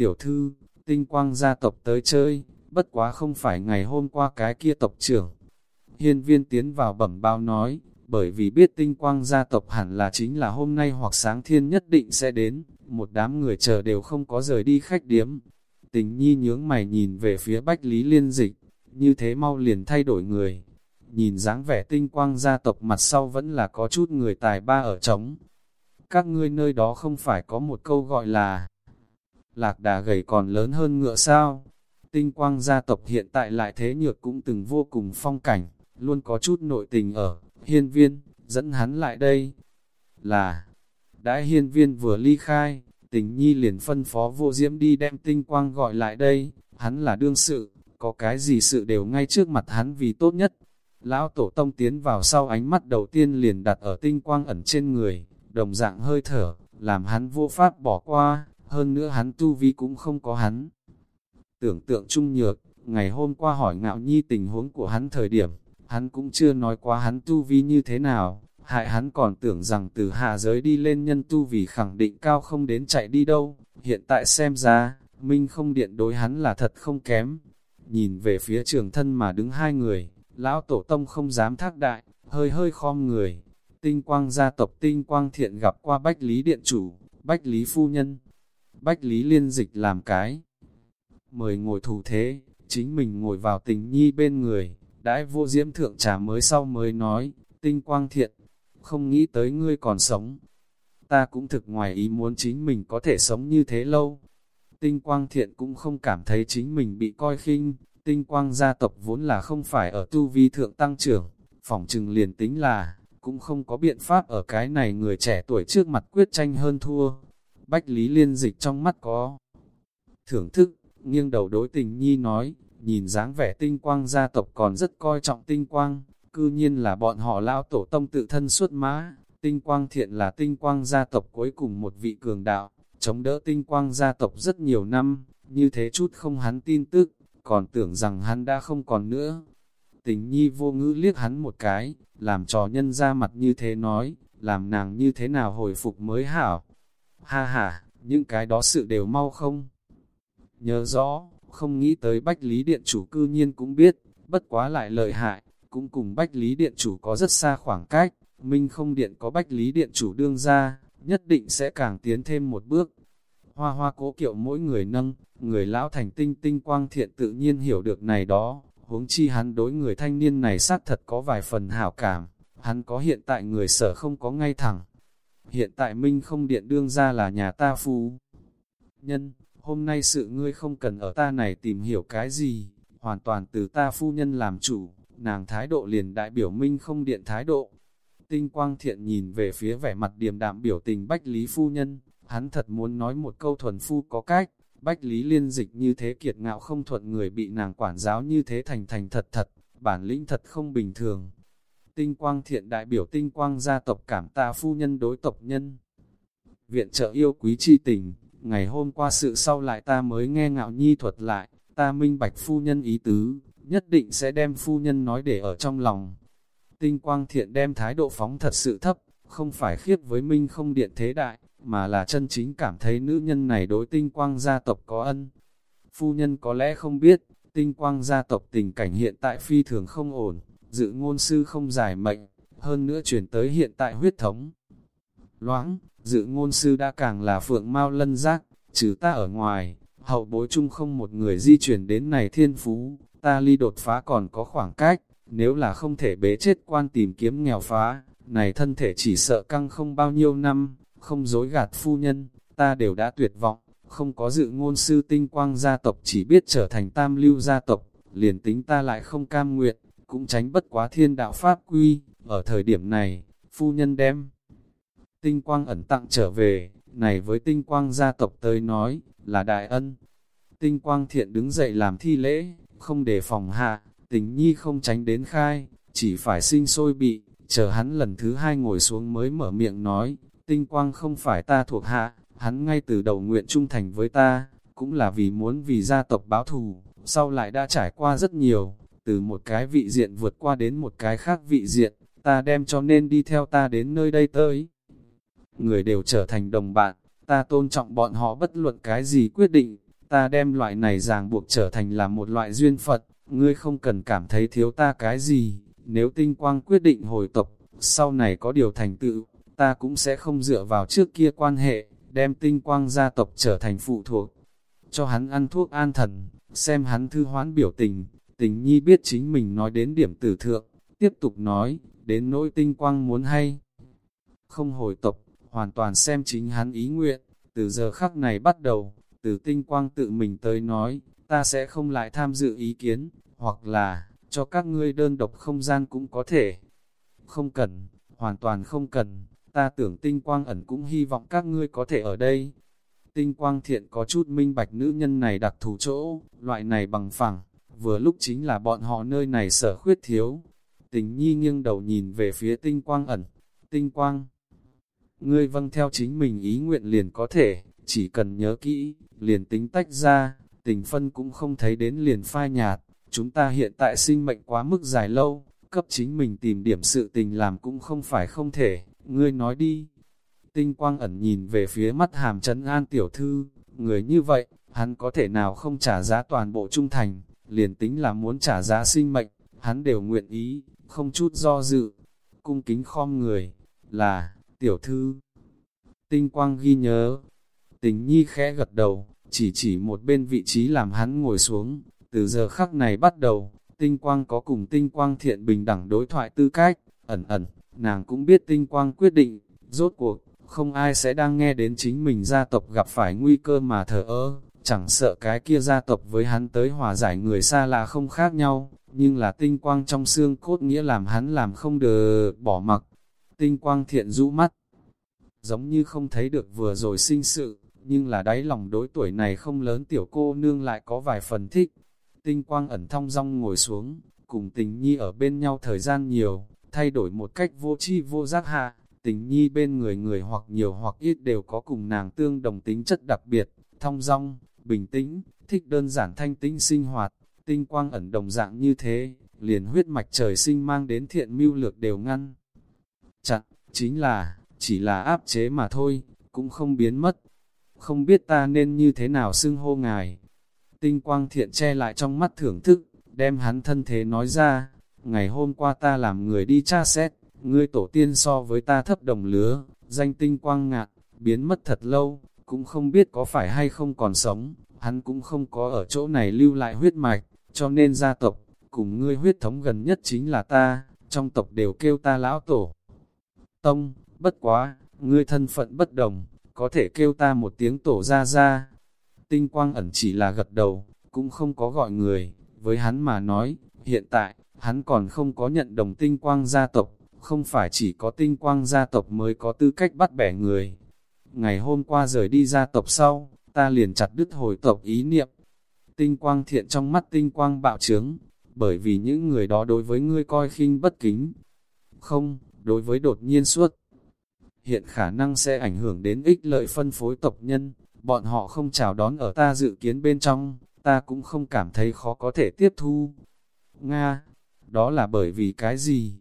tiểu thư, tinh quang gia tộc tới chơi, bất quá không phải ngày hôm qua cái kia tộc trưởng. Hiên viên tiến vào bẩm bao nói, bởi vì biết tinh quang gia tộc hẳn là chính là hôm nay hoặc sáng thiên nhất định sẽ đến, một đám người chờ đều không có rời đi khách điếm. Tình nhi nhướng mày nhìn về phía bách lý liên dịch, như thế mau liền thay đổi người. Nhìn dáng vẻ tinh quang gia tộc mặt sau vẫn là có chút người tài ba ở trống. Các ngươi nơi đó không phải có một câu gọi là Lạc đà gầy còn lớn hơn ngựa sao? Tinh quang gia tộc hiện tại lại thế nhược cũng từng vô cùng phong cảnh, luôn có chút nội tình ở, hiên viên, dẫn hắn lại đây. Là, đã hiên viên vừa ly khai, tình nhi liền phân phó vô diễm đi đem tinh quang gọi lại đây, hắn là đương sự, có cái gì sự đều ngay trước mặt hắn vì tốt nhất. Lão tổ tông tiến vào sau ánh mắt đầu tiên liền đặt ở tinh quang ẩn trên người, đồng dạng hơi thở, làm hắn vô pháp bỏ qua, hơn nữa hắn tu vi cũng không có hắn. Tưởng tượng trung nhược, ngày hôm qua hỏi ngạo nhi tình huống của hắn thời điểm, hắn cũng chưa nói quá hắn tu vi như thế nào, hại hắn còn tưởng rằng từ hạ giới đi lên nhân tu vì khẳng định cao không đến chạy đi đâu, hiện tại xem ra, Minh không điện đối hắn là thật không kém. Nhìn về phía trường thân mà đứng hai người, lão tổ tông không dám thác đại, hơi hơi khom người. Tinh quang gia tộc tinh quang thiện gặp qua bách lý điện chủ, bách lý phu nhân, bách lý liên dịch làm cái. Mời ngồi thủ thế, chính mình ngồi vào tình nhi bên người, đãi vô diễm thượng trà mới sau mới nói, tinh quang thiện, không nghĩ tới ngươi còn sống. Ta cũng thực ngoài ý muốn chính mình có thể sống như thế lâu. Tinh quang thiện cũng không cảm thấy chính mình bị coi khinh, tinh quang gia tộc vốn là không phải ở tu vi thượng tăng trưởng, phỏng chừng liền tính là, cũng không có biện pháp ở cái này người trẻ tuổi trước mặt quyết tranh hơn thua. Bách Lý Liên Dịch trong mắt có thưởng thức, nghiêng đầu đối tình nhi nói, nhìn dáng vẻ tinh quang gia tộc còn rất coi trọng tinh quang, cư nhiên là bọn họ lão tổ tông tự thân xuất mã, tinh quang thiện là tinh quang gia tộc cuối cùng một vị cường đạo, chống đỡ tinh quang gia tộc rất nhiều năm, như thế chút không hắn tin tức, còn tưởng rằng hắn đã không còn nữa. Tình nhi vô ngữ liếc hắn một cái, làm trò nhân ra mặt như thế nói, làm nàng như thế nào hồi phục mới hảo. Ha ha, những cái đó sự đều mau không? Nhớ rõ, không nghĩ tới Bách Lý Điện Chủ cư nhiên cũng biết, bất quá lại lợi hại, cũng cùng Bách Lý Điện Chủ có rất xa khoảng cách, Minh không điện có Bách Lý Điện Chủ đương ra, nhất định sẽ càng tiến thêm một bước. Hoa hoa cố kiệu mỗi người nâng, người lão thành tinh tinh quang thiện tự nhiên hiểu được này đó, huống chi hắn đối người thanh niên này xác thật có vài phần hảo cảm, hắn có hiện tại người sở không có ngay thẳng. Hiện tại Minh không điện đương ra là nhà ta phú Nhân, hôm nay sự ngươi không cần ở ta này tìm hiểu cái gì, hoàn toàn từ ta phu nhân làm chủ, nàng thái độ liền đại biểu minh không điện thái độ. Tinh quang thiện nhìn về phía vẻ mặt điềm đạm biểu tình Bách Lý phu nhân, hắn thật muốn nói một câu thuần phu có cách, Bách Lý liên dịch như thế kiệt ngạo không thuận người bị nàng quản giáo như thế thành thành thật thật, bản lĩnh thật không bình thường. Tinh quang thiện đại biểu tinh quang gia tộc cảm ta phu nhân đối tộc nhân. Viện trợ yêu quý chi tình, ngày hôm qua sự sau lại ta mới nghe ngạo nhi thuật lại, ta minh bạch phu nhân ý tứ, nhất định sẽ đem phu nhân nói để ở trong lòng. Tinh quang thiện đem thái độ phóng thật sự thấp, không phải khiếp với minh không điện thế đại, mà là chân chính cảm thấy nữ nhân này đối tinh quang gia tộc có ân. Phu nhân có lẽ không biết, tinh quang gia tộc tình cảnh hiện tại phi thường không ổn, dự ngôn sư không giải mệnh, hơn nữa chuyển tới hiện tại huyết thống. Loãng, dự ngôn sư đã càng là phượng mau lân giác, trừ ta ở ngoài, hậu bối chung không một người di chuyển đến này thiên phú, ta ly đột phá còn có khoảng cách, nếu là không thể bế chết quan tìm kiếm nghèo phá, này thân thể chỉ sợ căng không bao nhiêu năm, không dối gạt phu nhân, ta đều đã tuyệt vọng, không có dự ngôn sư tinh quang gia tộc chỉ biết trở thành tam lưu gia tộc, liền tính ta lại không cam nguyện, cũng tránh bất quá thiên đạo pháp quy, ở thời điểm này, phu nhân đem. Tinh quang ẩn tặng trở về, này với tinh quang gia tộc tới nói, là đại ân. Tinh quang thiện đứng dậy làm thi lễ, không để phòng hạ, tình nhi không tránh đến khai, chỉ phải sinh sôi bị, chờ hắn lần thứ hai ngồi xuống mới mở miệng nói, tinh quang không phải ta thuộc hạ, hắn ngay từ đầu nguyện trung thành với ta, cũng là vì muốn vì gia tộc báo thù, sau lại đã trải qua rất nhiều, từ một cái vị diện vượt qua đến một cái khác vị diện, ta đem cho nên đi theo ta đến nơi đây tới. Người đều trở thành đồng bạn, ta tôn trọng bọn họ bất luận cái gì quyết định, ta đem loại này ràng buộc trở thành là một loại duyên phật, ngươi không cần cảm thấy thiếu ta cái gì, nếu tinh quang quyết định hồi tộc, sau này có điều thành tựu, ta cũng sẽ không dựa vào trước kia quan hệ, đem tinh quang gia tộc trở thành phụ thuộc, cho hắn ăn thuốc an thần, xem hắn thư hoán biểu tình, tình nhi biết chính mình nói đến điểm tử thượng, tiếp tục nói, đến nỗi tinh quang muốn hay. Không hồi tộc, hoàn toàn xem chính hắn ý nguyện, từ giờ khắc này bắt đầu, từ tinh quang tự mình tới nói, ta sẽ không lại tham dự ý kiến, hoặc là, cho các ngươi đơn độc không gian cũng có thể. Không cần, hoàn toàn không cần, ta tưởng tinh quang ẩn cũng hy vọng các ngươi có thể ở đây. Tinh quang thiện có chút minh bạch nữ nhân này đặc thù chỗ, loại này bằng phẳng, vừa lúc chính là bọn họ nơi này sở khuyết thiếu. Tình nhi nghiêng đầu nhìn về phía tinh quang ẩn, tinh quang. Ngươi vâng theo chính mình ý nguyện liền có thể, chỉ cần nhớ kỹ, liền tính tách ra, tình phân cũng không thấy đến liền phai nhạt. Chúng ta hiện tại sinh mệnh quá mức dài lâu, cấp chính mình tìm điểm sự tình làm cũng không phải không thể, ngươi nói đi. Tinh quang ẩn nhìn về phía mắt hàm trấn an tiểu thư, người như vậy, hắn có thể nào không trả giá toàn bộ trung thành, liền tính là muốn trả giá sinh mệnh, hắn đều nguyện ý, không chút do dự. Cung kính khom người, là, tiểu thư. Tinh quang ghi nhớ, tình nhi khẽ gật đầu, chỉ chỉ một bên vị trí làm hắn ngồi xuống, từ giờ khắc này bắt đầu, tinh quang có cùng tinh quang thiện bình đẳng đối thoại tư cách, ẩn ẩn, nàng cũng biết tinh quang quyết định, rốt cuộc, không ai sẽ đang nghe đến chính mình gia tộc gặp phải nguy cơ mà thờ ơ, chẳng sợ cái kia gia tộc với hắn tới hòa giải người xa lạ không khác nhau, nhưng là tinh quang trong xương cốt nghĩa làm hắn làm không đờ bỏ mặc. Tinh quang thiện rũ mắt, giống như không thấy được vừa rồi sinh sự, nhưng là đáy lòng đối tuổi này không lớn tiểu cô nương lại có vài phần thích. Tinh quang ẩn thong rong ngồi xuống, cùng tình nhi ở bên nhau thời gian nhiều, thay đổi một cách vô chi vô giác hạ, tình nhi bên người người hoặc nhiều hoặc ít đều có cùng nàng tương đồng tính chất đặc biệt, thong dong, bình tĩnh, thích đơn giản thanh tĩnh sinh hoạt, tinh quang ẩn đồng dạng như thế, liền huyết mạch trời sinh mang đến thiện mưu lược đều ngăn. Chặn, chính là, chỉ là áp chế mà thôi, cũng không biến mất. Không biết ta nên như thế nào xưng hô ngài. Tinh quang thiện che lại trong mắt thưởng thức, đem hắn thân thế nói ra, ngày hôm qua ta làm người đi tra xét, ngươi tổ tiên so với ta thấp đồng lứa, danh tinh quang ngạn, biến mất thật lâu, cũng không biết có phải hay không còn sống, hắn cũng không có ở chỗ này lưu lại huyết mạch, cho nên gia tộc, cùng ngươi huyết thống gần nhất chính là ta, trong tộc đều kêu ta lão tổ. Tông, bất quá, ngươi thân phận bất đồng, có thể kêu ta một tiếng tổ ra ra. Tinh quang ẩn chỉ là gật đầu, cũng không có gọi người, với hắn mà nói, hiện tại, hắn còn không có nhận đồng tinh quang gia tộc, không phải chỉ có tinh quang gia tộc mới có tư cách bắt bẻ người. Ngày hôm qua rời đi gia tộc sau, ta liền chặt đứt hồi tộc ý niệm. Tinh quang thiện trong mắt tinh quang bạo trướng, bởi vì những người đó đối với ngươi coi khinh bất kính. Không, đối với đột nhiên suốt. Hiện khả năng sẽ ảnh hưởng đến ích lợi phân phối tộc nhân, bọn họ không chào đón ở ta dự kiến bên trong, ta cũng không cảm thấy khó có thể tiếp thu. Nga, đó là bởi vì cái gì?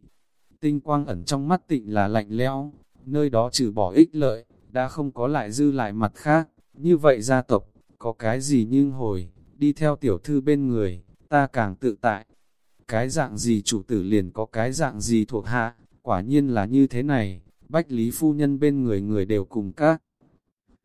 Tinh quang ẩn trong mắt tịnh là lạnh lẽo, nơi đó trừ bỏ ích lợi, đã không có lại dư lại mặt khác. Như vậy gia tộc, có cái gì nhưng hồi, đi theo tiểu thư bên người, ta càng tự tại. Cái dạng gì chủ tử liền có cái dạng gì thuộc hạ, quả nhiên là như thế này, bách lý phu nhân bên người người đều cùng các.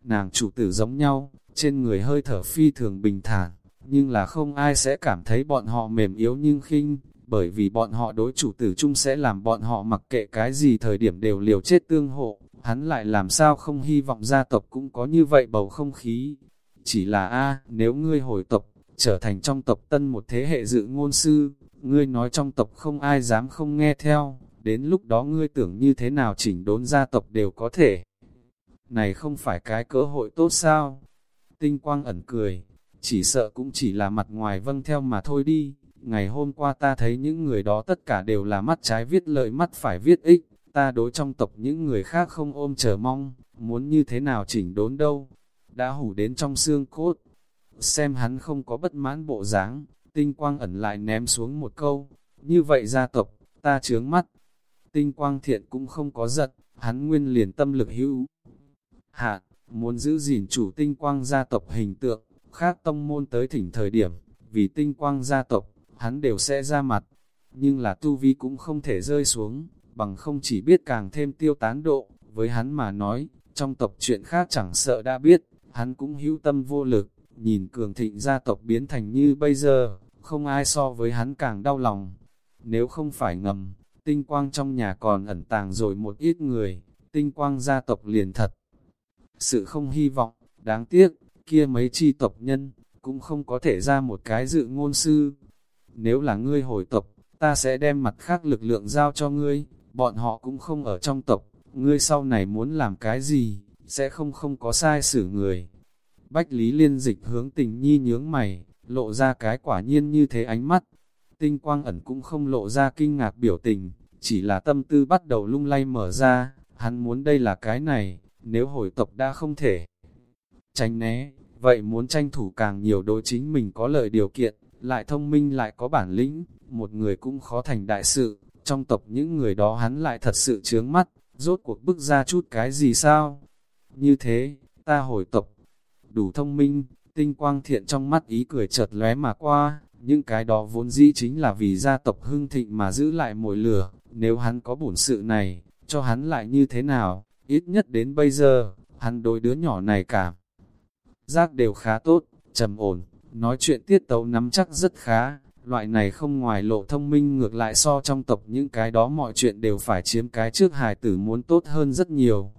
Nàng chủ tử giống nhau, trên người hơi thở phi thường bình thản, nhưng là không ai sẽ cảm thấy bọn họ mềm yếu nhưng khinh, bởi vì bọn họ đối chủ tử chung sẽ làm bọn họ mặc kệ cái gì thời điểm đều liều chết tương hộ, hắn lại làm sao không hy vọng gia tộc cũng có như vậy bầu không khí. Chỉ là a nếu ngươi hồi tộc, trở thành trong tộc tân một thế hệ dự ngôn sư, ngươi nói trong tộc không ai dám không nghe theo, đến lúc đó ngươi tưởng như thế nào chỉnh đốn gia tộc đều có thể. Này không phải cái cơ hội tốt sao? Tinh quang ẩn cười, chỉ sợ cũng chỉ là mặt ngoài vâng theo mà thôi đi. Ngày hôm qua ta thấy những người đó tất cả đều là mắt trái viết lợi mắt phải viết ích, ta đối trong tộc những người khác không ôm chờ mong, muốn như thế nào chỉnh đốn đâu, đã hủ đến trong xương cốt. Xem hắn không có bất mãn bộ dáng, tinh quang ẩn lại ném xuống một câu, như vậy gia tộc, ta chướng mắt. Tinh quang thiện cũng không có giật, hắn nguyên liền tâm lực hữu. Hạ, muốn giữ gìn chủ tinh quang gia tộc hình tượng, khác tông môn tới thỉnh thời điểm, vì tinh quang gia tộc, hắn đều sẽ ra mặt. Nhưng là tu vi cũng không thể rơi xuống, bằng không chỉ biết càng thêm tiêu tán độ, với hắn mà nói, trong tộc chuyện khác chẳng sợ đã biết, hắn cũng hữu tâm vô lực, nhìn cường thịnh gia tộc biến thành như bây giờ, không ai so với hắn càng đau lòng. Nếu không phải ngầm, tinh quang trong nhà còn ẩn tàng rồi một ít người, tinh quang gia tộc liền thật. Sự không hy vọng, đáng tiếc, kia mấy chi tộc nhân, cũng không có thể ra một cái dự ngôn sư. Nếu là ngươi hồi tộc, ta sẽ đem mặt khác lực lượng giao cho ngươi, bọn họ cũng không ở trong tộc, ngươi sau này muốn làm cái gì, sẽ không không có sai xử người. Bách Lý Liên dịch hướng tình nhi nhướng mày, lộ ra cái quả nhiên như thế ánh mắt. Tinh quang ẩn cũng không lộ ra kinh ngạc biểu tình, chỉ là tâm tư bắt đầu lung lay mở ra, hắn muốn đây là cái này, nếu hồi tộc đã không thể. Tránh né, vậy muốn tranh thủ càng nhiều đối chính mình có lợi điều kiện, lại thông minh lại có bản lĩnh, một người cũng khó thành đại sự, trong tộc những người đó hắn lại thật sự chướng mắt, rốt cuộc bức ra chút cái gì sao? Như thế, ta hồi tộc, đủ thông minh, tinh quang thiện trong mắt ý cười chợt lóe mà qua, những cái đó vốn dĩ chính là vì gia tộc hưng thịnh mà giữ lại mồi lửa, nếu hắn có bổn sự này, cho hắn lại như thế nào, ít nhất đến bây giờ, hắn đối đứa nhỏ này cảm. Giác đều khá tốt, trầm ổn, nói chuyện tiết tấu nắm chắc rất khá, loại này không ngoài lộ thông minh ngược lại so trong tộc những cái đó mọi chuyện đều phải chiếm cái trước hài tử muốn tốt hơn rất nhiều.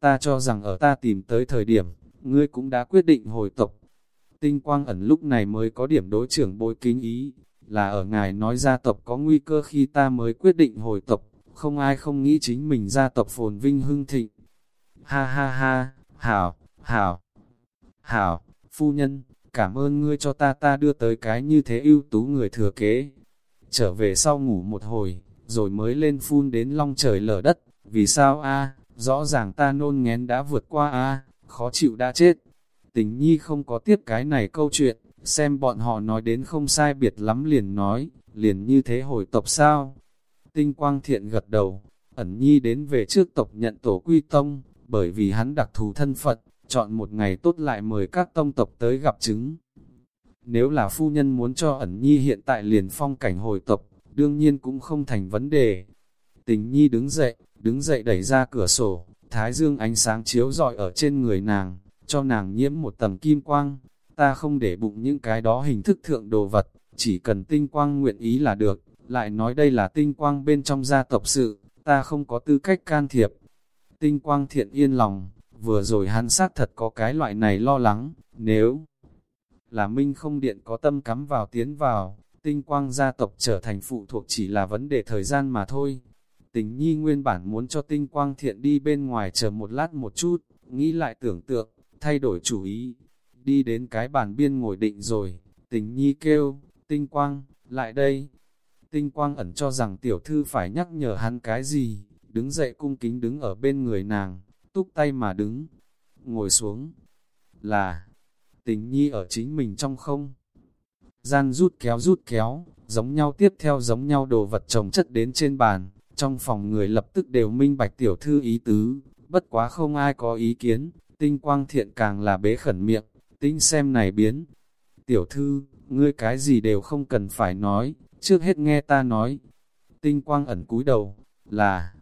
Ta cho rằng ở ta tìm tới thời điểm, ngươi cũng đã quyết định hồi tộc. Tinh quang ẩn lúc này mới có điểm đối trưởng bối kính ý, là ở ngài nói gia tộc có nguy cơ khi ta mới quyết định hồi tộc, không ai không nghĩ chính mình gia tộc phồn vinh hưng thịnh. Ha ha ha, hảo, hảo, hảo, phu nhân, cảm ơn ngươi cho ta ta đưa tới cái như thế ưu tú người thừa kế. Trở về sau ngủ một hồi, rồi mới lên phun đến long trời lở đất, vì sao a rõ ràng ta nôn ngén đã vượt qua a khó chịu đã chết. Tình nhi không có tiếp cái này câu chuyện, xem bọn họ nói đến không sai biệt lắm liền nói, liền như thế hồi tộc sao. Tinh quang thiện gật đầu, ẩn nhi đến về trước tộc nhận tổ quy tông, bởi vì hắn đặc thù thân phận, chọn một ngày tốt lại mời các tông tộc tới gặp chứng. Nếu là phu nhân muốn cho ẩn nhi hiện tại liền phong cảnh hồi tộc, đương nhiên cũng không thành vấn đề. Tình nhi đứng dậy, đứng dậy đẩy ra cửa sổ, thái dương ánh sáng chiếu rọi ở trên người nàng, cho nàng nhiễm một tầng kim quang. Ta không để bụng những cái đó hình thức thượng đồ vật, chỉ cần tinh quang nguyện ý là được, lại nói đây là tinh quang bên trong gia tộc sự, ta không có tư cách can thiệp. Tinh quang thiện yên lòng, vừa rồi hắn xác thật có cái loại này lo lắng, nếu là Minh không điện có tâm cắm vào tiến vào, tinh quang gia tộc trở thành phụ thuộc chỉ là vấn đề thời gian mà thôi. Tình nhi nguyên bản muốn cho tinh quang thiện đi bên ngoài chờ một lát một chút, nghĩ lại tưởng tượng, thay đổi chủ ý, đi đến cái bàn biên ngồi định rồi, tình nhi kêu, tinh quang, lại đây. Tinh quang ẩn cho rằng tiểu thư phải nhắc nhở hắn cái gì, đứng dậy cung kính đứng ở bên người nàng, túc tay mà đứng, ngồi xuống, là, tình nhi ở chính mình trong không. Gian rút kéo rút kéo, giống nhau tiếp theo giống nhau đồ vật trồng chất đến trên bàn, trong phòng người lập tức đều minh bạch tiểu thư ý tứ, bất quá không ai có ý kiến, tinh quang thiện càng là bế khẩn miệng, tinh xem này biến. Tiểu thư, ngươi cái gì đều không cần phải nói, trước hết nghe ta nói. Tinh quang ẩn cúi đầu, là,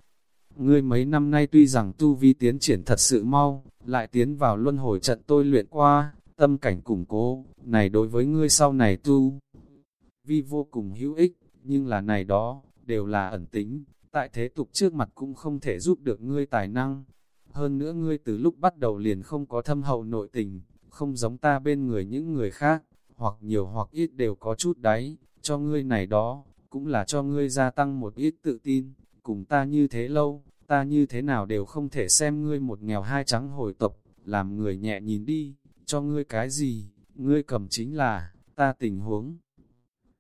ngươi mấy năm nay tuy rằng tu vi tiến triển thật sự mau, lại tiến vào luân hồi trận tôi luyện qua, tâm cảnh củng cố, này đối với ngươi sau này tu. Vi vô cùng hữu ích, nhưng là này đó, đều là ẩn tính, tại thế tục trước mặt cũng không thể giúp được ngươi tài năng. Hơn nữa ngươi từ lúc bắt đầu liền không có thâm hậu nội tình, không giống ta bên người những người khác, hoặc nhiều hoặc ít đều có chút đáy, cho ngươi này đó, cũng là cho ngươi gia tăng một ít tự tin, cùng ta như thế lâu, ta như thế nào đều không thể xem ngươi một nghèo hai trắng hồi tộc, làm người nhẹ nhìn đi cho ngươi cái gì, ngươi cầm chính là, ta tình huống.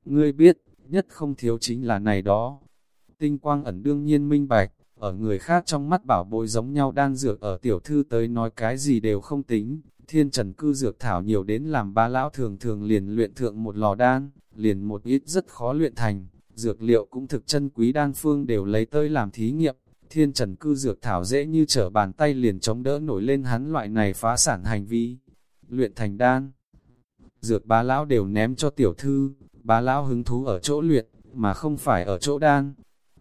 Ngươi biết, nhất không thiếu chính là này đó. Tinh quang ẩn đương nhiên minh bạch, ở người khác trong mắt bảo bối giống nhau đan dược ở tiểu thư tới nói cái gì đều không tính. Thiên trần cư dược thảo nhiều đến làm ba lão thường thường liền luyện thượng một lò đan, liền một ít rất khó luyện thành. Dược liệu cũng thực chân quý đan phương đều lấy tới làm thí nghiệm. Thiên trần cư dược thảo dễ như trở bàn tay liền chống đỡ nổi lên hắn loại này phá sản hành vi luyện thành đan. dược bá lão đều ném cho tiểu thư, bá lão hứng thú ở chỗ luyện, mà không phải ở chỗ đan.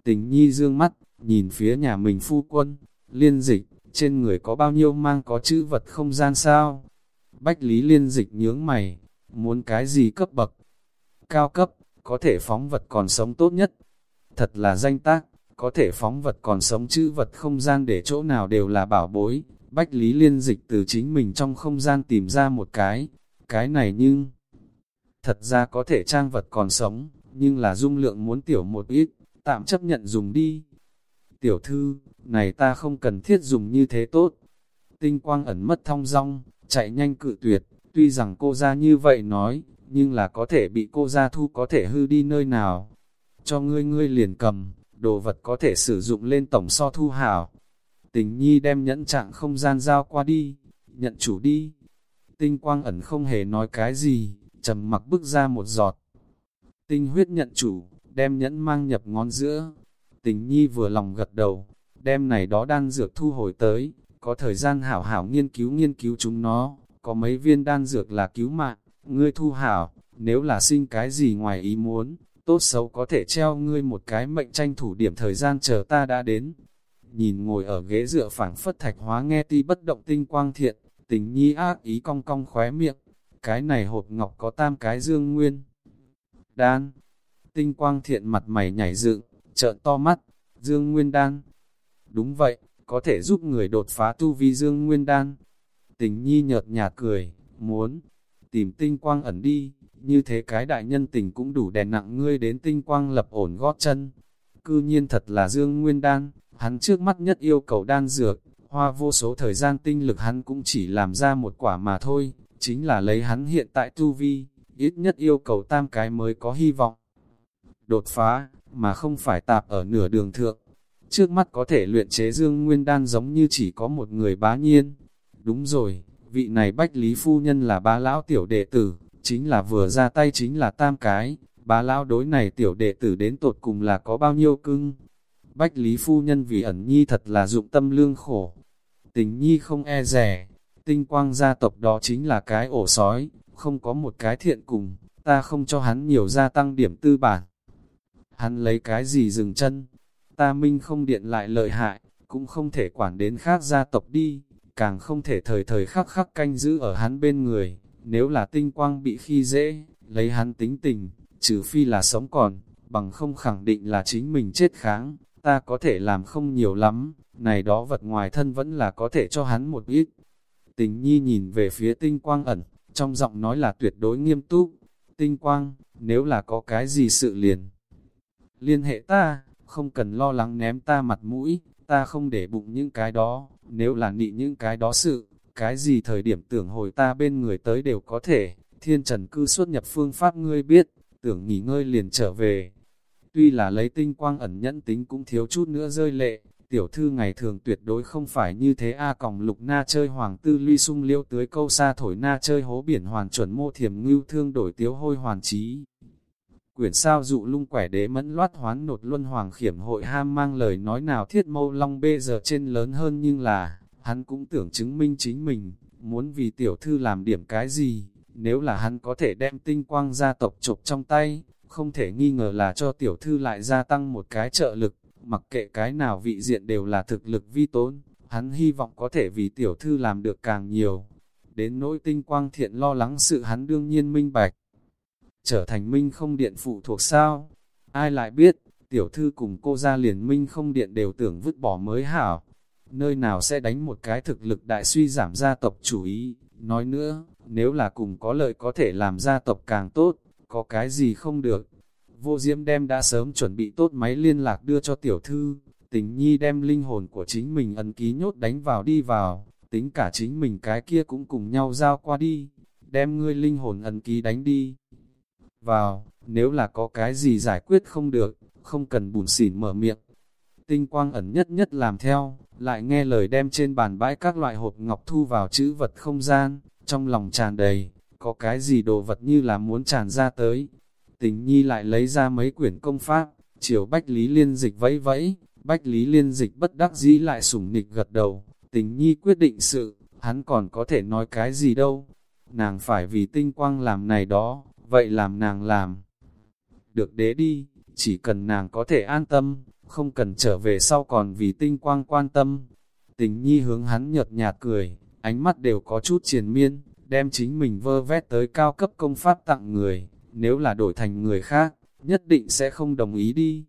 Tình nhi dương mắt, nhìn phía nhà mình phu quân, liên dịch, trên người có bao nhiêu mang có chữ vật không gian sao? Bách lý liên dịch nhướng mày, muốn cái gì cấp bậc? Cao cấp, có thể phóng vật còn sống tốt nhất. Thật là danh tác, có thể phóng vật còn sống chữ vật không gian để chỗ nào đều là bảo bối. Bách lý liên dịch từ chính mình trong không gian tìm ra một cái, cái này nhưng... Thật ra có thể trang vật còn sống, nhưng là dung lượng muốn tiểu một ít, tạm chấp nhận dùng đi. Tiểu thư, này ta không cần thiết dùng như thế tốt. Tinh quang ẩn mất thong dong, chạy nhanh cự tuyệt, tuy rằng cô ra như vậy nói, nhưng là có thể bị cô ra thu có thể hư đi nơi nào. Cho ngươi ngươi liền cầm, đồ vật có thể sử dụng lên tổng so thu hảo. Tình nhi đem nhẫn trạng không gian giao qua đi, nhận chủ đi. Tinh quang ẩn không hề nói cái gì, trầm mặc bước ra một giọt. Tinh huyết nhận chủ, đem nhẫn mang nhập ngón giữa. Tình nhi vừa lòng gật đầu, đem này đó đan dược thu hồi tới, có thời gian hảo hảo nghiên cứu nghiên cứu chúng nó, có mấy viên đan dược là cứu mạng, ngươi thu hảo, nếu là sinh cái gì ngoài ý muốn, tốt xấu có thể treo ngươi một cái mệnh tranh thủ điểm thời gian chờ ta đã đến. Nhìn ngồi ở ghế dựa phảng phất thạch hóa nghe ti bất động tinh quang thiện, tình nhi ác ý cong cong khóe miệng, cái này hộp ngọc có tam cái dương nguyên. Đan, tinh quang thiện mặt mày nhảy dựng, trợn to mắt, dương nguyên đan. Đúng vậy, có thể giúp người đột phá tu vi dương nguyên đan. Tình nhi nhợt nhạt cười, muốn tìm tinh quang ẩn đi, như thế cái đại nhân tình cũng đủ đè nặng ngươi đến tinh quang lập ổn gót chân. Cư nhiên thật là dương nguyên đan, hắn trước mắt nhất yêu cầu đan dược, hoa vô số thời gian tinh lực hắn cũng chỉ làm ra một quả mà thôi, chính là lấy hắn hiện tại tu vi, ít nhất yêu cầu tam cái mới có hy vọng. Đột phá, mà không phải tạp ở nửa đường thượng. Trước mắt có thể luyện chế dương nguyên đan giống như chỉ có một người bá nhiên. Đúng rồi, vị này bách lý phu nhân là ba lão tiểu đệ tử, chính là vừa ra tay chính là tam cái, ba lão đối này tiểu đệ tử đến tột cùng là có bao nhiêu cưng. Bách lý phu nhân vì ẩn nhi thật là dụng tâm lương khổ. Tình nhi không e rẻ, tinh quang gia tộc đó chính là cái ổ sói, không có một cái thiện cùng, ta không cho hắn nhiều gia tăng điểm tư bản. Hắn lấy cái gì dừng chân, ta minh không điện lại lợi hại, cũng không thể quản đến khác gia tộc đi, càng không thể thời thời khắc khắc canh giữ ở hắn bên người, nếu là tinh quang bị khi dễ, lấy hắn tính tình, trừ phi là sống còn, bằng không khẳng định là chính mình chết kháng, ta có thể làm không nhiều lắm, này đó vật ngoài thân vẫn là có thể cho hắn một ít. Tình nhi nhìn về phía tinh quang ẩn, trong giọng nói là tuyệt đối nghiêm túc. Tinh quang, nếu là có cái gì sự liền, liên hệ ta, không cần lo lắng ném ta mặt mũi, ta không để bụng những cái đó, nếu là nị những cái đó sự, cái gì thời điểm tưởng hồi ta bên người tới đều có thể, thiên trần cư xuất nhập phương pháp ngươi biết, tưởng nghỉ ngơi liền trở về. Tuy là lấy tinh quang ẩn nhẫn tính cũng thiếu chút nữa rơi lệ, tiểu thư ngày thường tuyệt đối không phải như thế A còng lục na chơi hoàng tư ly sung liêu tưới câu xa thổi na chơi hố biển hoàn chuẩn mô thiềm ngưu thương đổi tiếu hôi hoàn trí. Quyển sao dụ lung quẻ đế mẫn loát hoán nột luân hoàng khiểm hội ham mang lời nói nào thiết mâu long bê giờ trên lớn hơn nhưng là, hắn cũng tưởng chứng minh chính mình, muốn vì tiểu thư làm điểm cái gì, nếu là hắn có thể đem tinh quang gia tộc chộp trong tay, không thể nghi ngờ là cho tiểu thư lại gia tăng một cái trợ lực, mặc kệ cái nào vị diện đều là thực lực vi tốn, hắn hy vọng có thể vì tiểu thư làm được càng nhiều. Đến nỗi tinh quang thiện lo lắng sự hắn đương nhiên minh bạch. Trở thành minh không điện phụ thuộc sao? Ai lại biết, tiểu thư cùng cô ra liền minh không điện đều tưởng vứt bỏ mới hảo. Nơi nào sẽ đánh một cái thực lực đại suy giảm gia tộc chủ ý. Nói nữa, nếu là cùng có lợi có thể làm gia tộc càng tốt, có cái gì không được. Vô Diễm đem đã sớm chuẩn bị tốt máy liên lạc đưa cho tiểu thư, tình nhi đem linh hồn của chính mình ấn ký nhốt đánh vào đi vào, tính cả chính mình cái kia cũng cùng nhau giao qua đi, đem ngươi linh hồn ấn ký đánh đi. Vào, nếu là có cái gì giải quyết không được, không cần bùn xỉn mở miệng. Tinh quang ẩn nhất nhất làm theo, lại nghe lời đem trên bàn bãi các loại hộp ngọc thu vào chữ vật không gian, trong lòng tràn đầy, có cái gì đồ vật như là muốn tràn ra tới, tình nhi lại lấy ra mấy quyển công pháp, chiều Bách Lý Liên Dịch vẫy vẫy, Bách Lý Liên Dịch bất đắc dĩ lại sủng nịch gật đầu, tình nhi quyết định sự, hắn còn có thể nói cái gì đâu. nàng phải vì tinh quang làm này đó, vậy làm nàng làm. Được đế đi, chỉ cần nàng có thể an tâm, không cần trở về sau còn vì tinh quang quan tâm. Tình nhi hướng hắn nhợt nhạt cười, ánh mắt đều có chút triền miên, đem chính mình vơ vét tới cao cấp công pháp tặng người, nếu là đổi thành người khác, nhất định sẽ không đồng ý đi.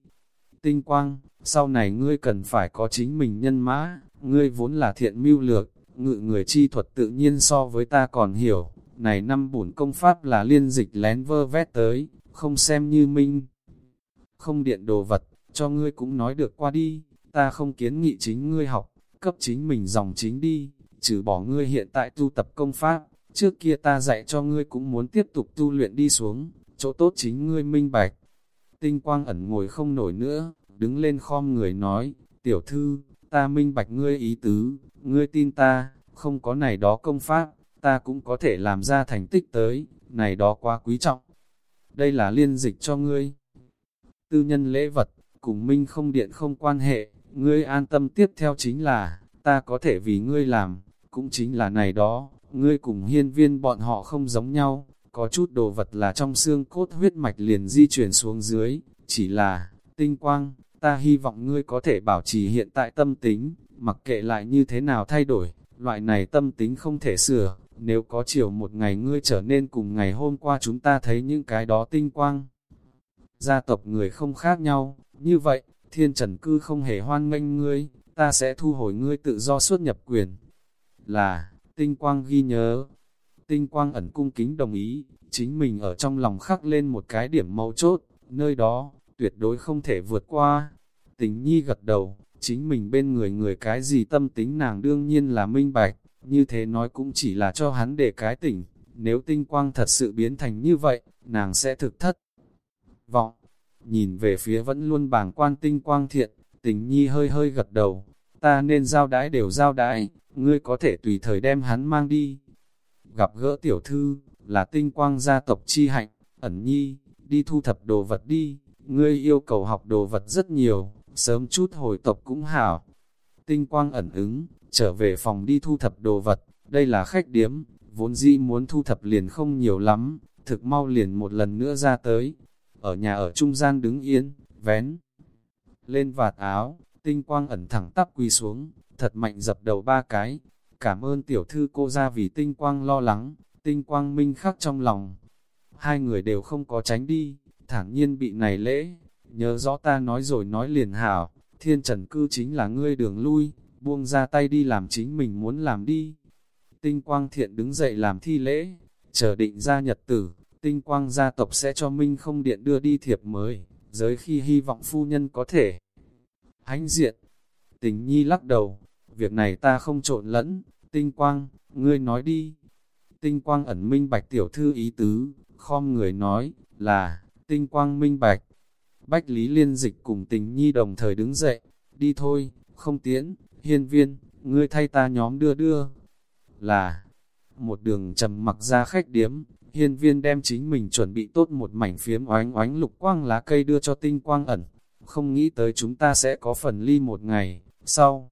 Tinh quang, sau này ngươi cần phải có chính mình nhân mã, ngươi vốn là thiện mưu lược, ngự người chi thuật tự nhiên so với ta còn hiểu, này năm bổn công pháp là liên dịch lén vơ vét tới, không xem như minh. Không điện đồ vật, cho ngươi cũng nói được qua đi, ta không kiến nghị chính ngươi học, cấp chính mình dòng chính đi, trừ bỏ ngươi hiện tại tu tập công pháp, trước kia ta dạy cho ngươi cũng muốn tiếp tục tu luyện đi xuống, chỗ tốt chính ngươi minh bạch. Tinh quang ẩn ngồi không nổi nữa, đứng lên khom người nói, tiểu thư, ta minh bạch ngươi ý tứ, ngươi tin ta, không có này đó công pháp, ta cũng có thể làm ra thành tích tới, này đó quá quý trọng. Đây là liên dịch cho ngươi. Tư nhân lễ vật, cùng minh không điện không quan hệ, ngươi an tâm tiếp theo chính là, ta có thể vì ngươi làm, cũng chính là này đó, ngươi cùng hiên viên bọn họ không giống nhau, có chút đồ vật là trong xương cốt huyết mạch liền di chuyển xuống dưới, chỉ là, tinh quang, ta hy vọng ngươi có thể bảo trì hiện tại tâm tính, mặc kệ lại như thế nào thay đổi, loại này tâm tính không thể sửa, nếu có chiều một ngày ngươi trở nên cùng ngày hôm qua chúng ta thấy những cái đó tinh quang. Gia tộc người không khác nhau, như vậy, thiên trần cư không hề hoan nghênh ngươi, ta sẽ thu hồi ngươi tự do xuất nhập quyền. Là, tinh quang ghi nhớ, tinh quang ẩn cung kính đồng ý, chính mình ở trong lòng khắc lên một cái điểm mấu chốt, nơi đó, tuyệt đối không thể vượt qua. Tình nhi gật đầu, chính mình bên người người cái gì tâm tính nàng đương nhiên là minh bạch, như thế nói cũng chỉ là cho hắn để cái tỉnh, nếu tinh quang thật sự biến thành như vậy, nàng sẽ thực thất. Vọng, nhìn về phía vẫn luôn bàng quan tinh quang thiện, tình nhi hơi hơi gật đầu, ta nên giao đái đều giao đái, ngươi có thể tùy thời đem hắn mang đi. Gặp gỡ tiểu thư, là tinh quang gia tộc chi hạnh, ẩn nhi, đi thu thập đồ vật đi, ngươi yêu cầu học đồ vật rất nhiều, sớm chút hồi tộc cũng hảo. Tinh quang ẩn ứng, trở về phòng đi thu thập đồ vật, đây là khách điếm, vốn dĩ muốn thu thập liền không nhiều lắm, thực mau liền một lần nữa ra tới. Ở nhà ở trung gian đứng yên, vén lên vạt áo, tinh quang ẩn thẳng tắp quỳ xuống, thật mạnh dập đầu ba cái. Cảm ơn tiểu thư cô ra vì tinh quang lo lắng, tinh quang minh khắc trong lòng. Hai người đều không có tránh đi, thản nhiên bị này lễ, nhớ rõ ta nói rồi nói liền hảo, thiên trần cư chính là ngươi đường lui, buông ra tay đi làm chính mình muốn làm đi. Tinh quang thiện đứng dậy làm thi lễ, chờ định ra nhật tử, tinh quang gia tộc sẽ cho Minh không điện đưa đi thiệp mới, giới khi hy vọng phu nhân có thể. Hánh diện, tình nhi lắc đầu, việc này ta không trộn lẫn, tinh quang, ngươi nói đi. Tinh quang ẩn minh bạch tiểu thư ý tứ, khom người nói, là, tinh quang minh bạch. Bách Lý Liên Dịch cùng tình nhi đồng thời đứng dậy, đi thôi, không tiễn, hiên viên, ngươi thay ta nhóm đưa đưa. Là, một đường trầm mặc ra khách điếm, hiên viên đem chính mình chuẩn bị tốt một mảnh phiếm oánh oánh lục quang lá cây đưa cho tinh quang ẩn. Không nghĩ tới chúng ta sẽ có phần ly một ngày, sau.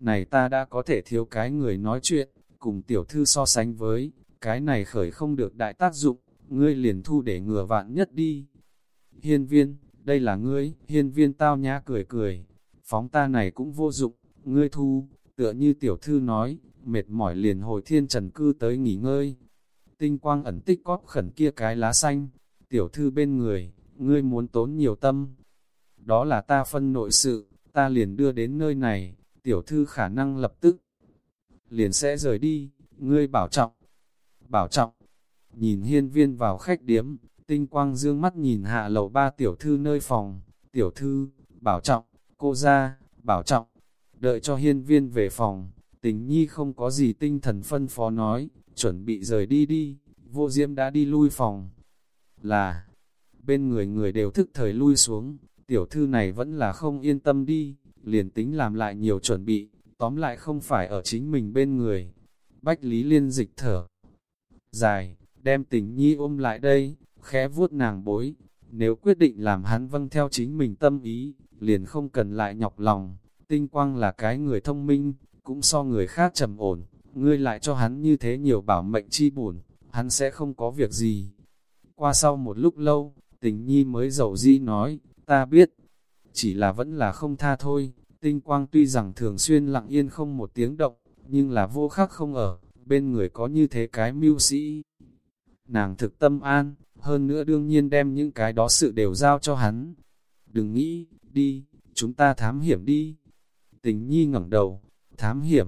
Này ta đã có thể thiếu cái người nói chuyện, cùng tiểu thư so sánh với, cái này khởi không được đại tác dụng, ngươi liền thu để ngừa vạn nhất đi. Hiên viên, đây là ngươi, hiên viên tao nhá cười cười, phóng ta này cũng vô dụng, ngươi thu, tựa như tiểu thư nói, mệt mỏi liền hồi thiên trần cư tới nghỉ ngơi. Tinh quang ẩn tích cóp khẩn kia cái lá xanh, tiểu thư bên người, ngươi muốn tốn nhiều tâm. Đó là ta phân nội sự, ta liền đưa đến nơi này, tiểu thư khả năng lập tức liền sẽ rời đi, ngươi bảo trọng. Bảo trọng, nhìn hiên viên vào khách điếm, tinh quang dương mắt nhìn hạ lầu ba tiểu thư nơi phòng, tiểu thư, bảo trọng, cô ra, bảo trọng, đợi cho hiên viên về phòng, tình nhi không có gì tinh thần phân phó nói, chuẩn bị rời đi đi, vô diễm đã đi lui phòng, là, bên người người đều thức thời lui xuống, tiểu thư này vẫn là không yên tâm đi, liền tính làm lại nhiều chuẩn bị, tóm lại không phải ở chính mình bên người, bách lý liên dịch thở, dài, đem tình nhi ôm lại đây, khẽ vuốt nàng bối, nếu quyết định làm hắn vâng theo chính mình tâm ý, liền không cần lại nhọc lòng, tinh quang là cái người thông minh, cũng so người khác trầm ổn, ngươi lại cho hắn như thế nhiều bảo mệnh chi bổn, hắn sẽ không có việc gì. Qua sau một lúc lâu, tình nhi mới dầu di nói, ta biết, chỉ là vẫn là không tha thôi, tinh quang tuy rằng thường xuyên lặng yên không một tiếng động, nhưng là vô khắc không ở, bên người có như thế cái mưu sĩ. Nàng thực tâm an, hơn nữa đương nhiên đem những cái đó sự đều giao cho hắn. Đừng nghĩ, đi, chúng ta thám hiểm đi. Tình nhi ngẩng đầu, thám hiểm.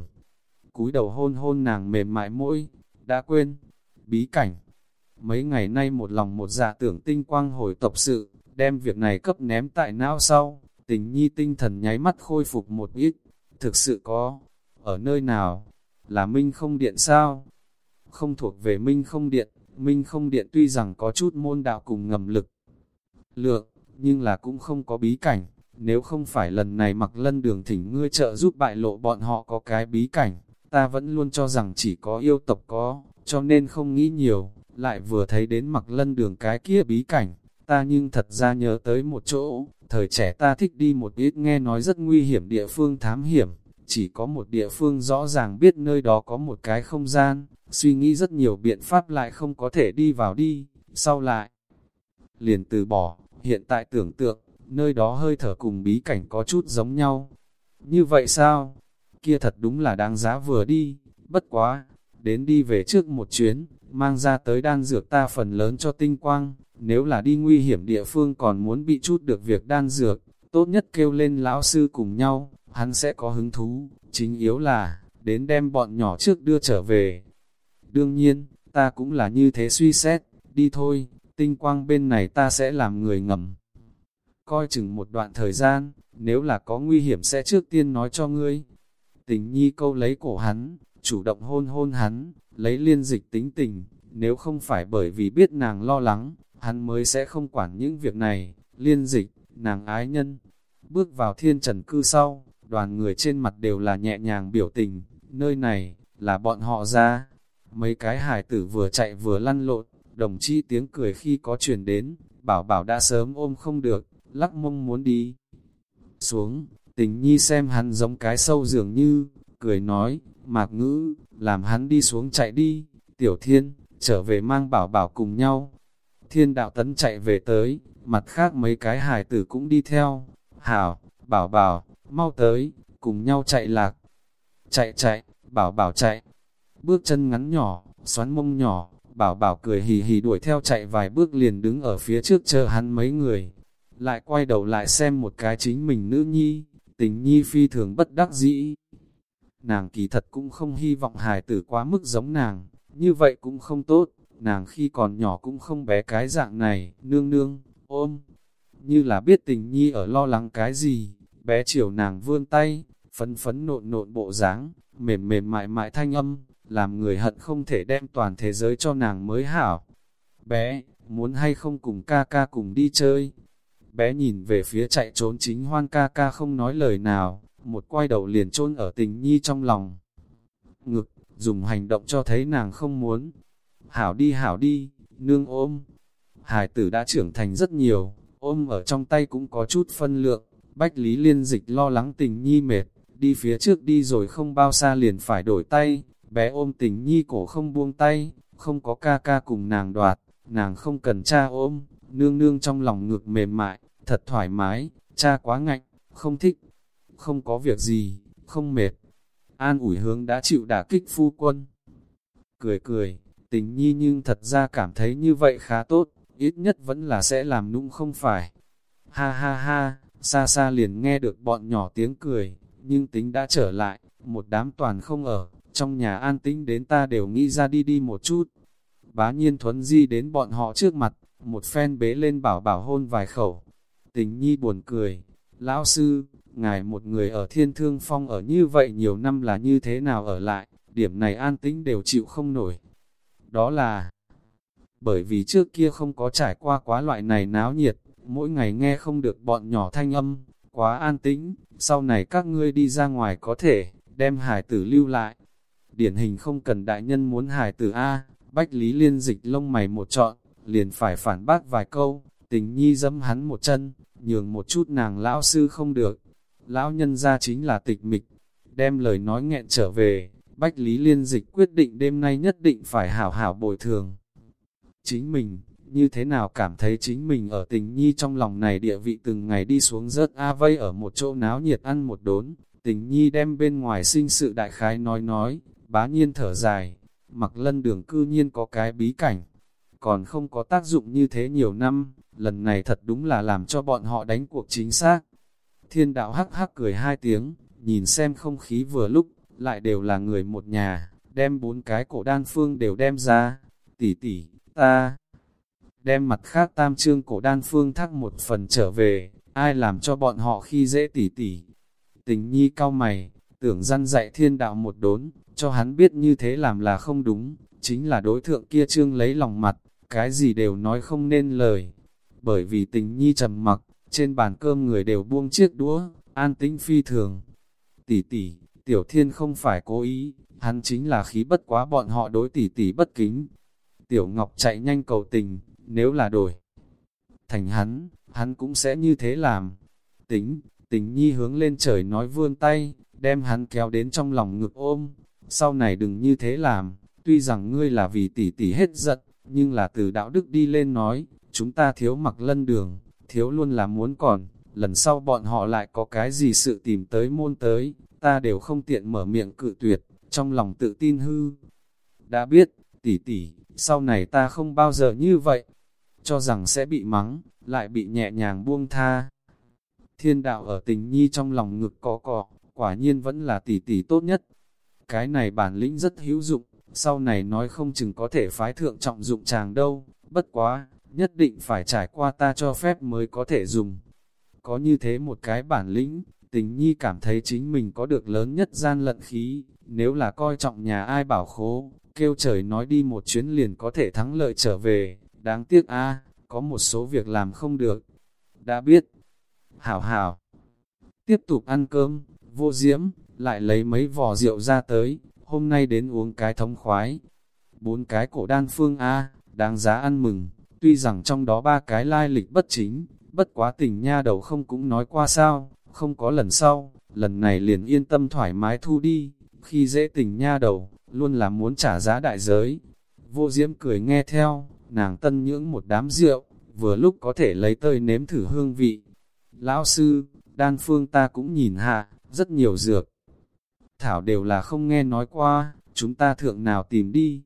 cúi đầu hôn hôn nàng mềm mại mỗi, đã quên, bí cảnh. Mấy ngày nay một lòng một dạ tưởng tinh quang hồi tập sự, đem việc này cấp ném tại não sau, tình nhi tinh thần nháy mắt khôi phục một ít, thực sự có, ở nơi nào, là Minh không điện sao? Không thuộc về Minh không điện, Minh không điện tuy rằng có chút môn đạo cùng ngầm lực lượng, nhưng là cũng không có bí cảnh, nếu không phải lần này mặc lân đường thỉnh ngươi trợ giúp bại lộ bọn họ có cái bí cảnh, ta vẫn luôn cho rằng chỉ có yêu tộc có, cho nên không nghĩ nhiều, lại vừa thấy đến mặc lân đường cái kia bí cảnh, ta nhưng thật ra nhớ tới một chỗ, thời trẻ ta thích đi một ít nghe nói rất nguy hiểm địa phương thám hiểm, chỉ có một địa phương rõ ràng biết nơi đó có một cái không gian, suy nghĩ rất nhiều biện pháp lại không có thể đi vào đi, sau lại liền từ bỏ, hiện tại tưởng tượng, nơi đó hơi thở cùng bí cảnh có chút giống nhau. Như vậy sao? Kia thật đúng là đáng giá vừa đi, bất quá, đến đi về trước một chuyến, mang ra tới đan dược ta phần lớn cho tinh quang, nếu là đi nguy hiểm địa phương còn muốn bị chút được việc đan dược, tốt nhất kêu lên lão sư cùng nhau, hắn sẽ có hứng thú, chính yếu là, đến đem bọn nhỏ trước đưa trở về. Đương nhiên, ta cũng là như thế suy xét, đi thôi, tinh quang bên này ta sẽ làm người ngầm. Coi chừng một đoạn thời gian, nếu là có nguy hiểm sẽ trước tiên nói cho ngươi. Tình nhi câu lấy cổ hắn, chủ động hôn hôn hắn, lấy liên dịch tính tình, nếu không phải bởi vì biết nàng lo lắng, hắn mới sẽ không quản những việc này, liên dịch, nàng ái nhân. Bước vào thiên trần cư sau, đoàn người trên mặt đều là nhẹ nhàng biểu tình, nơi này, là bọn họ ra. Mấy cái hải tử vừa chạy vừa lăn lộn, đồng chi tiếng cười khi có truyền đến, bảo bảo đã sớm ôm không được, lắc mông muốn đi. Xuống, tình nhi xem hắn giống cái sâu dường như, cười nói, mạc ngữ, làm hắn đi xuống chạy đi, tiểu thiên, trở về mang bảo bảo cùng nhau. Thiên đạo tấn chạy về tới, mặt khác mấy cái hài tử cũng đi theo. Hảo, bảo bảo, mau tới, cùng nhau chạy lạc. Chạy chạy, bảo bảo chạy. Bước chân ngắn nhỏ, xoắn mông nhỏ, bảo bảo cười hì hì đuổi theo chạy vài bước liền đứng ở phía trước chờ hắn mấy người. Lại quay đầu lại xem một cái chính mình nữ nhi, tình nhi phi thường bất đắc dĩ. Nàng kỳ thật cũng không hy vọng hài tử quá mức giống nàng, như vậy cũng không tốt, nàng khi còn nhỏ cũng không bé cái dạng này, nương nương, ôm, như là biết tình nhi ở lo lắng cái gì, bé chiều nàng vươn tay, phấn phấn nộn nộn bộ dáng, mềm mềm mại mại thanh âm, làm người hận không thể đem toàn thế giới cho nàng mới hảo. Bé, muốn hay không cùng ca ca cùng đi chơi? Bé nhìn về phía chạy trốn chính hoan ca ca không nói lời nào, một quay đầu liền chôn ở tình nhi trong lòng. Ngực, dùng hành động cho thấy nàng không muốn. Hảo đi hảo đi, nương ôm. Hải tử đã trưởng thành rất nhiều, ôm ở trong tay cũng có chút phân lượng. Bách Lý Liên Dịch lo lắng tình nhi mệt, đi phía trước đi rồi không bao xa liền phải đổi tay. Bé ôm tình nhi cổ không buông tay, không có ca ca cùng nàng đoạt, nàng không cần cha ôm, nương nương trong lòng ngực mềm mại, thật thoải mái, cha quá ngạnh, không thích, không có việc gì, không mệt. An ủi hướng đã chịu đả kích phu quân. Cười cười, tình nhi nhưng thật ra cảm thấy như vậy khá tốt, ít nhất vẫn là sẽ làm nũng không phải. Ha ha ha, xa xa liền nghe được bọn nhỏ tiếng cười, nhưng tính đã trở lại, một đám toàn không ở, trong nhà an tĩnh đến ta đều nghĩ ra đi đi một chút. Bá nhiên thuấn di đến bọn họ trước mặt, một phen bế lên bảo bảo hôn vài khẩu. Tình nhi buồn cười, lão sư, ngài một người ở thiên thương phong ở như vậy nhiều năm là như thế nào ở lại, điểm này an tĩnh đều chịu không nổi. Đó là bởi vì trước kia không có trải qua quá loại này náo nhiệt, mỗi ngày nghe không được bọn nhỏ thanh âm, quá an tĩnh, sau này các ngươi đi ra ngoài có thể, đem hải tử lưu lại. Điển hình không cần đại nhân muốn hải tử A, Bách Lý Liên dịch lông mày một trọn, liền phải phản bác vài câu, tình nhi dẫm hắn một chân, nhường một chút nàng lão sư không được. Lão nhân ra chính là tịch mịch, đem lời nói nghẹn trở về, Bách Lý Liên Dịch quyết định đêm nay nhất định phải hảo hảo bồi thường. Chính mình, như thế nào cảm thấy chính mình ở tình nhi trong lòng này địa vị từng ngày đi xuống rớt A vây ở một chỗ náo nhiệt ăn một đốn, tình nhi đem bên ngoài sinh sự đại khái nói nói, bá nhiên thở dài, mặc lân đường cư nhiên có cái bí cảnh, còn không có tác dụng như thế nhiều năm, lần này thật đúng là làm cho bọn họ đánh cuộc chính xác. Thiên đạo hắc hắc cười hai tiếng, nhìn xem không khí vừa lúc, lại đều là người một nhà, đem bốn cái cổ đan phương đều đem ra, tỷ tỷ, ta đem mặt khác tam trương cổ đan phương thắc một phần trở về, ai làm cho bọn họ khi dễ tỷ tỷ. Tình nhi cao mày, tưởng răn dạy thiên đạo một đốn, cho hắn biết như thế làm là không đúng, chính là đối thượng kia trương lấy lòng mặt, cái gì đều nói không nên lời. Bởi vì tình nhi trầm mặc, trên bàn cơm người đều buông chiếc đũa, an tĩnh phi thường. Tỷ tỷ, tiểu thiên không phải cố ý, hắn chính là khí bất quá bọn họ đối tỷ tỷ bất kính. Tiểu Ngọc chạy nhanh cầu tình, nếu là đổi. Thành hắn, hắn cũng sẽ như thế làm. Tính, tình nhi hướng lên trời nói vươn tay, đem hắn kéo đến trong lòng ngực ôm. Sau này đừng như thế làm, tuy rằng ngươi là vì tỷ tỷ hết giận, nhưng là từ đạo đức đi lên nói, chúng ta thiếu mặc lân đường, thiếu luôn là muốn còn, lần sau bọn họ lại có cái gì sự tìm tới môn tới, ta đều không tiện mở miệng cự tuyệt, trong lòng tự tin hư. Đã biết, tỷ tỷ, sau này ta không bao giờ như vậy, cho rằng sẽ bị mắng, lại bị nhẹ nhàng buông tha. Thiên đạo ở tình nhi trong lòng ngực có cọ, quả nhiên vẫn là tỷ tỷ tốt nhất. Cái này bản lĩnh rất hữu dụng, sau này nói không chừng có thể phái thượng trọng dụng chàng đâu, bất quá, nhất định phải trải qua ta cho phép mới có thể dùng. Có như thế một cái bản lĩnh, tình nhi cảm thấy chính mình có được lớn nhất gian lận khí, nếu là coi trọng nhà ai bảo khố, kêu trời nói đi một chuyến liền có thể thắng lợi trở về, đáng tiếc a có một số việc làm không được. Đã biết, hảo hảo, tiếp tục ăn cơm, vô diễm, lại lấy mấy vò rượu ra tới, hôm nay đến uống cái thống khoái. Bốn cái cổ đan phương A, đáng giá ăn mừng, tuy rằng trong đó ba cái lai lịch bất chính, bất quá tình nha đầu không cũng nói qua sao, không có lần sau, lần này liền yên tâm thoải mái thu đi, khi dễ tình nha đầu, luôn là muốn trả giá đại giới. Vô diễm cười nghe theo, nàng tân nhưỡng một đám rượu, vừa lúc có thể lấy tơi nếm thử hương vị. Lão sư, đan phương ta cũng nhìn hạ, rất nhiều dược. Thảo đều là không nghe nói qua, chúng ta thượng nào tìm đi.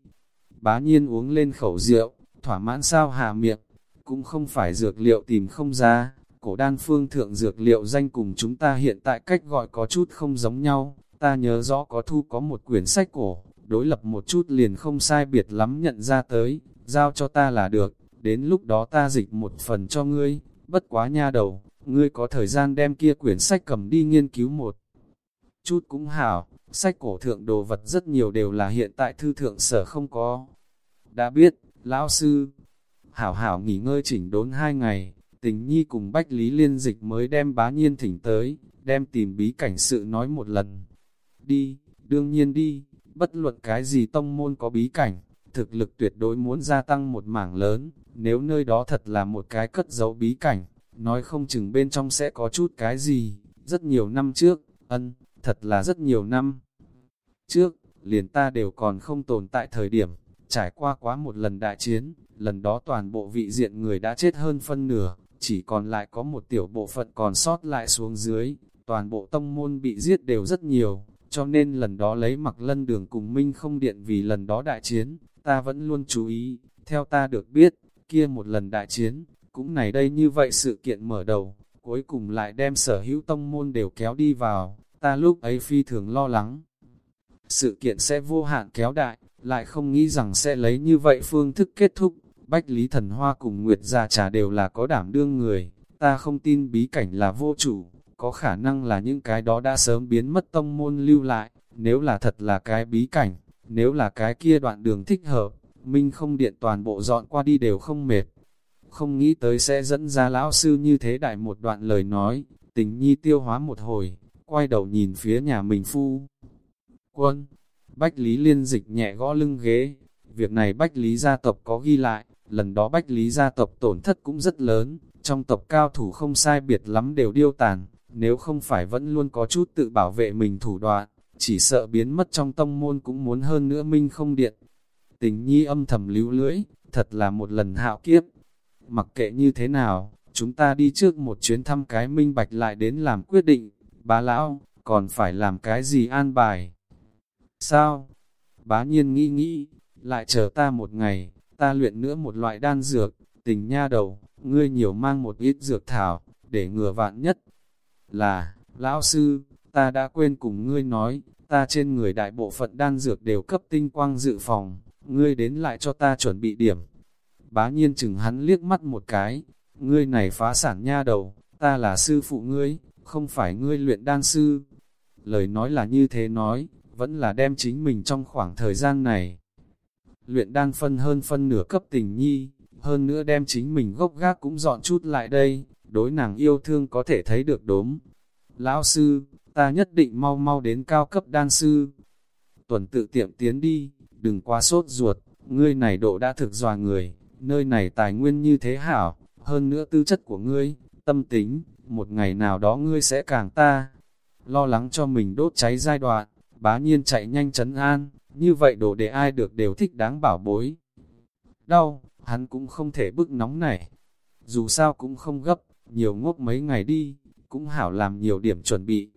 Bá nhiên uống lên khẩu rượu, thỏa mãn sao hạ miệng, cũng không phải dược liệu tìm không ra, cổ đan phương thượng dược liệu danh cùng chúng ta hiện tại cách gọi có chút không giống nhau, ta nhớ rõ có thu có một quyển sách cổ, đối lập một chút liền không sai biệt lắm nhận ra tới, giao cho ta là được, đến lúc đó ta dịch một phần cho ngươi, bất quá nha đầu, ngươi có thời gian đem kia quyển sách cầm đi nghiên cứu một chút cũng hảo, sách cổ thượng đồ vật rất nhiều đều là hiện tại thư thượng sở không có. Đã biết, lão sư, hảo hảo nghỉ ngơi chỉnh đốn hai ngày, tình nhi cùng Bách Lý Liên Dịch mới đem bá nhiên thỉnh tới, đem tìm bí cảnh sự nói một lần. Đi, đương nhiên đi, bất luận cái gì tông môn có bí cảnh, thực lực tuyệt đối muốn gia tăng một mảng lớn, nếu nơi đó thật là một cái cất giấu bí cảnh, nói không chừng bên trong sẽ có chút cái gì, rất nhiều năm trước, ân, thật là rất nhiều năm. Trước, liền ta đều còn không tồn tại thời điểm, trải qua quá một lần đại chiến, lần đó toàn bộ vị diện người đã chết hơn phân nửa, chỉ còn lại có một tiểu bộ phận còn sót lại xuống dưới, toàn bộ tông môn bị giết đều rất nhiều, cho nên lần đó lấy mặc lân đường cùng Minh không điện vì lần đó đại chiến, ta vẫn luôn chú ý, theo ta được biết, kia một lần đại chiến, cũng này đây như vậy sự kiện mở đầu, cuối cùng lại đem sở hữu tông môn đều kéo đi vào, ta lúc ấy phi thường lo lắng. Sự kiện sẽ vô hạn kéo đại, lại không nghĩ rằng sẽ lấy như vậy phương thức kết thúc. Bách Lý Thần Hoa cùng Nguyệt Gia Trà đều là có đảm đương người, ta không tin bí cảnh là vô chủ, có khả năng là những cái đó đã sớm biến mất tông môn lưu lại, nếu là thật là cái bí cảnh, nếu là cái kia đoạn đường thích hợp, Minh không điện toàn bộ dọn qua đi đều không mệt. Không nghĩ tới sẽ dẫn ra lão sư như thế đại một đoạn lời nói, tình nhi tiêu hóa một hồi, quay đầu nhìn phía nhà mình phu. Quân, Bách Lý liên dịch nhẹ gõ lưng ghế, việc này Bách Lý gia tộc có ghi lại, lần đó Bách Lý gia tộc tổn thất cũng rất lớn, trong tộc cao thủ không sai biệt lắm đều điêu tàn, nếu không phải vẫn luôn có chút tự bảo vệ mình thủ đoạn, chỉ sợ biến mất trong tông môn cũng muốn hơn nữa minh không điện. Tình nhi âm thầm lưu lưỡi, thật là một lần hạo kiếp. Mặc kệ như thế nào, chúng ta đi trước một chuyến thăm cái minh bạch lại đến làm quyết định, bá lão, còn phải làm cái gì an bài. Sao? Bá nhiên nghĩ nghĩ, lại chờ ta một ngày, ta luyện nữa một loại đan dược, tình nha đầu, ngươi nhiều mang một ít dược thảo, để ngừa vạn nhất. Là, lão sư, ta đã quên cùng ngươi nói, ta trên người đại bộ phận đan dược đều cấp tinh quang dự phòng, ngươi đến lại cho ta chuẩn bị điểm. Bá nhiên chừng hắn liếc mắt một cái, ngươi này phá sản nha đầu, ta là sư phụ ngươi, không phải ngươi luyện đan sư. Lời nói là như thế nói, vẫn là đem chính mình trong khoảng thời gian này. Luyện đan phân hơn phân nửa cấp tình nhi, hơn nữa đem chính mình gốc gác cũng dọn chút lại đây, đối nàng yêu thương có thể thấy được đốm. Lão sư, ta nhất định mau mau đến cao cấp đan sư. Tuần tự tiệm tiến đi, đừng quá sốt ruột, ngươi này độ đã thực dòa người, nơi này tài nguyên như thế hảo, hơn nữa tư chất của ngươi, tâm tính, một ngày nào đó ngươi sẽ càng ta. Lo lắng cho mình đốt cháy giai đoạn, bá nhiên chạy nhanh chấn an, như vậy đồ để ai được đều thích đáng bảo bối. Đau, hắn cũng không thể bức nóng này. Dù sao cũng không gấp, nhiều ngốc mấy ngày đi, cũng hảo làm nhiều điểm chuẩn bị.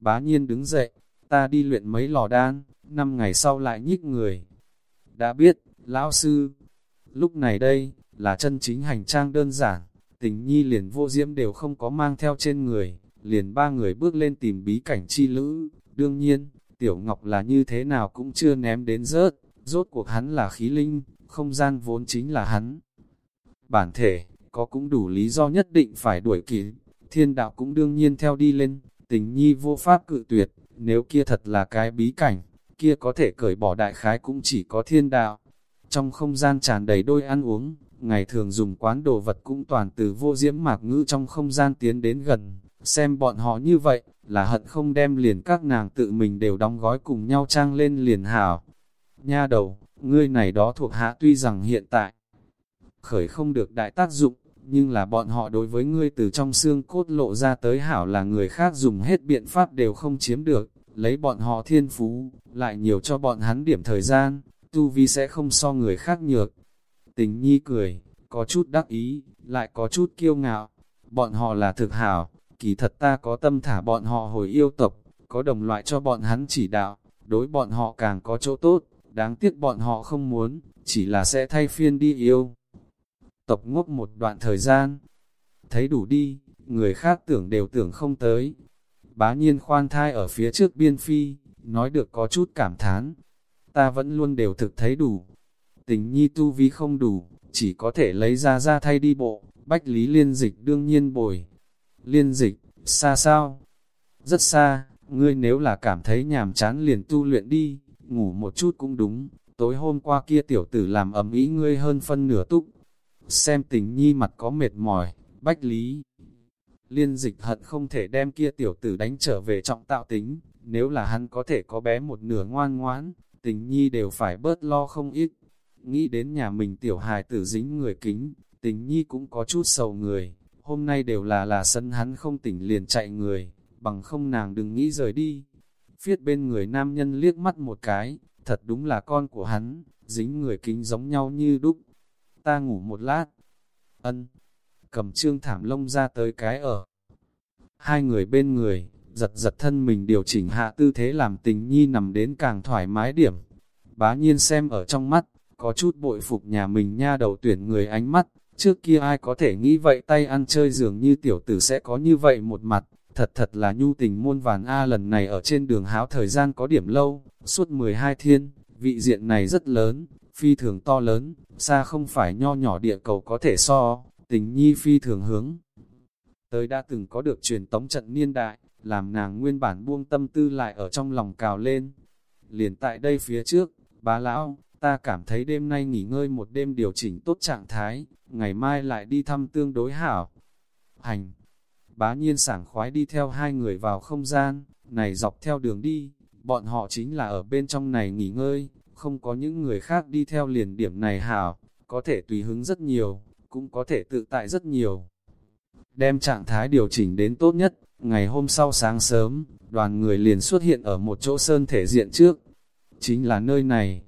Bá nhiên đứng dậy, ta đi luyện mấy lò đan, năm ngày sau lại nhích người. Đã biết, lão sư, lúc này đây, là chân chính hành trang đơn giản, tình nhi liền vô diễm đều không có mang theo trên người, liền ba người bước lên tìm bí cảnh chi lữ, đương nhiên, tiểu ngọc là như thế nào cũng chưa ném đến rớt, rốt cuộc hắn là khí linh, không gian vốn chính là hắn. Bản thể, có cũng đủ lý do nhất định phải đuổi kịp, thiên đạo cũng đương nhiên theo đi lên, tình nhi vô pháp cự tuyệt, nếu kia thật là cái bí cảnh, kia có thể cởi bỏ đại khái cũng chỉ có thiên đạo. Trong không gian tràn đầy đôi ăn uống, ngày thường dùng quán đồ vật cũng toàn từ vô diễm mạc ngữ trong không gian tiến đến gần, xem bọn họ như vậy, là hận không đem liền các nàng tự mình đều đóng gói cùng nhau trang lên liền hảo. Nha đầu, ngươi này đó thuộc hạ tuy rằng hiện tại khởi không được đại tác dụng, nhưng là bọn họ đối với ngươi từ trong xương cốt lộ ra tới hảo là người khác dùng hết biện pháp đều không chiếm được, lấy bọn họ thiên phú, lại nhiều cho bọn hắn điểm thời gian, tu vi sẽ không so người khác nhược. Tình nhi cười, có chút đắc ý, lại có chút kiêu ngạo, bọn họ là thực hảo, kỳ thật ta có tâm thả bọn họ hồi yêu tộc, có đồng loại cho bọn hắn chỉ đạo, đối bọn họ càng có chỗ tốt, đáng tiếc bọn họ không muốn, chỉ là sẽ thay phiên đi yêu. Tộc ngốc một đoạn thời gian, thấy đủ đi, người khác tưởng đều tưởng không tới. Bá nhiên khoan thai ở phía trước biên phi, nói được có chút cảm thán. Ta vẫn luôn đều thực thấy đủ. Tình nhi tu vi không đủ, chỉ có thể lấy ra ra thay đi bộ, bách lý liên dịch đương nhiên bồi. Liên dịch, xa sao? Rất xa, ngươi nếu là cảm thấy nhàm chán liền tu luyện đi, ngủ một chút cũng đúng, tối hôm qua kia tiểu tử làm ấm ý ngươi hơn phân nửa túc. Xem tình nhi mặt có mệt mỏi, bách lý. Liên dịch hận không thể đem kia tiểu tử đánh trở về trọng tạo tính, nếu là hắn có thể có bé một nửa ngoan ngoãn, tình nhi đều phải bớt lo không ít. Nghĩ đến nhà mình tiểu hài tử dính người kính, tình nhi cũng có chút sầu người, hôm nay đều là là sân hắn không tỉnh liền chạy người, bằng không nàng đừng nghĩ rời đi. Phiết bên người nam nhân liếc mắt một cái, thật đúng là con của hắn, dính người kính giống nhau như đúc. Ta ngủ một lát. Ân, cầm trương thảm lông ra tới cái ở. Hai người bên người, giật giật thân mình điều chỉnh hạ tư thế làm tình nhi nằm đến càng thoải mái điểm. Bá nhiên xem ở trong mắt, có chút bội phục nhà mình nha đầu tuyển người ánh mắt, trước kia ai có thể nghĩ vậy tay ăn chơi dường như tiểu tử sẽ có như vậy một mặt, thật thật là nhu tình muôn vàn A lần này ở trên đường háo thời gian có điểm lâu, suốt 12 thiên, vị diện này rất lớn, phi thường to lớn, xa không phải nho nhỏ địa cầu có thể so, tình nhi phi thường hướng. Tới đã từng có được truyền tống trận niên đại, làm nàng nguyên bản buông tâm tư lại ở trong lòng cào lên. Liền tại đây phía trước, bá lão, ta cảm thấy đêm nay nghỉ ngơi một đêm điều chỉnh tốt trạng thái, ngày mai lại đi thăm tương đối hảo. Hành, bá nhiên sảng khoái đi theo hai người vào không gian, này dọc theo đường đi, bọn họ chính là ở bên trong này nghỉ ngơi, không có những người khác đi theo liền điểm này hảo, có thể tùy hứng rất nhiều, cũng có thể tự tại rất nhiều. Đem trạng thái điều chỉnh đến tốt nhất, Ngày hôm sau sáng sớm, đoàn người liền xuất hiện ở một chỗ sơn thể diện trước. Chính là nơi này.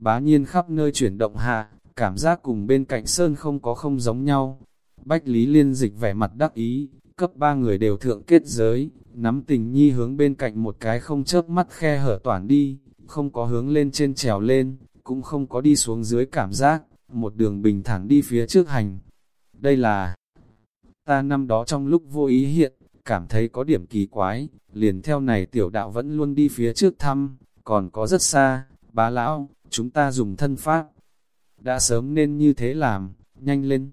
Bá nhiên khắp nơi chuyển động hạ, cảm giác cùng bên cạnh sơn không có không giống nhau. Bách Lý Liên dịch vẻ mặt đắc ý, cấp ba người đều thượng kết giới, nắm tình nhi hướng bên cạnh một cái không chớp mắt khe hở toàn đi, không có hướng lên trên trèo lên, cũng không có đi xuống dưới cảm giác, một đường bình thẳng đi phía trước hành. Đây là ta năm đó trong lúc vô ý hiện, cảm thấy có điểm kỳ quái, liền theo này tiểu đạo vẫn luôn đi phía trước thăm, còn có rất xa, bá lão, chúng ta dùng thân pháp. Đã sớm nên như thế làm, nhanh lên.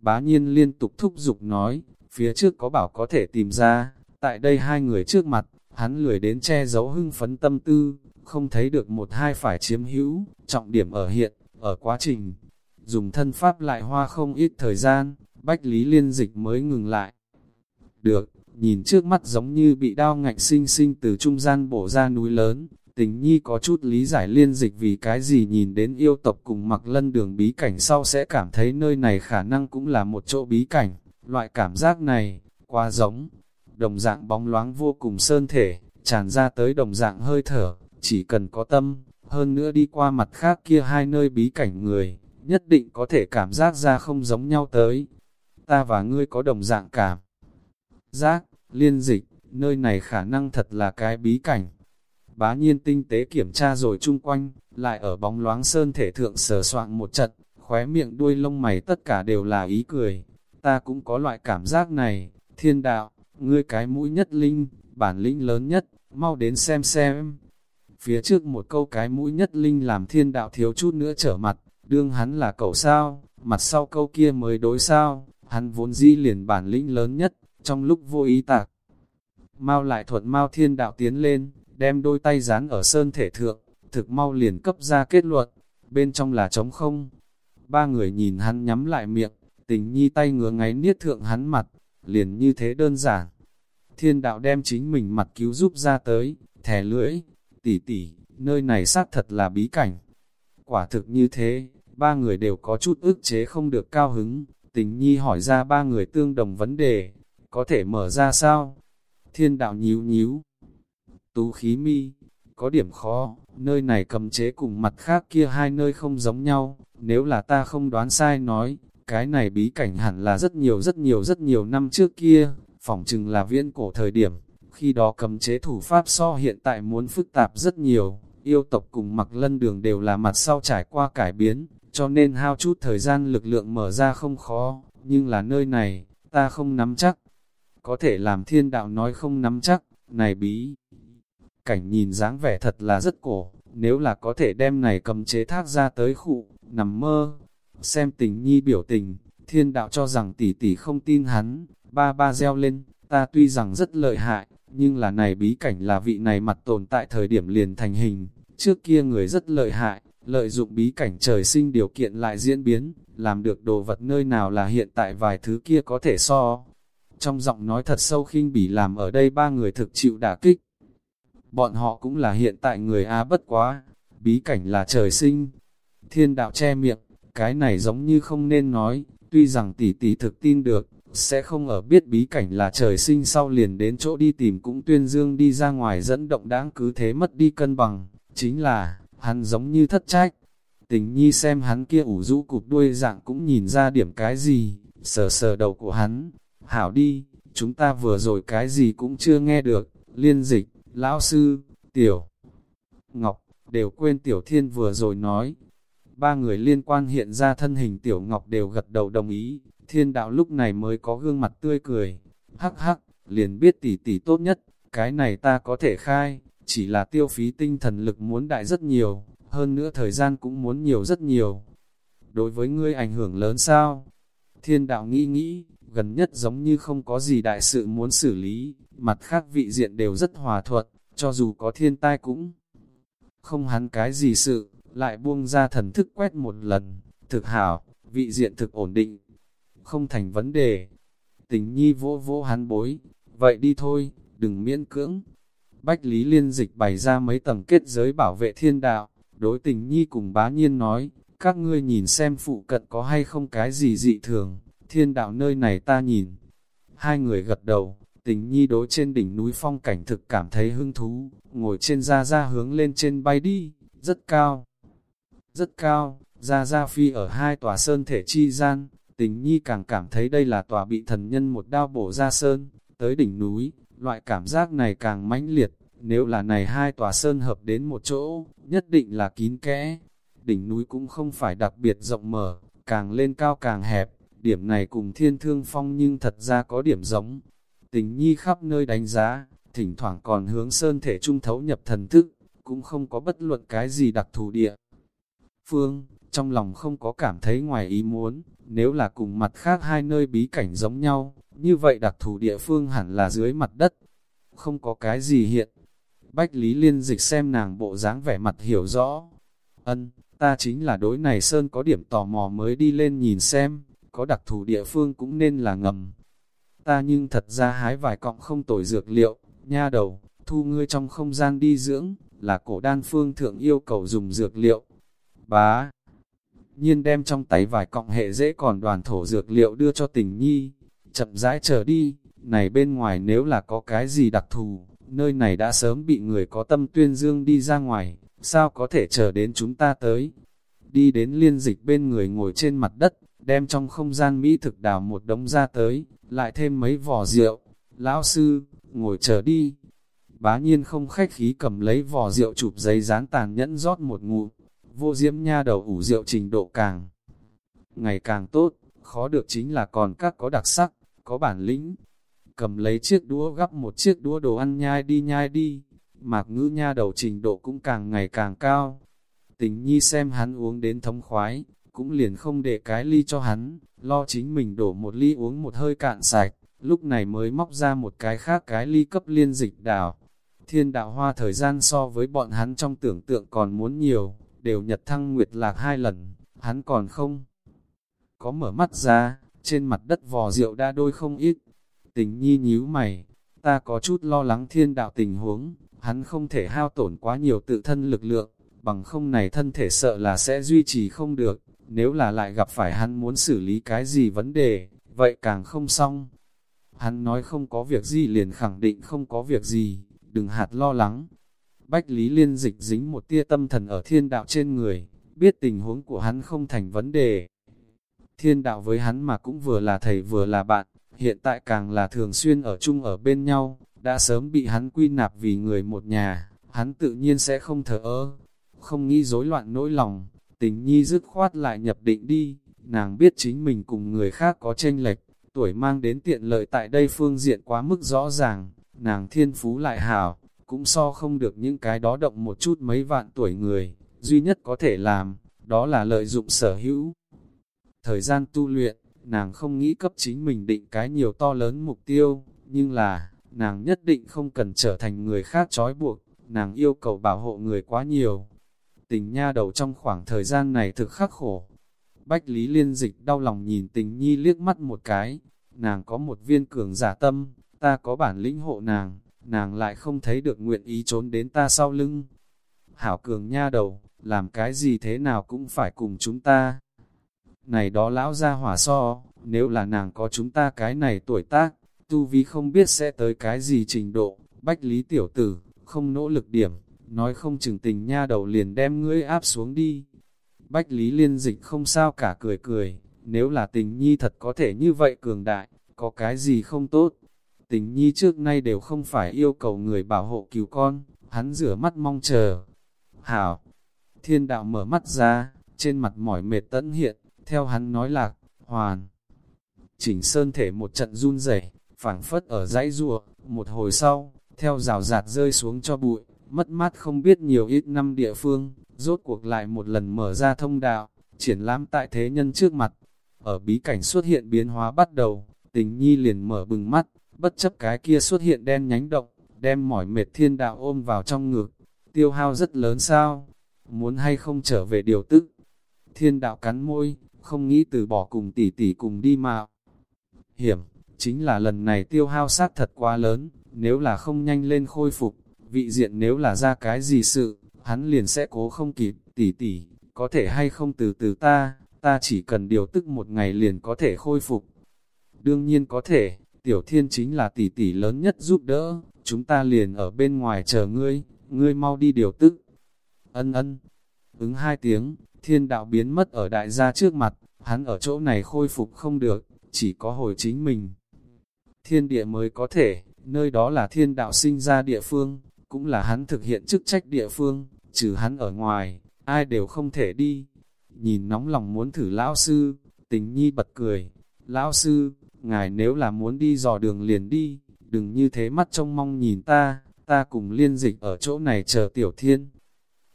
Bá nhiên liên tục thúc giục nói, phía trước có bảo có thể tìm ra, tại đây hai người trước mặt, hắn lười đến che giấu hưng phấn tâm tư, không thấy được một hai phải chiếm hữu, trọng điểm ở hiện, ở quá trình. Dùng thân pháp lại hoa không ít thời gian, Bách Lý Liên Dịch mới ngừng lại. Được, nhìn trước mắt giống như bị đao ngạnh sinh sinh từ trung gian bổ ra núi lớn, tình nhi có chút lý giải liên dịch vì cái gì nhìn đến yêu tộc cùng mặc lân đường bí cảnh sau sẽ cảm thấy nơi này khả năng cũng là một chỗ bí cảnh, loại cảm giác này, quá giống, đồng dạng bóng loáng vô cùng sơn thể, tràn ra tới đồng dạng hơi thở, chỉ cần có tâm, hơn nữa đi qua mặt khác kia hai nơi bí cảnh người, nhất định có thể cảm giác ra không giống nhau tới. Ta và ngươi có đồng dạng cảm giác, liên dịch, nơi này khả năng thật là cái bí cảnh. Bá nhiên tinh tế kiểm tra rồi chung quanh, lại ở bóng loáng sơn thể thượng sờ soạn một trận, khóe miệng đuôi lông mày tất cả đều là ý cười. Ta cũng có loại cảm giác này, thiên đạo, ngươi cái mũi nhất linh, bản lĩnh lớn nhất, mau đến xem xem. Phía trước một câu cái mũi nhất linh làm thiên đạo thiếu chút nữa trở mặt, đương hắn là cậu sao, mặt sau câu kia mới đối sao, hắn vốn di liền bản lĩnh lớn nhất, trong lúc vô ý tạc. Mau lại thuận mau thiên đạo tiến lên, đem đôi tay dán ở sơn thể thượng, thực mau liền cấp ra kết luận, bên trong là trống không. Ba người nhìn hắn nhắm lại miệng, tình nhi tay ngứa ngáy niết thượng hắn mặt, liền như thế đơn giản. Thiên đạo đem chính mình mặt cứu giúp ra tới, thẻ lưỡi, tỉ tỉ, nơi này xác thật là bí cảnh. Quả thực như thế, ba người đều có chút ức chế không được cao hứng, tình nhi hỏi ra ba người tương đồng vấn đề, có thể mở ra sao? Thiên đạo nhíu nhíu, tú khí mi, có điểm khó, nơi này cầm chế cùng mặt khác kia hai nơi không giống nhau, nếu là ta không đoán sai nói, cái này bí cảnh hẳn là rất nhiều rất nhiều rất nhiều năm trước kia, phỏng chừng là viễn cổ thời điểm, khi đó cầm chế thủ pháp so hiện tại muốn phức tạp rất nhiều, yêu tộc cùng mặc lân đường đều là mặt sau trải qua cải biến, cho nên hao chút thời gian lực lượng mở ra không khó, nhưng là nơi này, ta không nắm chắc. Có thể làm thiên đạo nói không nắm chắc, này bí. Cảnh nhìn dáng vẻ thật là rất cổ, nếu là có thể đem này cầm chế thác ra tới khụ, nằm mơ. Xem tình nhi biểu tình, thiên đạo cho rằng tỷ tỷ không tin hắn, ba ba reo lên, ta tuy rằng rất lợi hại, nhưng là này bí cảnh là vị này mặt tồn tại thời điểm liền thành hình, trước kia người rất lợi hại, lợi dụng bí cảnh trời sinh điều kiện lại diễn biến, làm được đồ vật nơi nào là hiện tại vài thứ kia có thể so. Trong giọng nói thật sâu khinh bỉ làm ở đây ba người thực chịu đả kích. Bọn họ cũng là hiện tại người Á bất quá, bí cảnh là trời sinh. Thiên đạo che miệng, cái này giống như không nên nói, tuy rằng tỷ tỷ thực tin được, sẽ không ở biết bí cảnh là trời sinh sau liền đến chỗ đi tìm cũng tuyên dương đi ra ngoài dẫn động đáng cứ thế mất đi cân bằng, chính là, hắn giống như thất trách. Tình nhi xem hắn kia ủ rũ cục đuôi dạng cũng nhìn ra điểm cái gì, sờ sờ đầu của hắn, hảo đi, chúng ta vừa rồi cái gì cũng chưa nghe được, liên dịch, lão sư, tiểu, ngọc, đều quên tiểu thiên vừa rồi nói. Ba người liên quan hiện ra thân hình tiểu ngọc đều gật đầu đồng ý, thiên đạo lúc này mới có gương mặt tươi cười, hắc hắc, liền biết tỷ tỷ tốt nhất, cái này ta có thể khai, chỉ là tiêu phí tinh thần lực muốn đại rất nhiều, hơn nữa thời gian cũng muốn nhiều rất nhiều. Đối với ngươi ảnh hưởng lớn sao? Thiên đạo nghĩ nghĩ, gần nhất giống như không có gì đại sự muốn xử lý, mặt khác vị diện đều rất hòa thuận, cho dù có thiên tai cũng không hắn cái gì sự, lại buông ra thần thức quét một lần, thực hảo, vị diện thực ổn định, không thành vấn đề. Tình nhi vỗ vỗ hắn bối, vậy đi thôi, đừng miễn cưỡng. Bách Lý Liên Dịch bày ra mấy tầng kết giới bảo vệ thiên đạo, đối tình nhi cùng bá nhiên nói, các ngươi nhìn xem phụ cận có hay không cái gì dị thường, thiên đạo nơi này ta nhìn. Hai người gật đầu, Tình nhi đối trên đỉnh núi phong cảnh thực cảm thấy hứng thú, ngồi trên ra ra hướng lên trên bay đi, rất cao. Rất cao, ra ra phi ở hai tòa sơn thể chi gian, tình nhi càng cảm thấy đây là tòa bị thần nhân một đao bổ ra sơn, tới đỉnh núi, loại cảm giác này càng mãnh liệt, nếu là này hai tòa sơn hợp đến một chỗ, nhất định là kín kẽ. Đỉnh núi cũng không phải đặc biệt rộng mở, càng lên cao càng hẹp, điểm này cùng thiên thương phong nhưng thật ra có điểm giống. Tình nhi khắp nơi đánh giá, thỉnh thoảng còn hướng sơn thể trung thấu nhập thần thức, cũng không có bất luận cái gì đặc thù địa. Phương, trong lòng không có cảm thấy ngoài ý muốn, nếu là cùng mặt khác hai nơi bí cảnh giống nhau, như vậy đặc thù địa phương hẳn là dưới mặt đất. Không có cái gì hiện. Bách Lý Liên dịch xem nàng bộ dáng vẻ mặt hiểu rõ. Ân, ta chính là đối này Sơn có điểm tò mò mới đi lên nhìn xem, có đặc thù địa phương cũng nên là ngầm. Ta nhưng thật ra hái vài cọng không tồi dược liệu, nha đầu, thu ngươi trong không gian đi dưỡng, là cổ đan phương thượng yêu cầu dùng dược liệu. Bá, nhiên đem trong tay vài cọng hệ dễ còn đoàn thổ dược liệu đưa cho tình nhi, chậm rãi trở đi, này bên ngoài nếu là có cái gì đặc thù, nơi này đã sớm bị người có tâm tuyên dương đi ra ngoài, sao có thể chờ đến chúng ta tới. Đi đến liên dịch bên người ngồi trên mặt đất, đem trong không gian mỹ thực đào một đống ra tới, lại thêm mấy vỏ rượu. Lão sư, ngồi chờ đi. Bá nhiên không khách khí cầm lấy vỏ rượu chụp giấy dán tàn nhẫn rót một ngụm, vô diễm nha đầu ủ rượu trình độ càng ngày càng tốt, khó được chính là còn các có đặc sắc, có bản lĩnh. Cầm lấy chiếc đũa gắp một chiếc đũa đồ ăn nhai đi nhai đi, mạc ngữ nha đầu trình độ cũng càng ngày càng cao. Tình nhi xem hắn uống đến thống khoái, cũng liền không để cái ly cho hắn, lo chính mình đổ một ly uống một hơi cạn sạch, lúc này mới móc ra một cái khác cái ly cấp liên dịch đảo. Thiên đạo hoa thời gian so với bọn hắn trong tưởng tượng còn muốn nhiều, đều nhật thăng nguyệt lạc hai lần, hắn còn không. Có mở mắt ra, trên mặt đất vò rượu đa đôi không ít. Tình nhi nhíu mày, ta có chút lo lắng thiên đạo tình huống, hắn không thể hao tổn quá nhiều tự thân lực lượng, bằng không này thân thể sợ là sẽ duy trì không được, nếu là lại gặp phải hắn muốn xử lý cái gì vấn đề, vậy càng không xong. Hắn nói không có việc gì liền khẳng định không có việc gì, đừng hạt lo lắng, Bách Lý Liên dịch dính một tia tâm thần ở thiên đạo trên người, biết tình huống của hắn không thành vấn đề. Thiên đạo với hắn mà cũng vừa là thầy vừa là bạn, hiện tại càng là thường xuyên ở chung ở bên nhau, đã sớm bị hắn quy nạp vì người một nhà, hắn tự nhiên sẽ không thở ơ, không nghĩ rối loạn nỗi lòng, tình nhi dứt khoát lại nhập định đi, nàng biết chính mình cùng người khác có tranh lệch, tuổi mang đến tiện lợi tại đây phương diện quá mức rõ ràng, nàng thiên phú lại hảo, cũng so không được những cái đó động một chút mấy vạn tuổi người, duy nhất có thể làm, đó là lợi dụng sở hữu. Thời gian tu luyện, nàng không nghĩ cấp chính mình định cái nhiều to lớn mục tiêu, nhưng là, nàng nhất định không cần trở thành người khác trói buộc, nàng yêu cầu bảo hộ người quá nhiều. Tình nha đầu trong khoảng thời gian này thực khắc khổ. Bách Lý Liên Dịch đau lòng nhìn tình nhi liếc mắt một cái, nàng có một viên cường giả tâm, ta có bản lĩnh hộ nàng, nàng lại không thấy được nguyện ý trốn đến ta sau lưng. Hảo cường nha đầu, làm cái gì thế nào cũng phải cùng chúng ta. Này đó lão ra hỏa so, nếu là nàng có chúng ta cái này tuổi tác, tu vi không biết sẽ tới cái gì trình độ, bách lý tiểu tử, không nỗ lực điểm, nói không chừng tình nha đầu liền đem ngươi áp xuống đi. Bách lý liên dịch không sao cả cười cười, nếu là tình nhi thật có thể như vậy cường đại, có cái gì không tốt, tình nhi trước nay đều không phải yêu cầu người bảo hộ cứu con, hắn rửa mắt mong chờ. Hảo, thiên đạo mở mắt ra, trên mặt mỏi mệt tẫn hiện, theo hắn nói lạc, hoàn. Chỉnh sơn thể một trận run rẩy, phảng phất ở dãy rùa, một hồi sau, theo rào rạt rơi xuống cho bụi, mất mát không biết nhiều ít năm địa phương, rốt cuộc lại một lần mở ra thông đạo, triển lãm tại thế nhân trước mặt. Ở bí cảnh xuất hiện biến hóa bắt đầu, tình nhi liền mở bừng mắt, bất chấp cái kia xuất hiện đen nhánh động, đem mỏi mệt thiên đạo ôm vào trong ngực, tiêu hao rất lớn sao, muốn hay không trở về điều tức. Thiên đạo cắn môi, không nghĩ từ bỏ cùng tỷ tỷ cùng đi mà. Hiểm, chính là lần này tiêu hao sát thật quá lớn, nếu là không nhanh lên khôi phục, vị diện nếu là ra cái gì sự, hắn liền sẽ cố không kịp, tỷ tỷ, có thể hay không từ từ ta, ta chỉ cần điều tức một ngày liền có thể khôi phục. Đương nhiên có thể, Tiểu Thiên chính là tỷ tỷ lớn nhất giúp đỡ, chúng ta liền ở bên ngoài chờ ngươi, ngươi mau đi điều tức. Ân ân, ứng hai tiếng, thiên đạo biến mất ở đại gia trước mặt, hắn ở chỗ này khôi phục không được, chỉ có hồi chính mình. Thiên địa mới có thể, nơi đó là thiên đạo sinh ra địa phương, cũng là hắn thực hiện chức trách địa phương, trừ hắn ở ngoài, ai đều không thể đi. Nhìn nóng lòng muốn thử lão sư, tình nhi bật cười, lão sư, ngài nếu là muốn đi dò đường liền đi, đừng như thế mắt trông mong nhìn ta, ta cùng liên dịch ở chỗ này chờ tiểu thiên.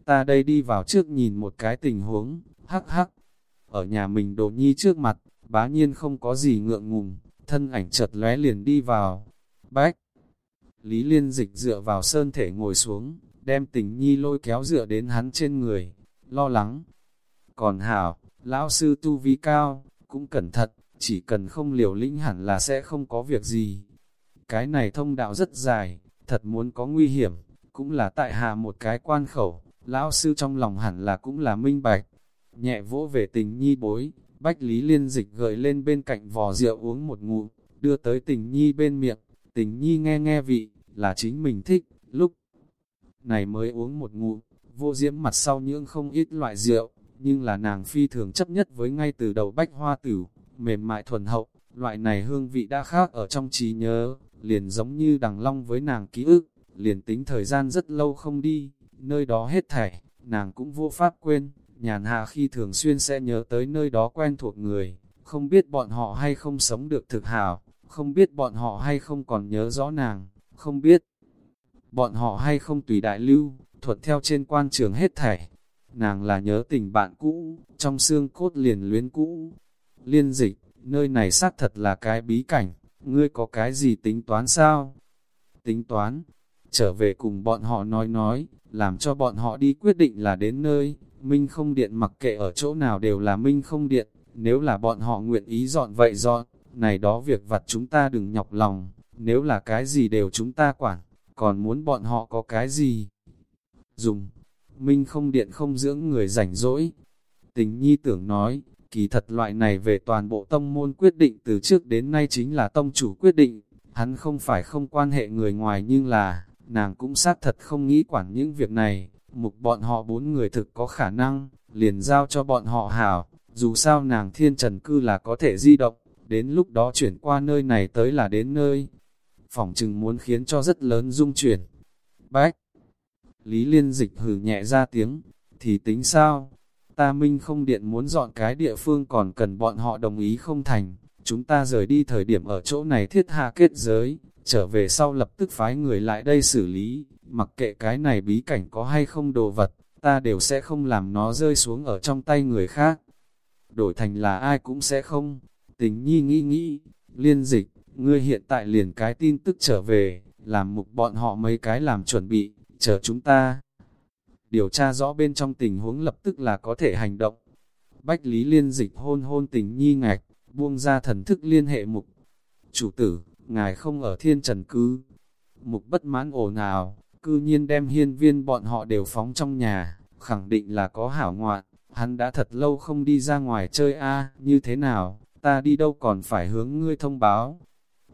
Ta đây đi vào trước nhìn một cái tình huống, hắc hắc, ở nhà mình đồ nhi trước mặt, bá nhiên không có gì ngượng ngùng, thân ảnh chợt lóe liền đi vào. Bách! Lý liên dịch dựa vào sơn thể ngồi xuống, đem tình nhi lôi kéo dựa đến hắn trên người, lo lắng. Còn hảo, lão sư tu vi cao, cũng cẩn thận, chỉ cần không liều lĩnh hẳn là sẽ không có việc gì. Cái này thông đạo rất dài, thật muốn có nguy hiểm, cũng là tại hạ một cái quan khẩu, lão sư trong lòng hẳn là cũng là minh bạch. Nhẹ vỗ về tình nhi bối, Bách Lý Liên dịch gợi lên bên cạnh vò rượu uống một ngụm, đưa tới tình nhi bên miệng, tình nhi nghe nghe vị, là chính mình thích, lúc này mới uống một ngụm, vô diễm mặt sau nhưng không ít loại rượu, nhưng là nàng phi thường chấp nhất với ngay từ đầu bách hoa tử, mềm mại thuần hậu, loại này hương vị đã khác ở trong trí nhớ, liền giống như đằng long với nàng ký ức, liền tính thời gian rất lâu không đi, nơi đó hết thảy, nàng cũng vô pháp quên, nhàn hạ khi thường xuyên sẽ nhớ tới nơi đó quen thuộc người, không biết bọn họ hay không sống được thực hảo, không biết bọn họ hay không còn nhớ rõ nàng, không biết bọn họ hay không tùy đại lưu, thuận theo trên quan trường hết thảy. Nàng là nhớ tình bạn cũ, trong xương cốt liền luyến cũ. Liên dịch, nơi này xác thật là cái bí cảnh, ngươi có cái gì tính toán sao? Tính toán, trở về cùng bọn họ nói nói, làm cho bọn họ đi quyết định là đến nơi, Minh không điện mặc kệ ở chỗ nào đều là Minh không điện, nếu là bọn họ nguyện ý dọn vậy dọn, này đó việc vặt chúng ta đừng nhọc lòng, nếu là cái gì đều chúng ta quản, còn muốn bọn họ có cái gì? Dùng, Minh không điện không dưỡng người rảnh rỗi. Tình nhi tưởng nói, kỳ thật loại này về toàn bộ tông môn quyết định từ trước đến nay chính là tông chủ quyết định, hắn không phải không quan hệ người ngoài nhưng là, nàng cũng xác thật không nghĩ quản những việc này, mục bọn họ bốn người thực có khả năng, liền giao cho bọn họ hảo, dù sao nàng thiên trần cư là có thể di động, đến lúc đó chuyển qua nơi này tới là đến nơi, phỏng chừng muốn khiến cho rất lớn dung chuyển. Bách! Lý Liên Dịch hử nhẹ ra tiếng, thì tính sao? Ta minh không điện muốn dọn cái địa phương còn cần bọn họ đồng ý không thành, chúng ta rời đi thời điểm ở chỗ này thiết hạ kết giới, trở về sau lập tức phái người lại đây xử lý, mặc kệ cái này bí cảnh có hay không đồ vật, ta đều sẽ không làm nó rơi xuống ở trong tay người khác. Đổi thành là ai cũng sẽ không, tình nhi nghĩ nghĩ, liên dịch, ngươi hiện tại liền cái tin tức trở về, làm mục bọn họ mấy cái làm chuẩn bị, chờ chúng ta. Điều tra rõ bên trong tình huống lập tức là có thể hành động. Bách Lý liên dịch hôn hôn tình nhi ngạch, buông ra thần thức liên hệ mục. Chủ tử, ngài không ở thiên trần cư. Mục bất mãn ồn nào cư nhiên đem hiên viên bọn họ đều phóng trong nhà, khẳng định là có hảo ngoạn. Hắn đã thật lâu không đi ra ngoài chơi a như thế nào, ta đi đâu còn phải hướng ngươi thông báo,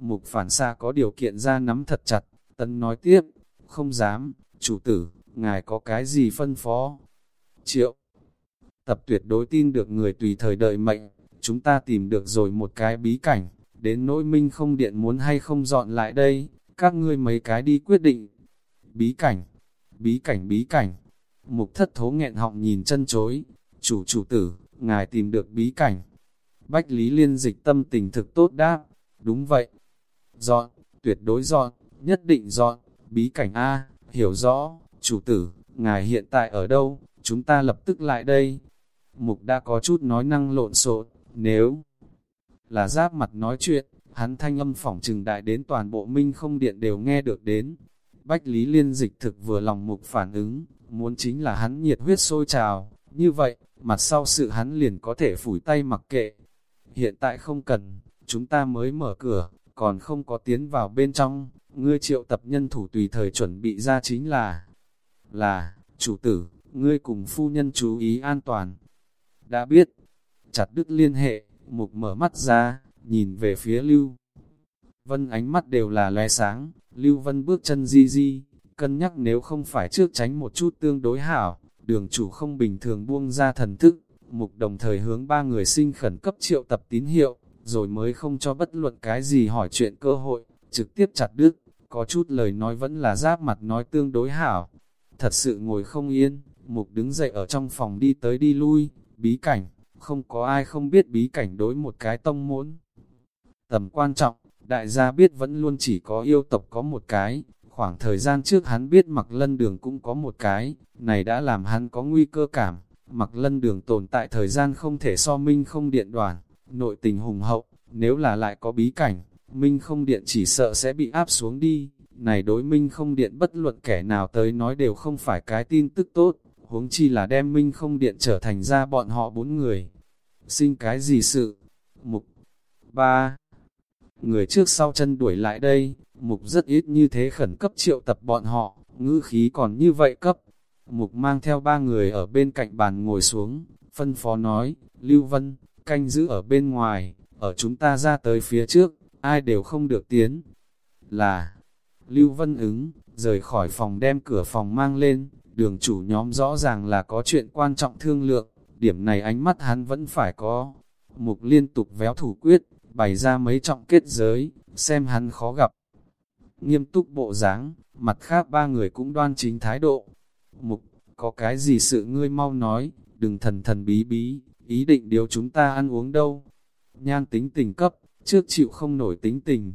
Mục phản xa có điều kiện ra nắm thật chặt, tân nói tiếp, không dám, chủ tử, ngài có cái gì phân phó? Triệu, tập tuyệt đối tin được người tùy thời đợi mệnh, chúng ta tìm được rồi một cái bí cảnh, đến nỗi minh không điện muốn hay không dọn lại đây, các ngươi mấy cái đi quyết định. Bí cảnh, bí cảnh bí cảnh, mục thất thố nghẹn họng nhìn chân chối, chủ chủ tử, ngài tìm được bí cảnh. Bách Lý Liên dịch tâm tình thực tốt đáp, đúng vậy, dọn, tuyệt đối dọn, nhất định dọn, bí cảnh A, hiểu rõ, chủ tử, ngài hiện tại ở đâu, chúng ta lập tức lại đây. Mục đã có chút nói năng lộn xộn, nếu là giáp mặt nói chuyện, hắn thanh âm phỏng trừng đại đến toàn bộ minh không điện đều nghe được đến. Bách Lý Liên dịch thực vừa lòng mục phản ứng, muốn chính là hắn nhiệt huyết sôi trào, như vậy, mặt sau sự hắn liền có thể phủi tay mặc kệ. Hiện tại không cần, chúng ta mới mở cửa, còn không có tiến vào bên trong, ngươi triệu tập nhân thủ tùy thời chuẩn bị ra chính là, là, chủ tử, ngươi cùng phu nhân chú ý an toàn. Đã biết, chặt đứt liên hệ, mục mở mắt ra, nhìn về phía lưu. Vân ánh mắt đều là lóe sáng, Lưu Vân bước chân di di, cân nhắc nếu không phải trước tránh một chút tương đối hảo, đường chủ không bình thường buông ra thần thức, mục đồng thời hướng ba người sinh khẩn cấp triệu tập tín hiệu, rồi mới không cho bất luận cái gì hỏi chuyện cơ hội, trực tiếp chặt đứt, có chút lời nói vẫn là giáp mặt nói tương đối hảo. Thật sự ngồi không yên, mục đứng dậy ở trong phòng đi tới đi lui, bí cảnh, không có ai không biết bí cảnh đối một cái tông môn. Tầm quan trọng, đại gia biết vẫn luôn chỉ có yêu tộc có một cái, khoảng thời gian trước hắn biết mặc lân đường cũng có một cái, này đã làm hắn có nguy cơ cảm, mặc lân đường tồn tại thời gian không thể so minh không điện đoàn, nội tình hùng hậu, nếu là lại có bí cảnh, minh không điện chỉ sợ sẽ bị áp xuống đi, này đối minh không điện bất luận kẻ nào tới nói đều không phải cái tin tức tốt, huống chi là đem minh không điện trở thành ra bọn họ bốn người. Sinh cái gì sự? Mục ba Người trước sau chân đuổi lại đây, mục rất ít như thế khẩn cấp triệu tập bọn họ, ngữ khí còn như vậy cấp. Mục mang theo ba người ở bên cạnh bàn ngồi xuống, phân phó nói, Lưu Vân, canh giữ ở bên ngoài, ở chúng ta ra tới phía trước, ai đều không được tiến. Là, Lưu Vân ứng, rời khỏi phòng đem cửa phòng mang lên, đường chủ nhóm rõ ràng là có chuyện quan trọng thương lượng, điểm này ánh mắt hắn vẫn phải có. Mục liên tục véo thủ quyết, bày ra mấy trọng kết giới, xem hắn khó gặp. Nghiêm túc bộ dáng, mặt khác ba người cũng đoan chính thái độ. Mục, có cái gì sự ngươi mau nói, đừng thần thần bí bí, ý định điều chúng ta ăn uống đâu. Nhan tính tình cấp, trước chịu không nổi tính tình.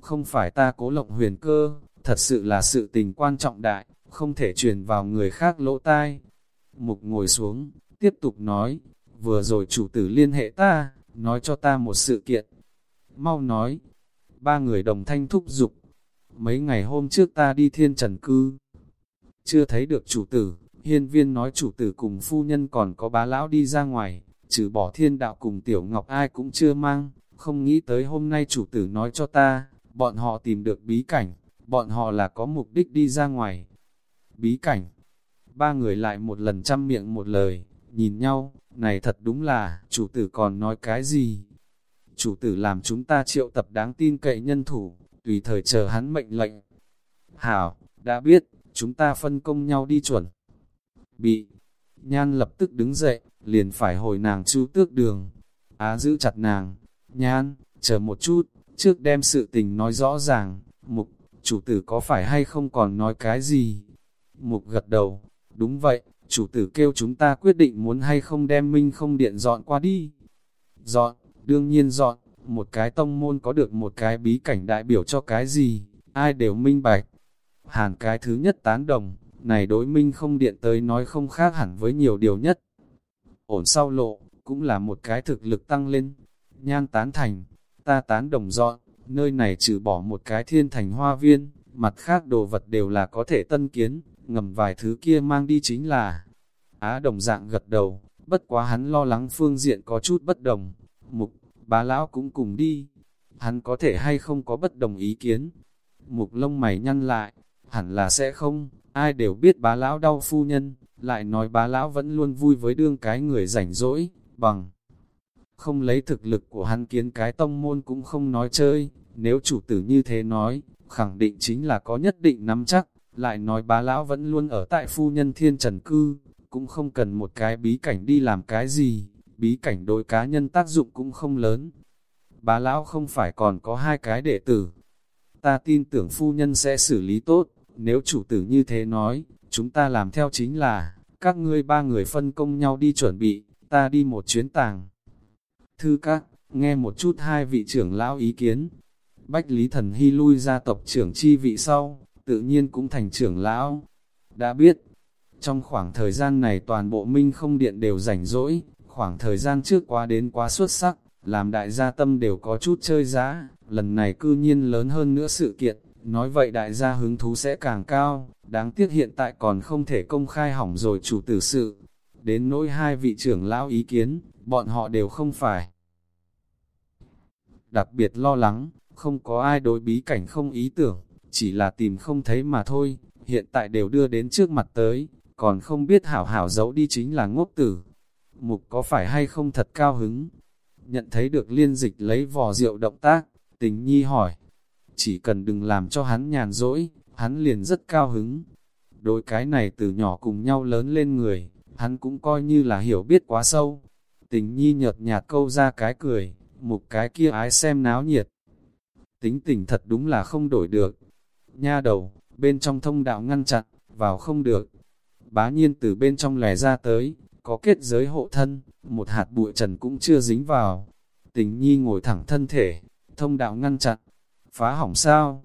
Không phải ta cố lộng huyền cơ, thật sự là sự tình quan trọng đại, không thể truyền vào người khác lỗ tai. Mục ngồi xuống, tiếp tục nói, vừa rồi chủ tử liên hệ ta, nói cho ta một sự kiện. Mau nói, ba người đồng thanh thúc giục. Mấy ngày hôm trước ta đi thiên trần cư, chưa thấy được chủ tử, hiên viên nói chủ tử cùng phu nhân còn có bá lão đi ra ngoài, trừ bỏ thiên đạo cùng tiểu ngọc ai cũng chưa mang, không nghĩ tới hôm nay chủ tử nói cho ta, bọn họ tìm được bí cảnh, bọn họ là có mục đích đi ra ngoài. Bí cảnh, ba người lại một lần chăm miệng một lời, nhìn nhau, này thật đúng là, chủ tử còn nói cái gì? Chủ tử làm chúng ta triệu tập đáng tin cậy nhân thủ, tùy thời chờ hắn mệnh lệnh. Hảo, đã biết, chúng ta phân công nhau đi chuẩn. Bị, nhan lập tức đứng dậy, liền phải hồi nàng chu tước đường. Á giữ chặt nàng, nhan, chờ một chút, trước đem sự tình nói rõ ràng, mục, chủ tử có phải hay không còn nói cái gì? Mục gật đầu, đúng vậy, chủ tử kêu chúng ta quyết định muốn hay không đem minh không điện dọn qua đi. Dọn, đương nhiên dọn, một cái tông môn có được một cái bí cảnh đại biểu cho cái gì, ai đều minh bạch. Hàn cái thứ nhất tán đồng, này đối minh không điện tới nói không khác hẳn với nhiều điều nhất. Ổn sau lộ, cũng là một cái thực lực tăng lên. Nhan tán thành, ta tán đồng dọn, nơi này trừ bỏ một cái thiên thành hoa viên, mặt khác đồ vật đều là có thể tân kiến, ngầm vài thứ kia mang đi chính là. Á đồng dạng gật đầu, bất quá hắn lo lắng phương diện có chút bất đồng. Mục, bá lão cũng cùng đi. Hắn có thể hay không có bất đồng ý kiến. Mục lông mày nhăn lại, hẳn là sẽ không, ai đều biết bá lão đau phu nhân, lại nói bá lão vẫn luôn vui với đương cái người rảnh rỗi, bằng. Không lấy thực lực của hắn kiến cái tông môn cũng không nói chơi, nếu chủ tử như thế nói, khẳng định chính là có nhất định nắm chắc, lại nói bá lão vẫn luôn ở tại phu nhân thiên trần cư, cũng không cần một cái bí cảnh đi làm cái gì, bí cảnh đối cá nhân tác dụng cũng không lớn. Bá lão không phải còn có hai cái đệ tử. Ta tin tưởng phu nhân sẽ xử lý tốt, nếu chủ tử như thế nói, chúng ta làm theo chính là, các ngươi ba người phân công nhau đi chuẩn bị, ta đi một chuyến tàng. Thư các, nghe một chút hai vị trưởng lão ý kiến. Bách Lý Thần Hy lui ra tộc trưởng chi vị sau, tự nhiên cũng thành trưởng lão. Đã biết, trong khoảng thời gian này toàn bộ minh không điện đều rảnh rỗi, khoảng thời gian trước quá đến quá xuất sắc, làm đại gia tâm đều có chút chơi giá, lần này cư nhiên lớn hơn nữa sự kiện, nói vậy đại gia hứng thú sẽ càng cao, đáng tiếc hiện tại còn không thể công khai hỏng rồi chủ tử sự. Đến nỗi hai vị trưởng lão ý kiến, bọn họ đều không phải. Đặc biệt lo lắng, không có ai đối bí cảnh không ý tưởng, chỉ là tìm không thấy mà thôi, hiện tại đều đưa đến trước mặt tới, còn không biết hảo hảo giấu đi chính là ngốc tử. Mục có phải hay không thật cao hứng? Nhận thấy được liên dịch lấy vò rượu động tác, tình nhi hỏi, chỉ cần đừng làm cho hắn nhàn rỗi, hắn liền rất cao hứng. Đối cái này từ nhỏ cùng nhau lớn lên người, hắn cũng coi như là hiểu biết quá sâu. Tình nhi nhợt nhạt câu ra cái cười, một cái kia ái xem náo nhiệt. Tính tình thật đúng là không đổi được. Nha đầu, bên trong thông đạo ngăn chặn, vào không được. Bá nhiên từ bên trong lè ra tới, có kết giới hộ thân, một hạt bụi trần cũng chưa dính vào. Tình nhi ngồi thẳng thân thể, thông đạo ngăn chặn, phá hỏng sao?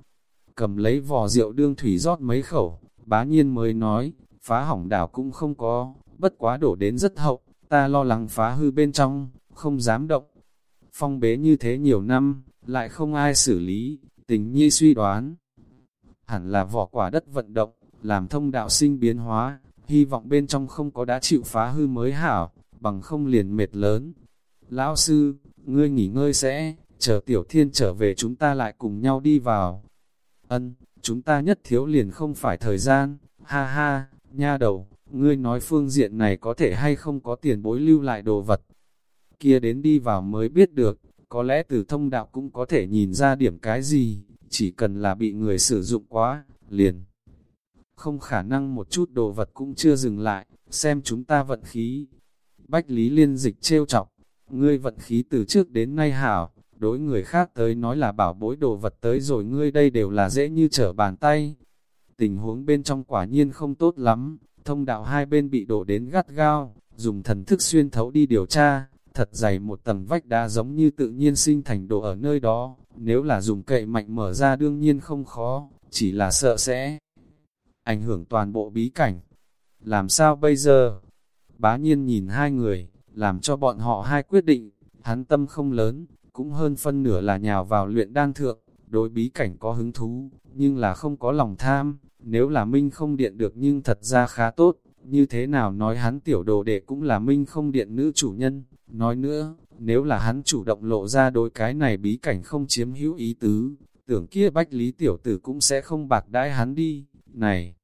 Cầm lấy vò rượu đương thủy rót mấy khẩu, bá nhiên mới nói, phá hỏng đảo cũng không có, bất quá đổ đến rất hậu, ta lo lắng phá hư bên trong, không dám động. Phong bế như thế nhiều năm, lại không ai xử lý, tình nhi suy đoán. Hẳn là vỏ quả đất vận động, làm thông đạo sinh biến hóa, hy vọng bên trong không có đã chịu phá hư mới hảo, bằng không liền mệt lớn. Lão sư, ngươi nghỉ ngơi sẽ, chờ tiểu thiên trở về chúng ta lại cùng nhau đi vào. Ân, chúng ta nhất thiếu liền không phải thời gian, ha ha, nha đầu, ngươi nói phương diện này có thể hay không có tiền bối lưu lại đồ vật. Kia đến đi vào mới biết được, có lẽ từ thông đạo cũng có thể nhìn ra điểm cái gì, chỉ cần là bị người sử dụng quá, liền. Không khả năng một chút đồ vật cũng chưa dừng lại, xem chúng ta vận khí. Bách Lý Liên Dịch trêu chọc, ngươi vận khí từ trước đến nay hảo, đối người khác tới nói là bảo bối đồ vật tới rồi ngươi đây đều là dễ như trở bàn tay. Tình huống bên trong quả nhiên không tốt lắm, thông đạo hai bên bị đổ đến gắt gao, dùng thần thức xuyên thấu đi điều tra, thật dày một tầng vách đá giống như tự nhiên sinh thành đồ ở nơi đó, nếu là dùng cậy mạnh mở ra đương nhiên không khó, chỉ là sợ sẽ ảnh hưởng toàn bộ bí cảnh. Làm sao bây giờ? Bá nhiên nhìn hai người, làm cho bọn họ hai quyết định, hắn tâm không lớn, cũng hơn phân nửa là nhào vào luyện đan thượng, đối bí cảnh có hứng thú, nhưng là không có lòng tham, nếu là Minh không điện được nhưng thật ra khá tốt, như thế nào nói hắn tiểu đồ đệ cũng là Minh không điện nữ chủ nhân, nói nữa, nếu là hắn chủ động lộ ra đôi cái này bí cảnh không chiếm hữu ý tứ, tưởng kia bách lý tiểu tử cũng sẽ không bạc đãi hắn đi, này,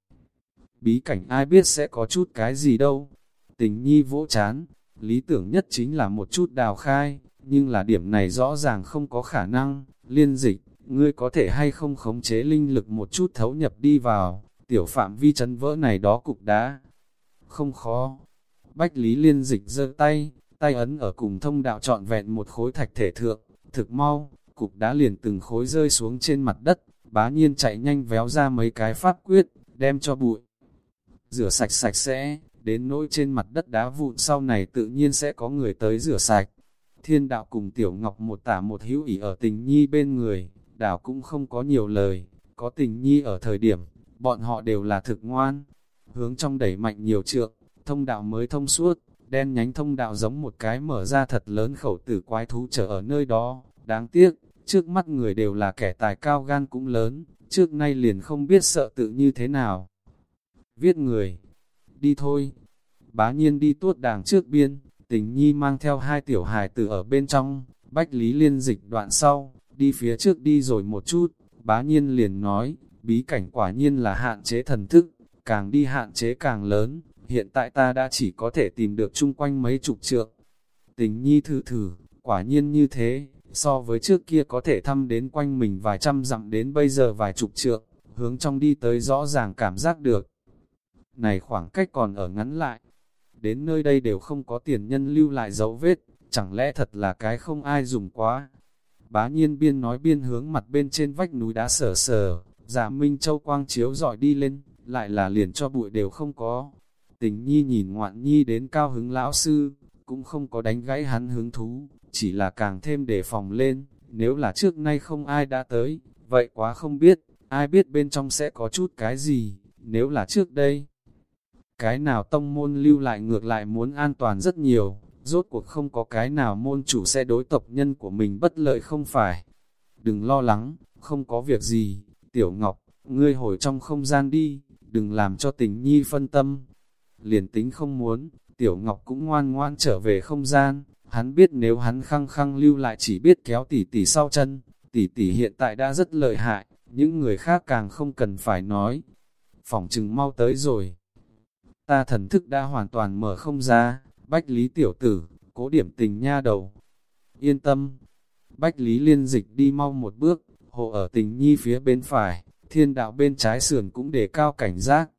bí cảnh ai biết sẽ có chút cái gì đâu, tình nhi vỗ chán, lý tưởng nhất chính là một chút đào khai, nhưng là điểm này rõ ràng không có khả năng, liên dịch, ngươi có thể hay không khống chế linh lực một chút thấu nhập đi vào, tiểu phạm vi chấn vỡ này đó cục đá. Không khó. Bách Lý liên dịch giơ tay, tay ấn ở cùng thông đạo trọn vẹn một khối thạch thể thượng, thực mau, cục đá liền từng khối rơi xuống trên mặt đất, bá nhiên chạy nhanh véo ra mấy cái pháp quyết, đem cho bụi. Rửa sạch sạch sẽ, đến nỗi trên mặt đất đá vụn sau này tự nhiên sẽ có người tới rửa sạch. Thiên đạo cùng Tiểu Ngọc một tả một hữu ỉ ở tình nhi bên người, đảo cũng không có nhiều lời, có tình nhi ở thời điểm, bọn họ đều là thực ngoan. Hướng trong đẩy mạnh nhiều trượng, thông đạo mới thông suốt, đen nhánh thông đạo giống một cái mở ra thật lớn khẩu tử quái thú trở ở nơi đó. Đáng tiếc, trước mắt người đều là kẻ tài cao gan cũng lớn, trước nay liền không biết sợ tự như thế nào. Viết người, đi thôi, bá nhiên đi tuốt đàng trước biên, tình nhi mang theo hai tiểu hài tử ở bên trong, bách lý liên dịch đoạn sau, đi phía trước đi rồi một chút, bá nhiên liền nói, bí cảnh quả nhiên là hạn chế thần thức, càng đi hạn chế càng lớn, hiện tại ta đã chỉ có thể tìm được chung quanh mấy chục trượng. Tình nhi thử thử, quả nhiên như thế, so với trước kia có thể thăm đến quanh mình vài trăm dặm đến bây giờ vài chục trượng, hướng trong đi tới rõ ràng cảm giác được. Này khoảng cách còn ở ngắn lại, đến nơi đây đều không có tiền nhân lưu lại dấu vết, chẳng lẽ thật là cái không ai dùng quá. Bá nhiên biên nói biên hướng mặt bên trên vách núi đá sờ sờ, giả minh châu quang chiếu dọi đi lên, lại là liền cho bụi đều không có. Tình nhi nhìn ngoạn nhi đến cao hứng lão sư, cũng không có đánh gãy hắn hứng thú, chỉ là càng thêm đề phòng lên, nếu là trước nay không ai đã tới, vậy quá không biết, ai biết bên trong sẽ có chút cái gì, nếu là trước đây. Cái nào tông môn lưu lại ngược lại muốn an toàn rất nhiều, rốt cuộc không có cái nào môn chủ sẽ đối tộc nhân của mình bất lợi không phải. Đừng lo lắng, không có việc gì, Tiểu Ngọc, ngươi hồi trong không gian đi, đừng làm cho tình nhi phân tâm. Liền tính không muốn, Tiểu Ngọc cũng ngoan ngoan trở về không gian, hắn biết nếu hắn khăng khăng lưu lại chỉ biết kéo tỉ tỉ sau chân, tỉ tỉ hiện tại đã rất lợi hại, những người khác càng không cần phải nói. Phòng chừng mau tới rồi. Ta thần thức đã hoàn toàn mở không ra, Bách Lý tiểu tử, cố điểm tình nha đầu. Yên tâm. Bách Lý liên dịch đi mau một bước, hộ ở tình nhi phía bên phải, thiên đạo bên trái sườn cũng để cao cảnh giác.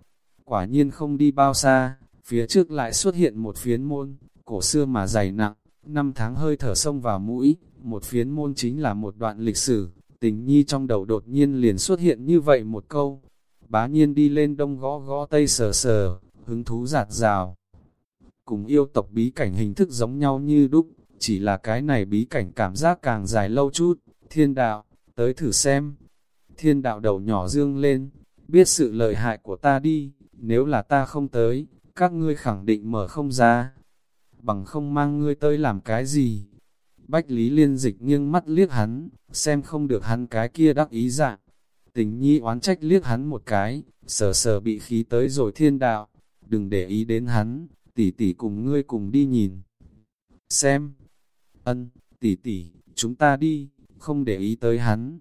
Quả nhiên không đi bao xa, phía trước lại xuất hiện một phiến môn, cổ xưa mà dày nặng, năm tháng hơi thở sông vào mũi, một phiến môn chính là một đoạn lịch sử, tình nhi trong đầu đột nhiên liền xuất hiện như vậy một câu. Bá nhiên đi lên đông gõ gõ tây sờ sờ, hứng thú giạt rào. Cùng yêu tộc bí cảnh hình thức giống nhau như đúc, chỉ là cái này bí cảnh cảm giác càng dài lâu chút, thiên đạo, tới thử xem. Thiên đạo đầu nhỏ dương lên, biết sự lợi hại của ta đi, nếu là ta không tới, các ngươi khẳng định mở không ra. Bằng không mang ngươi tới làm cái gì? Bách Lý Liên dịch nghiêng mắt liếc hắn, xem không được hắn cái kia đắc ý dạng. Tình nhi oán trách liếc hắn một cái, sờ sờ bị khí tới rồi thiên đạo. Đừng để ý đến hắn, tỷ tỷ cùng ngươi cùng đi nhìn. Xem. Ân, tỷ tỷ, chúng ta đi, không để ý tới hắn.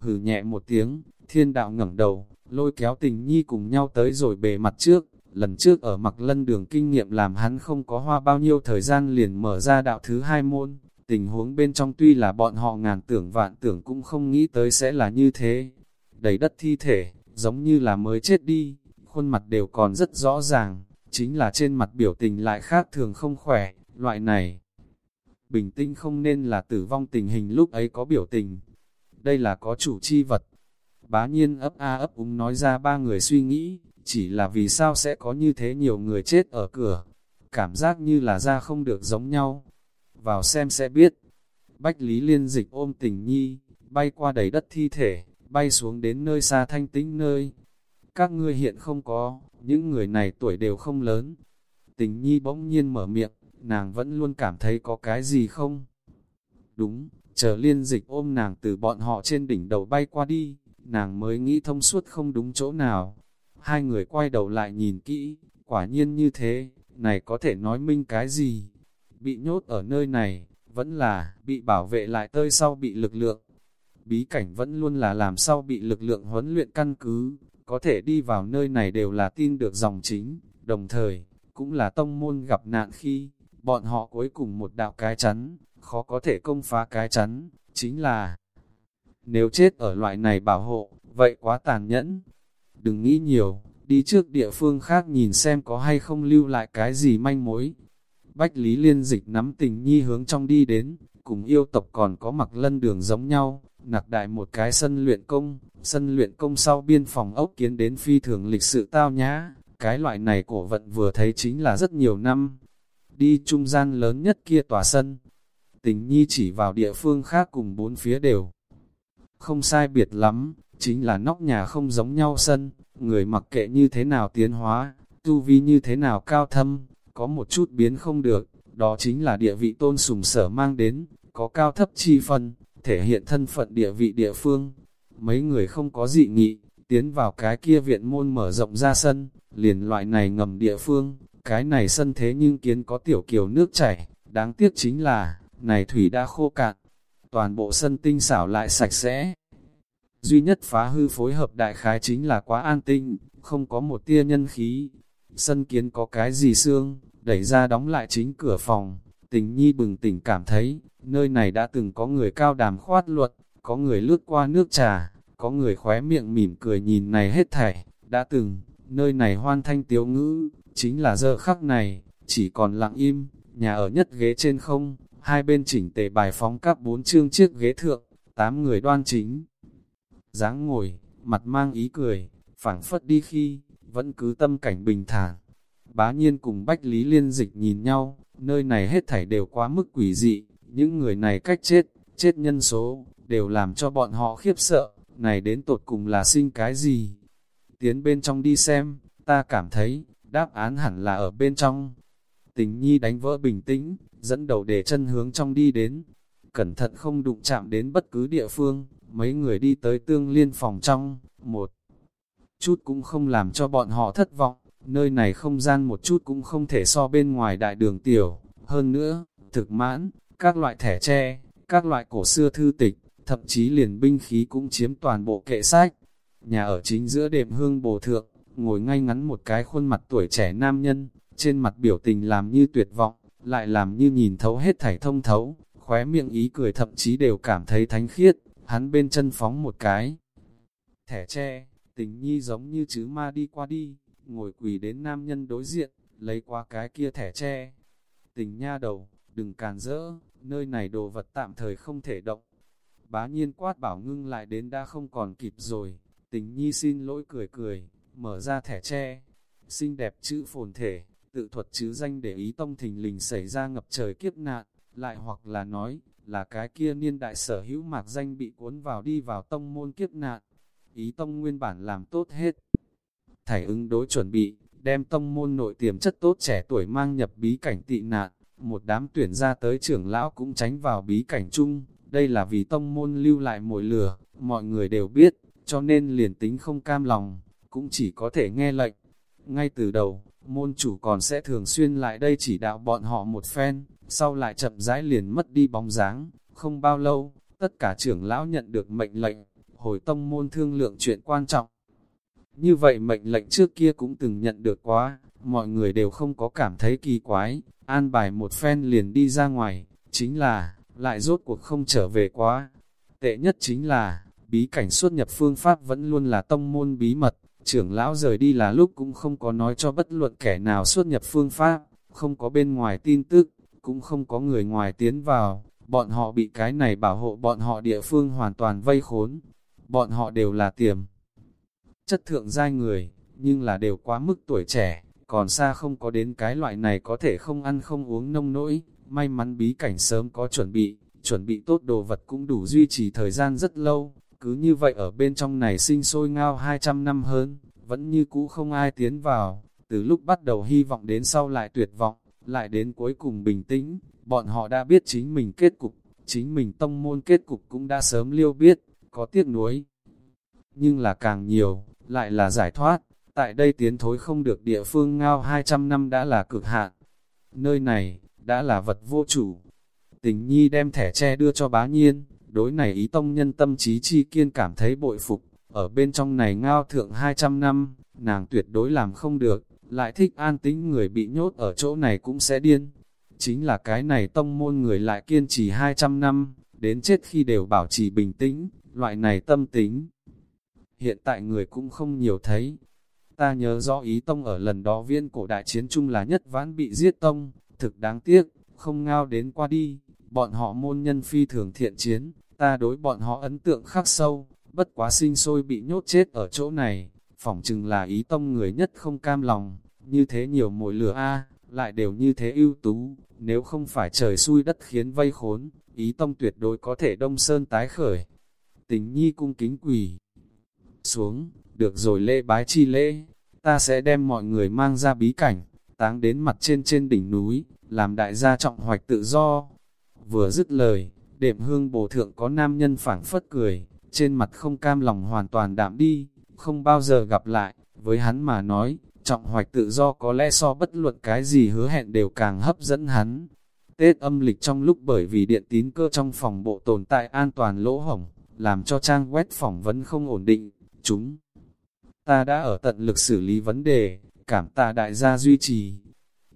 Hừ nhẹ một tiếng, thiên đạo ngẩng đầu, lôi kéo tình nhi cùng nhau tới rồi bề mặt trước. Lần trước ở mặc lân đường kinh nghiệm làm hắn không có hoa bao nhiêu thời gian liền mở ra đạo thứ hai môn. Tình huống bên trong tuy là bọn họ ngàn tưởng vạn tưởng cũng không nghĩ tới sẽ là như thế. Đầy đất thi thể, giống như là mới chết đi, khuôn mặt đều còn rất rõ ràng, chính là trên mặt biểu tình lại khác thường không khỏe, loại này. Bình tĩnh không nên là tử vong tình hình lúc ấy có biểu tình. Đây là có chủ chi vật. Bá nhiên ấp a ấp úng nói ra ba người suy nghĩ, chỉ là vì sao sẽ có như thế nhiều người chết ở cửa. Cảm giác như là ra không được giống nhau. Vào xem sẽ biết. Bách Lý Liên dịch ôm tình nhi, bay qua đầy đất thi thể, bay xuống đến nơi xa thanh tĩnh nơi. Các ngươi hiện không có, những người này tuổi đều không lớn. Tình nhi bỗng nhiên mở miệng, nàng vẫn luôn cảm thấy có cái gì không? Đúng, chờ liên dịch ôm nàng từ bọn họ trên đỉnh đầu bay qua đi, nàng mới nghĩ thông suốt không đúng chỗ nào. Hai người quay đầu lại nhìn kỹ, quả nhiên như thế, này có thể nói minh cái gì? Bị nhốt ở nơi này, vẫn là bị bảo vệ lại tơi sau bị lực lượng. Bí cảnh vẫn luôn là làm sao bị lực lượng huấn luyện căn cứ, có thể đi vào nơi này đều là tin được dòng chính, đồng thời, cũng là tông môn gặp nạn khi, bọn họ cuối cùng một đạo cái chắn, khó có thể công phá cái chắn, chính là nếu chết ở loại này bảo hộ, vậy quá tàn nhẫn. Đừng nghĩ nhiều, đi trước địa phương khác nhìn xem có hay không lưu lại cái gì manh mối. Bách Lý Liên Dịch nắm tình nhi hướng trong đi đến, cùng yêu tộc còn có mặc lân đường giống nhau, nặc đại một cái sân luyện công, sân luyện công sau biên phòng ốc kiến đến phi thường lịch sự tao nhã, cái loại này cổ vận vừa thấy chính là rất nhiều năm. Đi trung gian lớn nhất kia tòa sân, tình nhi chỉ vào địa phương khác cùng bốn phía đều. Không sai biệt lắm, chính là nóc nhà không giống nhau sân, người mặc kệ như thế nào tiến hóa, tu vi như thế nào cao thâm, có một chút biến không được, đó chính là địa vị tôn sùng sở mang đến, có cao thấp chi phân, thể hiện thân phận địa vị địa phương. Mấy người không có dị nghị, tiến vào cái kia viện môn mở rộng ra sân, liền loại này ngầm địa phương, cái này sân thế nhưng kiến có tiểu kiều nước chảy, đáng tiếc chính là, này thủy đã khô cạn, toàn bộ sân tinh xảo lại sạch sẽ. Duy nhất phá hư phối hợp đại khái chính là quá an tinh, không có một tia nhân khí. Sân kiến có cái gì xương, đẩy ra đóng lại chính cửa phòng, tình nhi bừng tỉnh cảm thấy, nơi này đã từng có người cao đàm khoát luật, có người lướt qua nước trà, có người khóe miệng mỉm cười nhìn này hết thảy, đã từng, nơi này hoan thanh tiếu ngữ, chính là giờ khắc này, chỉ còn lặng im, nhà ở nhất ghế trên không, hai bên chỉnh tề bài phóng các bốn chương chiếc ghế thượng, tám người đoan chính. dáng ngồi, mặt mang ý cười, phảng phất đi khi, vẫn cứ tâm cảnh bình thản. Bá nhiên cùng Bách Lý Liên Dịch nhìn nhau, nơi này hết thảy đều quá mức quỷ dị, những người này cách chết, chết nhân số, đều làm cho bọn họ khiếp sợ, này đến tột cùng là sinh cái gì? Tiến bên trong đi xem, ta cảm thấy, đáp án hẳn là ở bên trong. Tình nhi đánh vỡ bình tĩnh, dẫn đầu để chân hướng trong đi đến, cẩn thận không đụng chạm đến bất cứ địa phương, mấy người đi tới tương liên phòng trong, một chút cũng không làm cho bọn họ thất vọng, nơi này không gian một chút cũng không thể so bên ngoài đại đường tiểu, hơn nữa, thực mãn, các loại thẻ tre, các loại cổ xưa thư tịch, thậm chí liền binh khí cũng chiếm toàn bộ kệ sách. Nhà ở chính giữa đệm hương bồ thượng, ngồi ngay ngắn một cái khuôn mặt tuổi trẻ nam nhân, trên mặt biểu tình làm như tuyệt vọng, lại làm như nhìn thấu hết thảy thông thấu, khóe miệng ý cười thậm chí đều cảm thấy thánh khiết, hắn bên chân phóng một cái. Thẻ tre, tình nhi giống như chứ ma đi qua đi, ngồi quỳ đến nam nhân đối diện, lấy qua cái kia thẻ tre. Tình nha đầu, đừng càn rỡ, nơi này đồ vật tạm thời không thể động. Bá nhiên quát bảo ngưng lại đến đã không còn kịp rồi, tình nhi xin lỗi cười cười, mở ra thẻ tre. Xinh đẹp chữ phồn thể, tự thuật chữ danh để ý tông thình lình xảy ra ngập trời kiếp nạn, lại hoặc là nói, là cái kia niên đại sở hữu mạc danh bị cuốn vào đi vào tông môn kiếp nạn. Ý tông nguyên bản làm tốt hết. Thảy ứng đối chuẩn bị, đem tông môn nội tiềm chất tốt trẻ tuổi mang nhập bí cảnh tị nạn, một đám tuyển ra tới trưởng lão cũng tránh vào bí cảnh chung, đây là vì tông môn lưu lại mồi lửa, mọi người đều biết, cho nên liền tính không cam lòng, cũng chỉ có thể nghe lệnh. Ngay từ đầu, môn chủ còn sẽ thường xuyên lại đây chỉ đạo bọn họ một phen, sau lại chậm rãi liền mất đi bóng dáng, không bao lâu, tất cả trưởng lão nhận được mệnh lệnh, hồi tông môn thương lượng chuyện quan trọng. Như vậy mệnh lệnh trước kia cũng từng nhận được quá, mọi người đều không có cảm thấy kỳ quái, an bài một phen liền đi ra ngoài, chính là, lại rốt cuộc không trở về quá. Tệ nhất chính là, bí cảnh xuất nhập phương pháp vẫn luôn là tông môn bí mật, trưởng lão rời đi là lúc cũng không có nói cho bất luận kẻ nào xuất nhập phương pháp, không có bên ngoài tin tức, cũng không có người ngoài tiến vào, bọn họ bị cái này bảo hộ bọn họ địa phương hoàn toàn vây khốn, bọn họ đều là tiềm. Chất thượng giai người, nhưng là đều quá mức tuổi trẻ, còn xa không có đến cái loại này có thể không ăn không uống nông nỗi, may mắn bí cảnh sớm có chuẩn bị, chuẩn bị tốt đồ vật cũng đủ duy trì thời gian rất lâu, cứ như vậy ở bên trong này sinh sôi ngao 200 năm hơn, vẫn như cũ không ai tiến vào, từ lúc bắt đầu hy vọng đến sau lại tuyệt vọng, lại đến cuối cùng bình tĩnh, bọn họ đã biết chính mình kết cục, chính mình tông môn kết cục cũng đã sớm liêu biết, có tiếc nuối. Nhưng là càng nhiều, lại là giải thoát, tại đây tiến thối không được địa phương ngao 200 năm đã là cực hạn. Nơi này, đã là vật vô chủ. Tình nhi đem thẻ tre đưa cho bá nhiên, đối này ý tông nhân tâm trí chi kiên cảm thấy bội phục, ở bên trong này ngao thượng 200 năm, nàng tuyệt đối làm không được, lại thích an tĩnh người bị nhốt ở chỗ này cũng sẽ điên. Chính là cái này tông môn người lại kiên trì 200 năm, đến chết khi đều bảo trì bình tĩnh, loại này tâm tính. Hiện tại người cũng không nhiều thấy. Ta nhớ rõ ý tông ở lần đó viên cổ đại chiến chung là nhất vãn bị giết tông, thực đáng tiếc, không ngao đến qua đi, bọn họ môn nhân phi thường thiện chiến, ta đối bọn họ ấn tượng khắc sâu, bất quá sinh sôi bị nhốt chết ở chỗ này, phỏng chừng là ý tông người nhất không cam lòng, như thế nhiều mồi lửa a lại đều như thế ưu tú, nếu không phải trời xui đất khiến vây khốn, ý tông tuyệt đối có thể đông sơn tái khởi. Tình nhi cung kính quỷ xuống, được rồi lễ bái chi lễ, ta sẽ đem mọi người mang ra bí cảnh, táng đến mặt trên trên đỉnh núi, làm đại gia trọng hoạch tự do. Vừa dứt lời, đệm hương bổ thượng có nam nhân phảng phất cười, trên mặt không cam lòng hoàn toàn đạm đi, không bao giờ gặp lại, với hắn mà nói, trọng hoạch tự do có lẽ so bất luận cái gì hứa hẹn đều càng hấp dẫn hắn. Tết âm lịch trong lúc bởi vì điện tín cơ trong phòng bộ tồn tại an toàn lỗ hổng, làm cho trang web phỏng vấn không ổn định, chúng. Ta đã ở tận lực xử lý vấn đề, cảm tạ đại gia duy trì.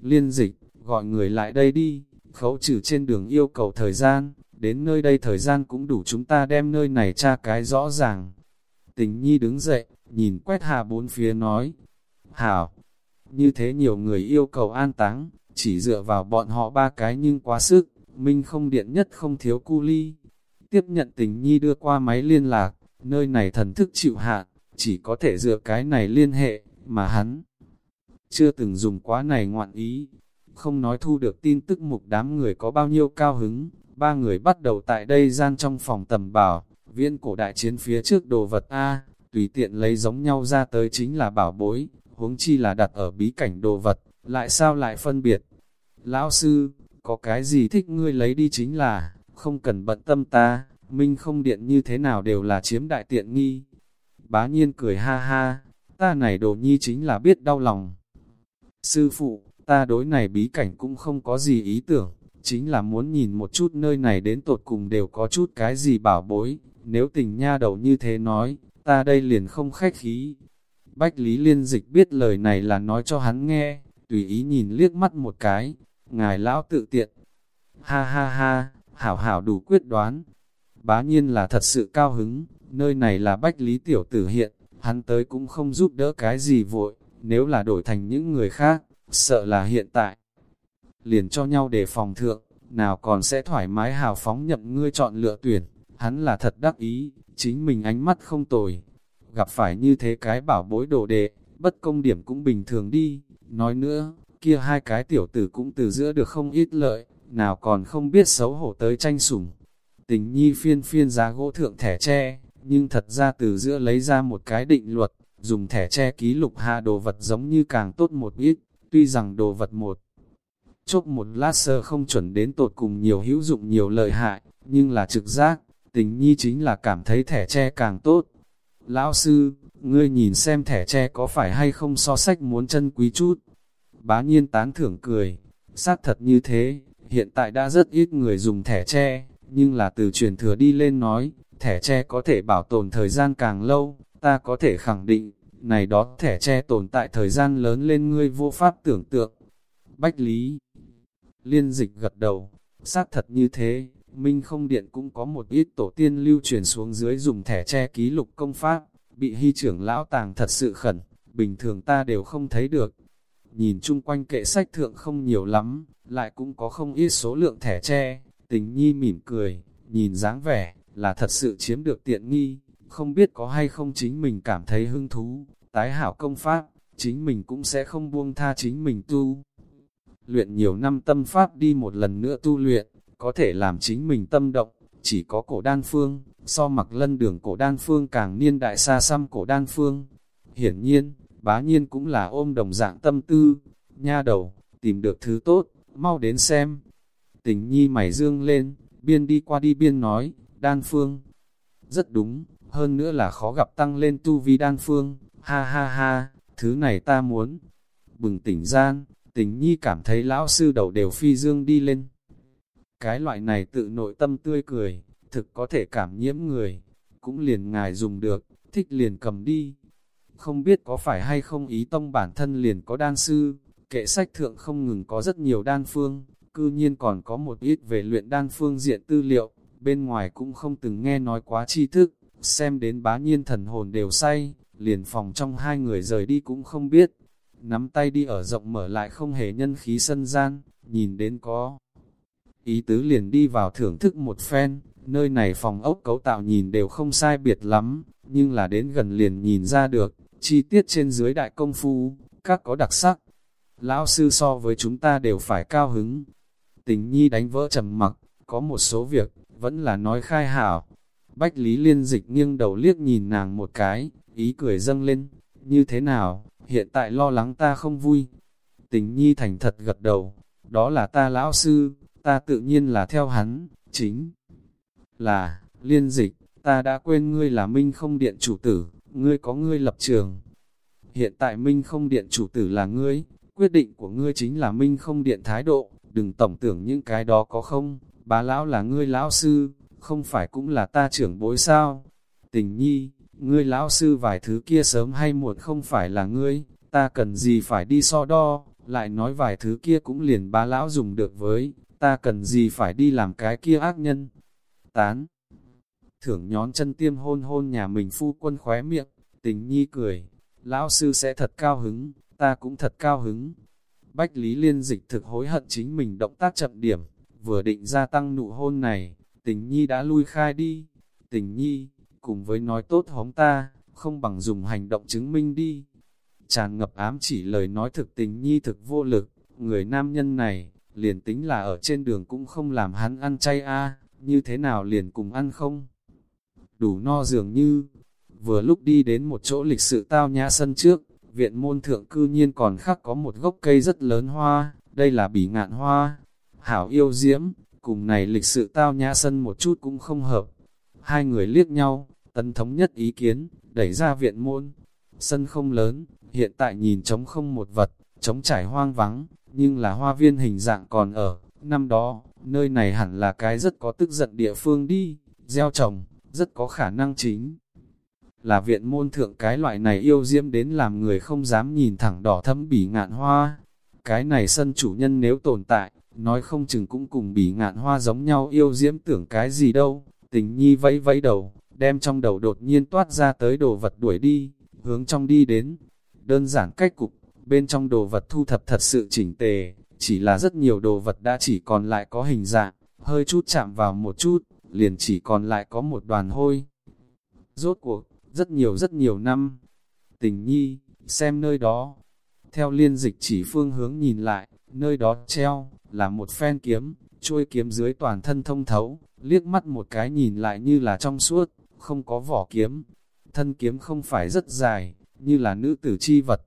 Liên dịch, gọi người lại đây đi, khấu trừ trên đường yêu cầu thời gian, đến nơi đây thời gian cũng đủ chúng ta đem nơi này tra cái rõ ràng. Tình nhi đứng dậy, nhìn quét hà bốn phía nói, Hảo, như thế nhiều người yêu cầu an táng, chỉ dựa vào bọn họ ba cái nhưng quá sức, Minh không điện nhất không thiếu cu ly. Tiếp nhận tình nhi đưa qua máy liên lạc, nơi này thần thức chịu hạn, chỉ có thể dựa cái này liên hệ, mà hắn chưa từng dùng quá này ngoạn ý. Không nói thu được tin tức mục đám người có bao nhiêu cao hứng, ba người bắt đầu tại đây gian trong phòng tầm bảo, viên cổ đại chiến phía trước đồ vật A, tùy tiện lấy giống nhau ra tới chính là bảo bối, huống chi là đặt ở bí cảnh đồ vật, lại sao lại phân biệt. Lão sư, có cái gì thích ngươi lấy đi chính là, không cần bận tâm ta, minh không điện như thế nào đều là chiếm đại tiện nghi. Bá nhiên cười ha ha, ta này đồ nhi chính là biết đau lòng. Sư phụ, ta đối này bí cảnh cũng không có gì ý tưởng, chính là muốn nhìn một chút nơi này đến tột cùng đều có chút cái gì bảo bối, nếu tình nha đầu như thế nói, ta đây liền không khách khí. Bách Lý Liên Dịch biết lời này là nói cho hắn nghe, tùy ý nhìn liếc mắt một cái, ngài lão tự tiện. Ha ha ha, hảo hảo đủ quyết đoán bá nhiên là thật sự cao hứng, nơi này là bách lý tiểu tử hiện, hắn tới cũng không giúp đỡ cái gì vội, nếu là đổi thành những người khác, sợ là hiện tại. Liền cho nhau để phòng thượng, nào còn sẽ thoải mái hào phóng nhậm ngươi chọn lựa tuyển, hắn là thật đắc ý, chính mình ánh mắt không tồi. Gặp phải như thế cái bảo bối đồ đệ, bất công điểm cũng bình thường đi, nói nữa, kia hai cái tiểu tử cũng từ giữa được không ít lợi, nào còn không biết xấu hổ tới tranh sủng. Tình nhi phiên phiên giá gỗ thượng thẻ tre, nhưng thật ra từ giữa lấy ra một cái định luật, dùng thẻ tre ký lục hạ đồ vật giống như càng tốt một ít, tuy rằng đồ vật một chốc một lát sơ không chuẩn đến tột cùng nhiều hữu dụng nhiều lợi hại, nhưng là trực giác, tình nhi chính là cảm thấy thẻ tre càng tốt. Lão sư, ngươi nhìn xem thẻ tre có phải hay không so sách muốn chân quý chút. Bá nhiên tán thưởng cười, xác thật như thế, hiện tại đã rất ít người dùng thẻ tre, nhưng là từ truyền thừa đi lên nói, thẻ tre có thể bảo tồn thời gian càng lâu, ta có thể khẳng định, này đó thẻ tre tồn tại thời gian lớn lên ngươi vô pháp tưởng tượng. Bách Lý Liên dịch gật đầu, xác thật như thế, Minh không điện cũng có một ít tổ tiên lưu truyền xuống dưới dùng thẻ tre ký lục công pháp, bị hy trưởng lão tàng thật sự khẩn, bình thường ta đều không thấy được. Nhìn chung quanh kệ sách thượng không nhiều lắm, lại cũng có không ít số lượng thẻ tre, tình nhi mỉm cười, nhìn dáng vẻ, là thật sự chiếm được tiện nghi, không biết có hay không chính mình cảm thấy hứng thú, tái hảo công pháp, chính mình cũng sẽ không buông tha chính mình tu. Luyện nhiều năm tâm pháp đi một lần nữa tu luyện, có thể làm chính mình tâm động, chỉ có cổ đan phương, so mặc lân đường cổ đan phương càng niên đại xa xăm cổ đan phương. Hiển nhiên, bá nhiên cũng là ôm đồng dạng tâm tư, nha đầu, tìm được thứ tốt, mau đến xem. Tình nhi mày dương lên, biên đi qua đi biên nói, đan phương. Rất đúng, hơn nữa là khó gặp tăng lên tu vi đan phương, ha ha ha, thứ này ta muốn. Bừng tỉnh gian, tình nhi cảm thấy lão sư đầu đều phi dương đi lên. Cái loại này tự nội tâm tươi cười, thực có thể cảm nhiễm người, cũng liền ngài dùng được, thích liền cầm đi. Không biết có phải hay không ý tông bản thân liền có đan sư, kệ sách thượng không ngừng có rất nhiều đan phương, cư nhiên còn có một ít về luyện đan phương diện tư liệu, bên ngoài cũng không từng nghe nói quá tri thức, xem đến bá nhiên thần hồn đều say, liền phòng trong hai người rời đi cũng không biết. Nắm tay đi ở rộng mở lại không hề nhân khí sân gian, nhìn đến có. Ý tứ liền đi vào thưởng thức một phen, nơi này phòng ốc cấu tạo nhìn đều không sai biệt lắm, nhưng là đến gần liền nhìn ra được, chi tiết trên dưới đại công phu, các có đặc sắc. Lão sư so với chúng ta đều phải cao hứng. Tình nhi đánh vỡ trầm mặc, có một số việc, vẫn là nói khai hảo. Bách Lý Liên dịch nghiêng đầu liếc nhìn nàng một cái, ý cười dâng lên, như thế nào, hiện tại lo lắng ta không vui. Tình nhi thành thật gật đầu, đó là ta lão sư, ta tự nhiên là theo hắn, chính là, liên dịch, ta đã quên ngươi là Minh không điện chủ tử, ngươi có ngươi lập trường. Hiện tại Minh không điện chủ tử là ngươi, quyết định của ngươi chính là Minh không điện thái độ, đừng tổng tưởng những cái đó có không, bá lão là ngươi lão sư, không phải cũng là ta trưởng bối sao. Tình nhi, ngươi lão sư vài thứ kia sớm hay muộn không phải là ngươi, ta cần gì phải đi so đo, lại nói vài thứ kia cũng liền bá lão dùng được với, ta cần gì phải đi làm cái kia ác nhân. Tán Thưởng nhón chân tiêm hôn hôn nhà mình phu quân khóe miệng, tình nhi cười, lão sư sẽ thật cao hứng, ta cũng thật cao hứng. Bách Lý Liên dịch thực hối hận chính mình động tác chậm điểm, vừa định gia tăng nụ hôn này, tình nhi đã lui khai đi. Tình nhi, cùng với nói tốt hóng ta, không bằng dùng hành động chứng minh đi. Tràn ngập ám chỉ lời nói thực tình nhi thực vô lực, người nam nhân này, liền tính là ở trên đường cũng không làm hắn ăn chay a như thế nào liền cùng ăn không? Đủ no dường như, vừa lúc đi đến một chỗ lịch sự tao nhã sân trước, viện môn thượng cư nhiên còn khắc có một gốc cây rất lớn hoa, đây là bỉ ngạn hoa, hảo yêu diễm, cùng này lịch sự tao nhã sân một chút cũng không hợp. Hai người liếc nhau, tấn thống nhất ý kiến, đẩy ra viện môn. Sân không lớn, hiện tại nhìn trống không một vật, trống trải hoang vắng, nhưng là hoa viên hình dạng còn ở. Năm đó, nơi này hẳn là cái rất có tức giận địa phương đi, gieo trồng, rất có khả năng chính. Là viện môn thượng cái loại này yêu diễm đến làm người không dám nhìn thẳng đỏ thấm bỉ ngạn hoa. Cái này sân chủ nhân nếu tồn tại, nói không chừng cũng cùng bỉ ngạn hoa giống nhau yêu diễm tưởng cái gì đâu, Tình nhi vẫy vẫy đầu, đem trong đầu đột nhiên toát ra tới đồ vật đuổi đi, hướng trong đi đến. Đơn giản cách cục, bên trong đồ vật thu thập thật sự chỉnh tề, chỉ là rất nhiều đồ vật đã chỉ còn lại có hình dạng, hơi chút chạm vào một chút, liền chỉ còn lại có một đoàn hôi. Rốt cuộc, rất nhiều rất nhiều năm. Tình nhi, xem nơi đó. Theo liên dịch chỉ phương hướng nhìn lại, nơi đó treo, là một phen kiếm, chuôi kiếm dưới toàn thân thông thấu, liếc mắt một cái nhìn lại như là trong suốt, không có vỏ kiếm. Thân kiếm không phải rất dài, như là nữ tử chi vật.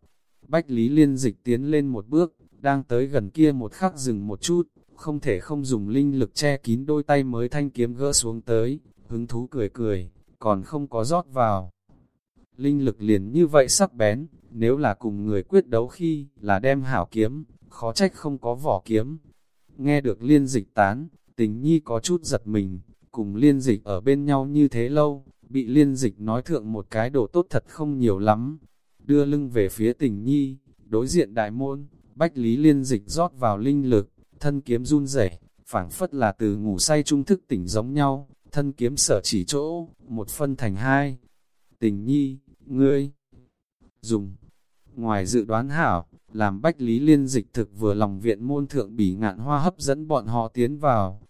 Bách Lý liên dịch tiến lên một bước, đang tới gần kia một khắc dừng một chút, không thể không dùng linh lực che kín đôi tay mới thanh kiếm gỡ xuống tới, hứng thú cười cười, còn không có rót vào. Linh lực liền như vậy sắc bén, nếu là cùng người quyết đấu khi là đem hảo kiếm, khó trách không có vỏ kiếm. Nghe được liên dịch tán, tình nhi có chút giật mình, cùng liên dịch ở bên nhau như thế lâu, bị liên dịch nói thượng một cái đồ tốt thật không nhiều lắm. Đưa lưng về phía tình nhi, đối diện đại môn, bách lý liên dịch rót vào linh lực, thân kiếm run rẩy phảng phất là từ ngủ say trung thức tỉnh giống nhau, thân kiếm sở chỉ chỗ, một phân thành hai. Tình nhi, ngươi, dùng, ngoài dự đoán hảo, làm bách lý liên dịch thực vừa lòng viện môn thượng bỉ ngạn hoa hấp dẫn bọn họ tiến vào.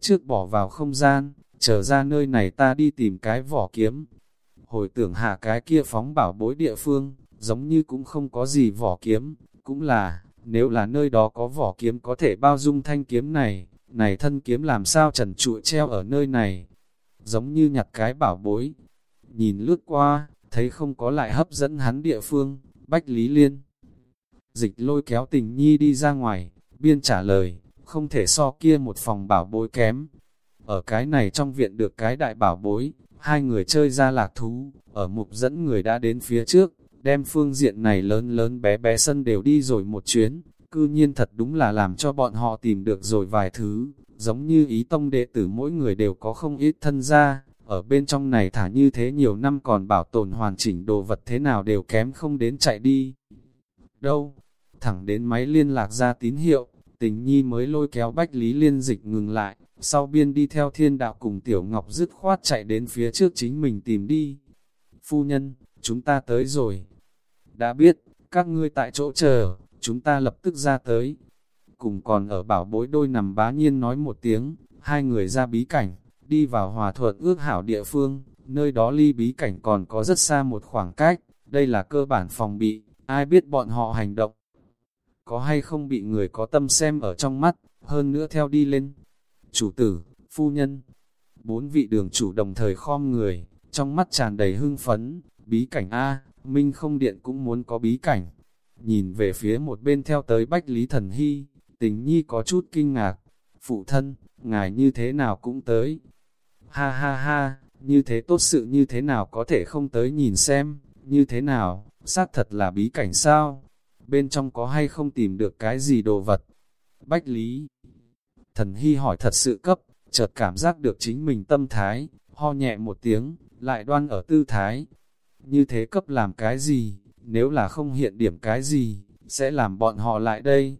Trước bỏ vào không gian, trở ra nơi này ta đi tìm cái vỏ kiếm. Hồi tưởng hạ cái kia phóng bảo bối địa phương, giống như cũng không có gì vỏ kiếm, cũng là, nếu là nơi đó có vỏ kiếm có thể bao dung thanh kiếm này, này thân kiếm làm sao trần trụi treo ở nơi này, giống như nhặt cái bảo bối. Nhìn lướt qua, thấy không có lại hấp dẫn hắn địa phương, Bách Lý Liên. Dịch lôi kéo tình nhi đi ra ngoài, biên trả lời, không thể so kia một phòng bảo bối kém. Ở cái này trong viện được cái đại bảo bối, hai người chơi ra lạc thú, ở mục dẫn người đã đến phía trước, đem phương diện này lớn lớn bé bé sân đều đi rồi một chuyến, cư nhiên thật đúng là làm cho bọn họ tìm được rồi vài thứ, giống như ý tông đệ tử mỗi người đều có không ít thân gia, ở bên trong này thả như thế nhiều năm còn bảo tồn hoàn chỉnh đồ vật thế nào đều kém không đến chạy đi. Đâu? Thẳng đến máy liên lạc ra tín hiệu, tình nhi mới lôi kéo bách lý liên dịch ngừng lại, sau biên đi theo thiên đạo cùng tiểu ngọc dứt khoát chạy đến phía trước chính mình tìm đi. Phu nhân, chúng ta tới rồi. Đã biết, các ngươi tại chỗ chờ, chúng ta lập tức ra tới. Cùng còn ở bảo bối đôi nằm bá nhiên nói một tiếng, hai người ra bí cảnh, đi vào hòa thuận ước hảo địa phương, nơi đó ly bí cảnh còn có rất xa một khoảng cách, đây là cơ bản phòng bị, ai biết bọn họ hành động. Có hay không bị người có tâm xem ở trong mắt, hơn nữa theo đi lên. Chủ tử, phu nhân, bốn vị đường chủ đồng thời khom người, trong mắt tràn đầy hưng phấn, bí cảnh A, Minh không điện cũng muốn có bí cảnh. Nhìn về phía một bên theo tới Bách Lý Thần Hy, tình nhi có chút kinh ngạc. Phụ thân, ngài như thế nào cũng tới. Ha ha ha, như thế tốt sự như thế nào có thể không tới nhìn xem, như thế nào, xác thật là bí cảnh sao? Bên trong có hay không tìm được cái gì đồ vật? Bách Lý Thần Hy hỏi thật sự cấp, chợt cảm giác được chính mình tâm thái, ho nhẹ một tiếng, lại đoan ở tư thái, như thế cấp làm cái gì, nếu là không hiện điểm cái gì, sẽ làm bọn họ lại đây.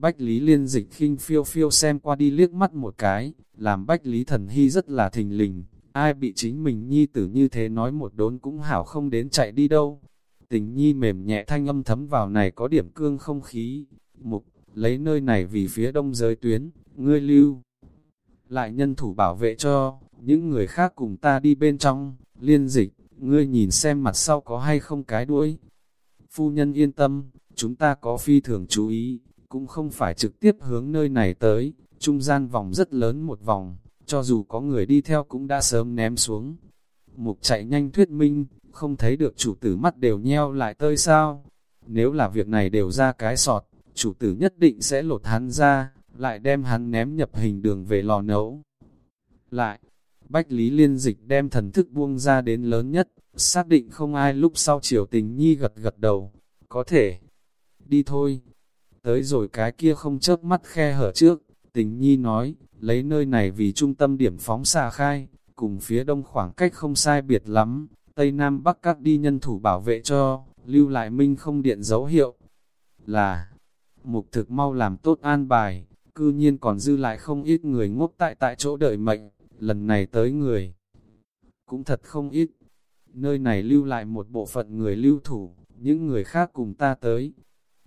Bách Lý Liên dịch khinh phiêu phiêu xem qua đi liếc mắt một cái, làm Bách Lý Thần Hy rất là thình lình, ai bị chính mình nhi tử như thế nói một đốn cũng hảo không đến chạy đi đâu. Tình nhi mềm nhẹ thanh âm thấm vào này có điểm cương không khí, mục, lấy nơi này vì phía đông giới tuyến, ngươi lưu. Lại nhân thủ bảo vệ cho, những người khác cùng ta đi bên trong, liên dịch, ngươi nhìn xem mặt sau có hay không cái đuôi. Phu nhân yên tâm, chúng ta có phi thường chú ý, cũng không phải trực tiếp hướng nơi này tới, trung gian vòng rất lớn một vòng, cho dù có người đi theo cũng đã sớm ném xuống. Mục chạy nhanh thuyết minh, không thấy được chủ tử mắt đều nheo lại tơi sao. Nếu là việc này đều ra cái sọt, chủ tử nhất định sẽ lột hắn ra, lại đem hắn ném nhập hình đường về lò nấu. Lại, Bách Lý Liên Dịch đem thần thức buông ra đến lớn nhất, xác định không ai lúc sau chiều tình nhi gật gật đầu. Có thể. Đi thôi. Tới rồi cái kia không chớp mắt khe hở trước, tình nhi nói, lấy nơi này vì trung tâm điểm phóng xạ khai, cùng phía đông khoảng cách không sai biệt lắm, Tây Nam Bắc các đi nhân thủ bảo vệ cho, lưu lại minh không điện dấu hiệu. Là, mục thực mau làm tốt an bài, cư nhiên còn dư lại không ít người ngốc tại tại chỗ đợi mệnh lần này tới người, cũng thật không ít. Nơi này lưu lại một bộ phận người lưu thủ, những người khác cùng ta tới.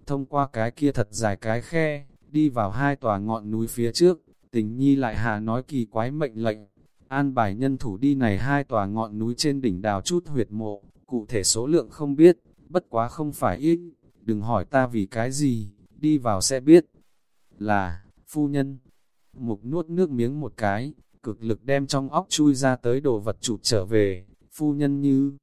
Thông qua cái kia thật dài cái khe, đi vào hai tòa ngọn núi phía trước, tình nhi lại hạ nói kỳ quái mệnh lệnh. An bài nhân thủ đi này hai tòa ngọn núi trên đỉnh đào chút huyệt mộ, cụ thể số lượng không biết, bất quá không phải ít, đừng hỏi ta vì cái gì, đi vào sẽ biết. Là, phu nhân, mục nuốt nước miếng một cái, cực lực đem trong óc chui ra tới đồ vật chụp trở về, phu nhân như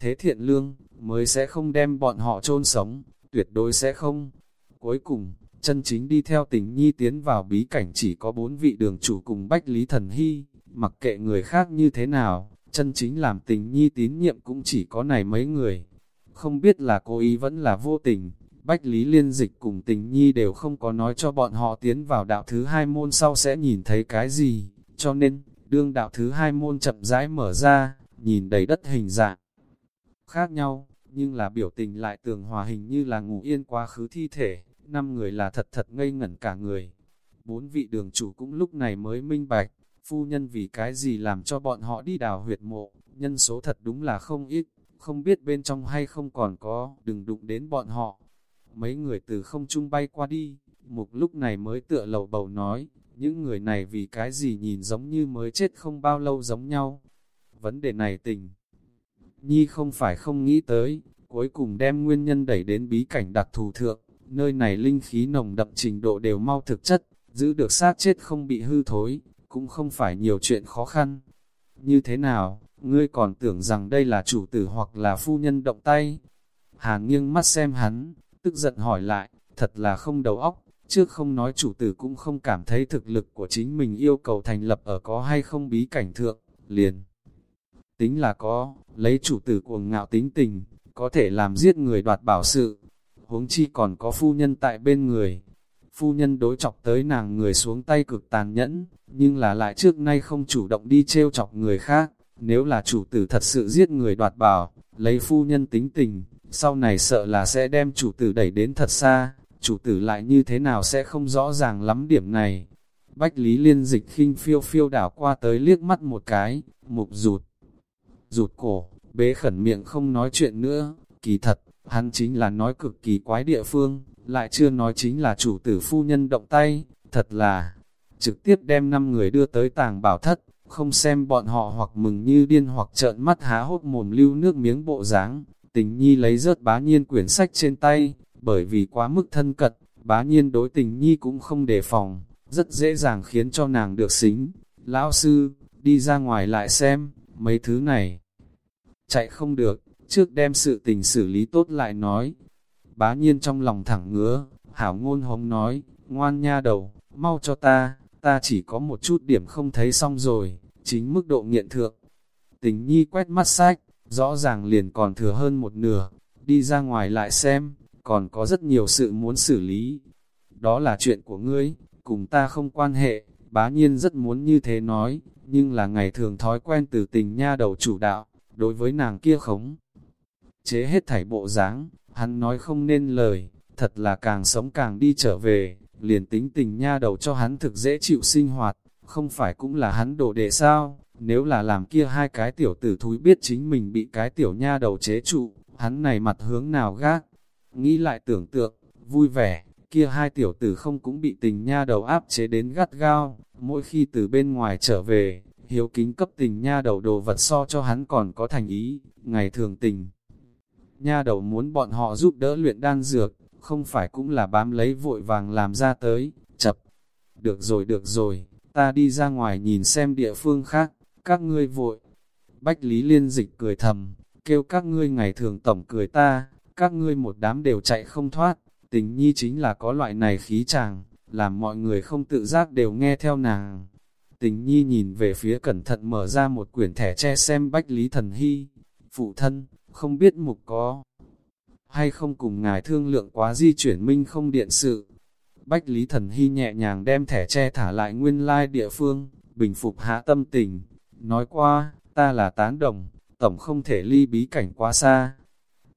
thế thiện lương, mới sẽ không đem bọn họ chôn sống, tuyệt đối sẽ không. Cuối cùng, chân chính đi theo tình nhi tiến vào bí cảnh chỉ có bốn vị đường chủ cùng Bách Lý Thần Hy, mặc kệ người khác như thế nào, chân chính làm tình nhi tín nhiệm cũng chỉ có này mấy người. Không biết là cố ý vẫn là vô tình, Bách Lý Liên Dịch cùng tình nhi đều không có nói cho bọn họ tiến vào đạo thứ hai môn sau sẽ nhìn thấy cái gì, cho nên, đương đạo thứ hai môn chậm rãi mở ra, nhìn đầy đất hình dạng khác nhau, nhưng là biểu tình lại tường hòa hình như là ngủ yên quá khứ thi thể, năm người là thật thật ngây ngẩn cả người. Bốn vị đường chủ cũng lúc này mới minh bạch, phu nhân vì cái gì làm cho bọn họ đi đào huyệt mộ, nhân số thật đúng là không ít, không biết bên trong hay không còn có, đừng đụng đến bọn họ. Mấy người từ không trung bay qua đi, mục lúc này mới tựa lầu bầu nói, những người này vì cái gì nhìn giống như mới chết không bao lâu giống nhau. Vấn đề này tình. Nhi không phải không nghĩ tới, cuối cùng đem nguyên nhân đẩy đến bí cảnh đặc thù thượng, nơi này linh khí nồng đậm trình độ đều mau thực chất, giữ được xác chết không bị hư thối, cũng không phải nhiều chuyện khó khăn. Như thế nào, ngươi còn tưởng rằng đây là chủ tử hoặc là phu nhân động tay? Hàn nghiêng mắt xem hắn, tức giận hỏi lại, thật là không đầu óc, trước không nói chủ tử cũng không cảm thấy thực lực của chính mình yêu cầu thành lập ở có hay không bí cảnh thượng, liền. Tính là có, lấy chủ tử cuồng ngạo tính tình, có thể làm giết người đoạt bảo sự, huống chi còn có phu nhân tại bên người. Phu nhân đối chọc tới nàng người xuống tay cực tàn nhẫn, nhưng là lại trước nay không chủ động đi trêu chọc người khác. Nếu là chủ tử thật sự giết người đoạt bảo, lấy phu nhân tính tình, sau này sợ là sẽ đem chủ tử đẩy đến thật xa, chủ tử lại như thế nào sẽ không rõ ràng lắm điểm này. Bách Lý Liên dịch khinh phiêu phiêu đảo qua tới liếc mắt một cái, mục rụt. Rụt cổ, bế khẩn miệng không nói chuyện nữa, kỳ thật, hắn chính là nói cực kỳ quái địa phương, lại chưa nói chính là chủ tử phu nhân động tay, thật là trực tiếp đem năm người đưa tới tàng bảo thất, không xem bọn họ hoặc mừng như điên hoặc trợn mắt há hốt mồm lưu nước miếng bộ dáng. Tình nhi lấy rớt bá nhiên quyển sách trên tay, bởi vì quá mức thân cật, bá nhiên đối tình nhi cũng không đề phòng, rất dễ dàng khiến cho nàng được xính. Lão sư, đi ra ngoài lại xem, mấy thứ này chạy không được, trước đem sự tình xử lý tốt lại nói. Bá nhiên trong lòng thẳng ngứa, hảo ngôn hống nói, ngoan nha đầu, mau cho ta, ta chỉ có một chút điểm không thấy xong rồi, chính mức độ nghiện thượng. Tình nhi quét mắt sách, rõ ràng liền còn thừa hơn một nửa, đi ra ngoài lại xem, còn có rất nhiều sự muốn xử lý. Đó là chuyện của ngươi, cùng ta không quan hệ, bá nhiên rất muốn như thế nói, nhưng là ngày thường thói quen từ tình nha đầu chủ đạo, đối với nàng kia khống. Chế hết thảy bộ dáng, hắn nói không nên lời, thật là càng sống càng đi trở về, liền tính tình nha đầu cho hắn thực dễ chịu sinh hoạt, không phải cũng là hắn đổ đệ sao, nếu là làm kia hai cái tiểu tử thúi biết chính mình bị cái tiểu nha đầu chế trụ, hắn này mặt hướng nào gác, nghĩ lại tưởng tượng, vui vẻ, kia hai tiểu tử không cũng bị tình nha đầu áp chế đến gắt gao, mỗi khi từ bên ngoài trở về, hiếu kính cấp tình nha đầu đồ vật so cho hắn còn có thành ý, ngày thường tình. Nha đầu muốn bọn họ giúp đỡ luyện đan dược, không phải cũng là bám lấy vội vàng làm ra tới, chập. Được rồi được rồi, ta đi ra ngoài nhìn xem địa phương khác, các ngươi vội. Bách Lý Liên Dịch cười thầm, kêu các ngươi ngày thường tổng cười ta, các ngươi một đám đều chạy không thoát, tình nhi chính là có loại này khí chàng, làm mọi người không tự giác đều nghe theo nàng. Tình nhi nhìn về phía cẩn thận mở ra một quyển thẻ che xem Bách Lý Thần Hy. Phụ thân, không biết mục có hay không cùng ngài thương lượng quá di chuyển minh không điện sự. Bách Lý Thần Hy nhẹ nhàng đem thẻ che thả lại nguyên lai địa phương, bình phục hạ tâm tình. Nói qua, ta là tán đồng, tổng không thể ly bí cảnh quá xa.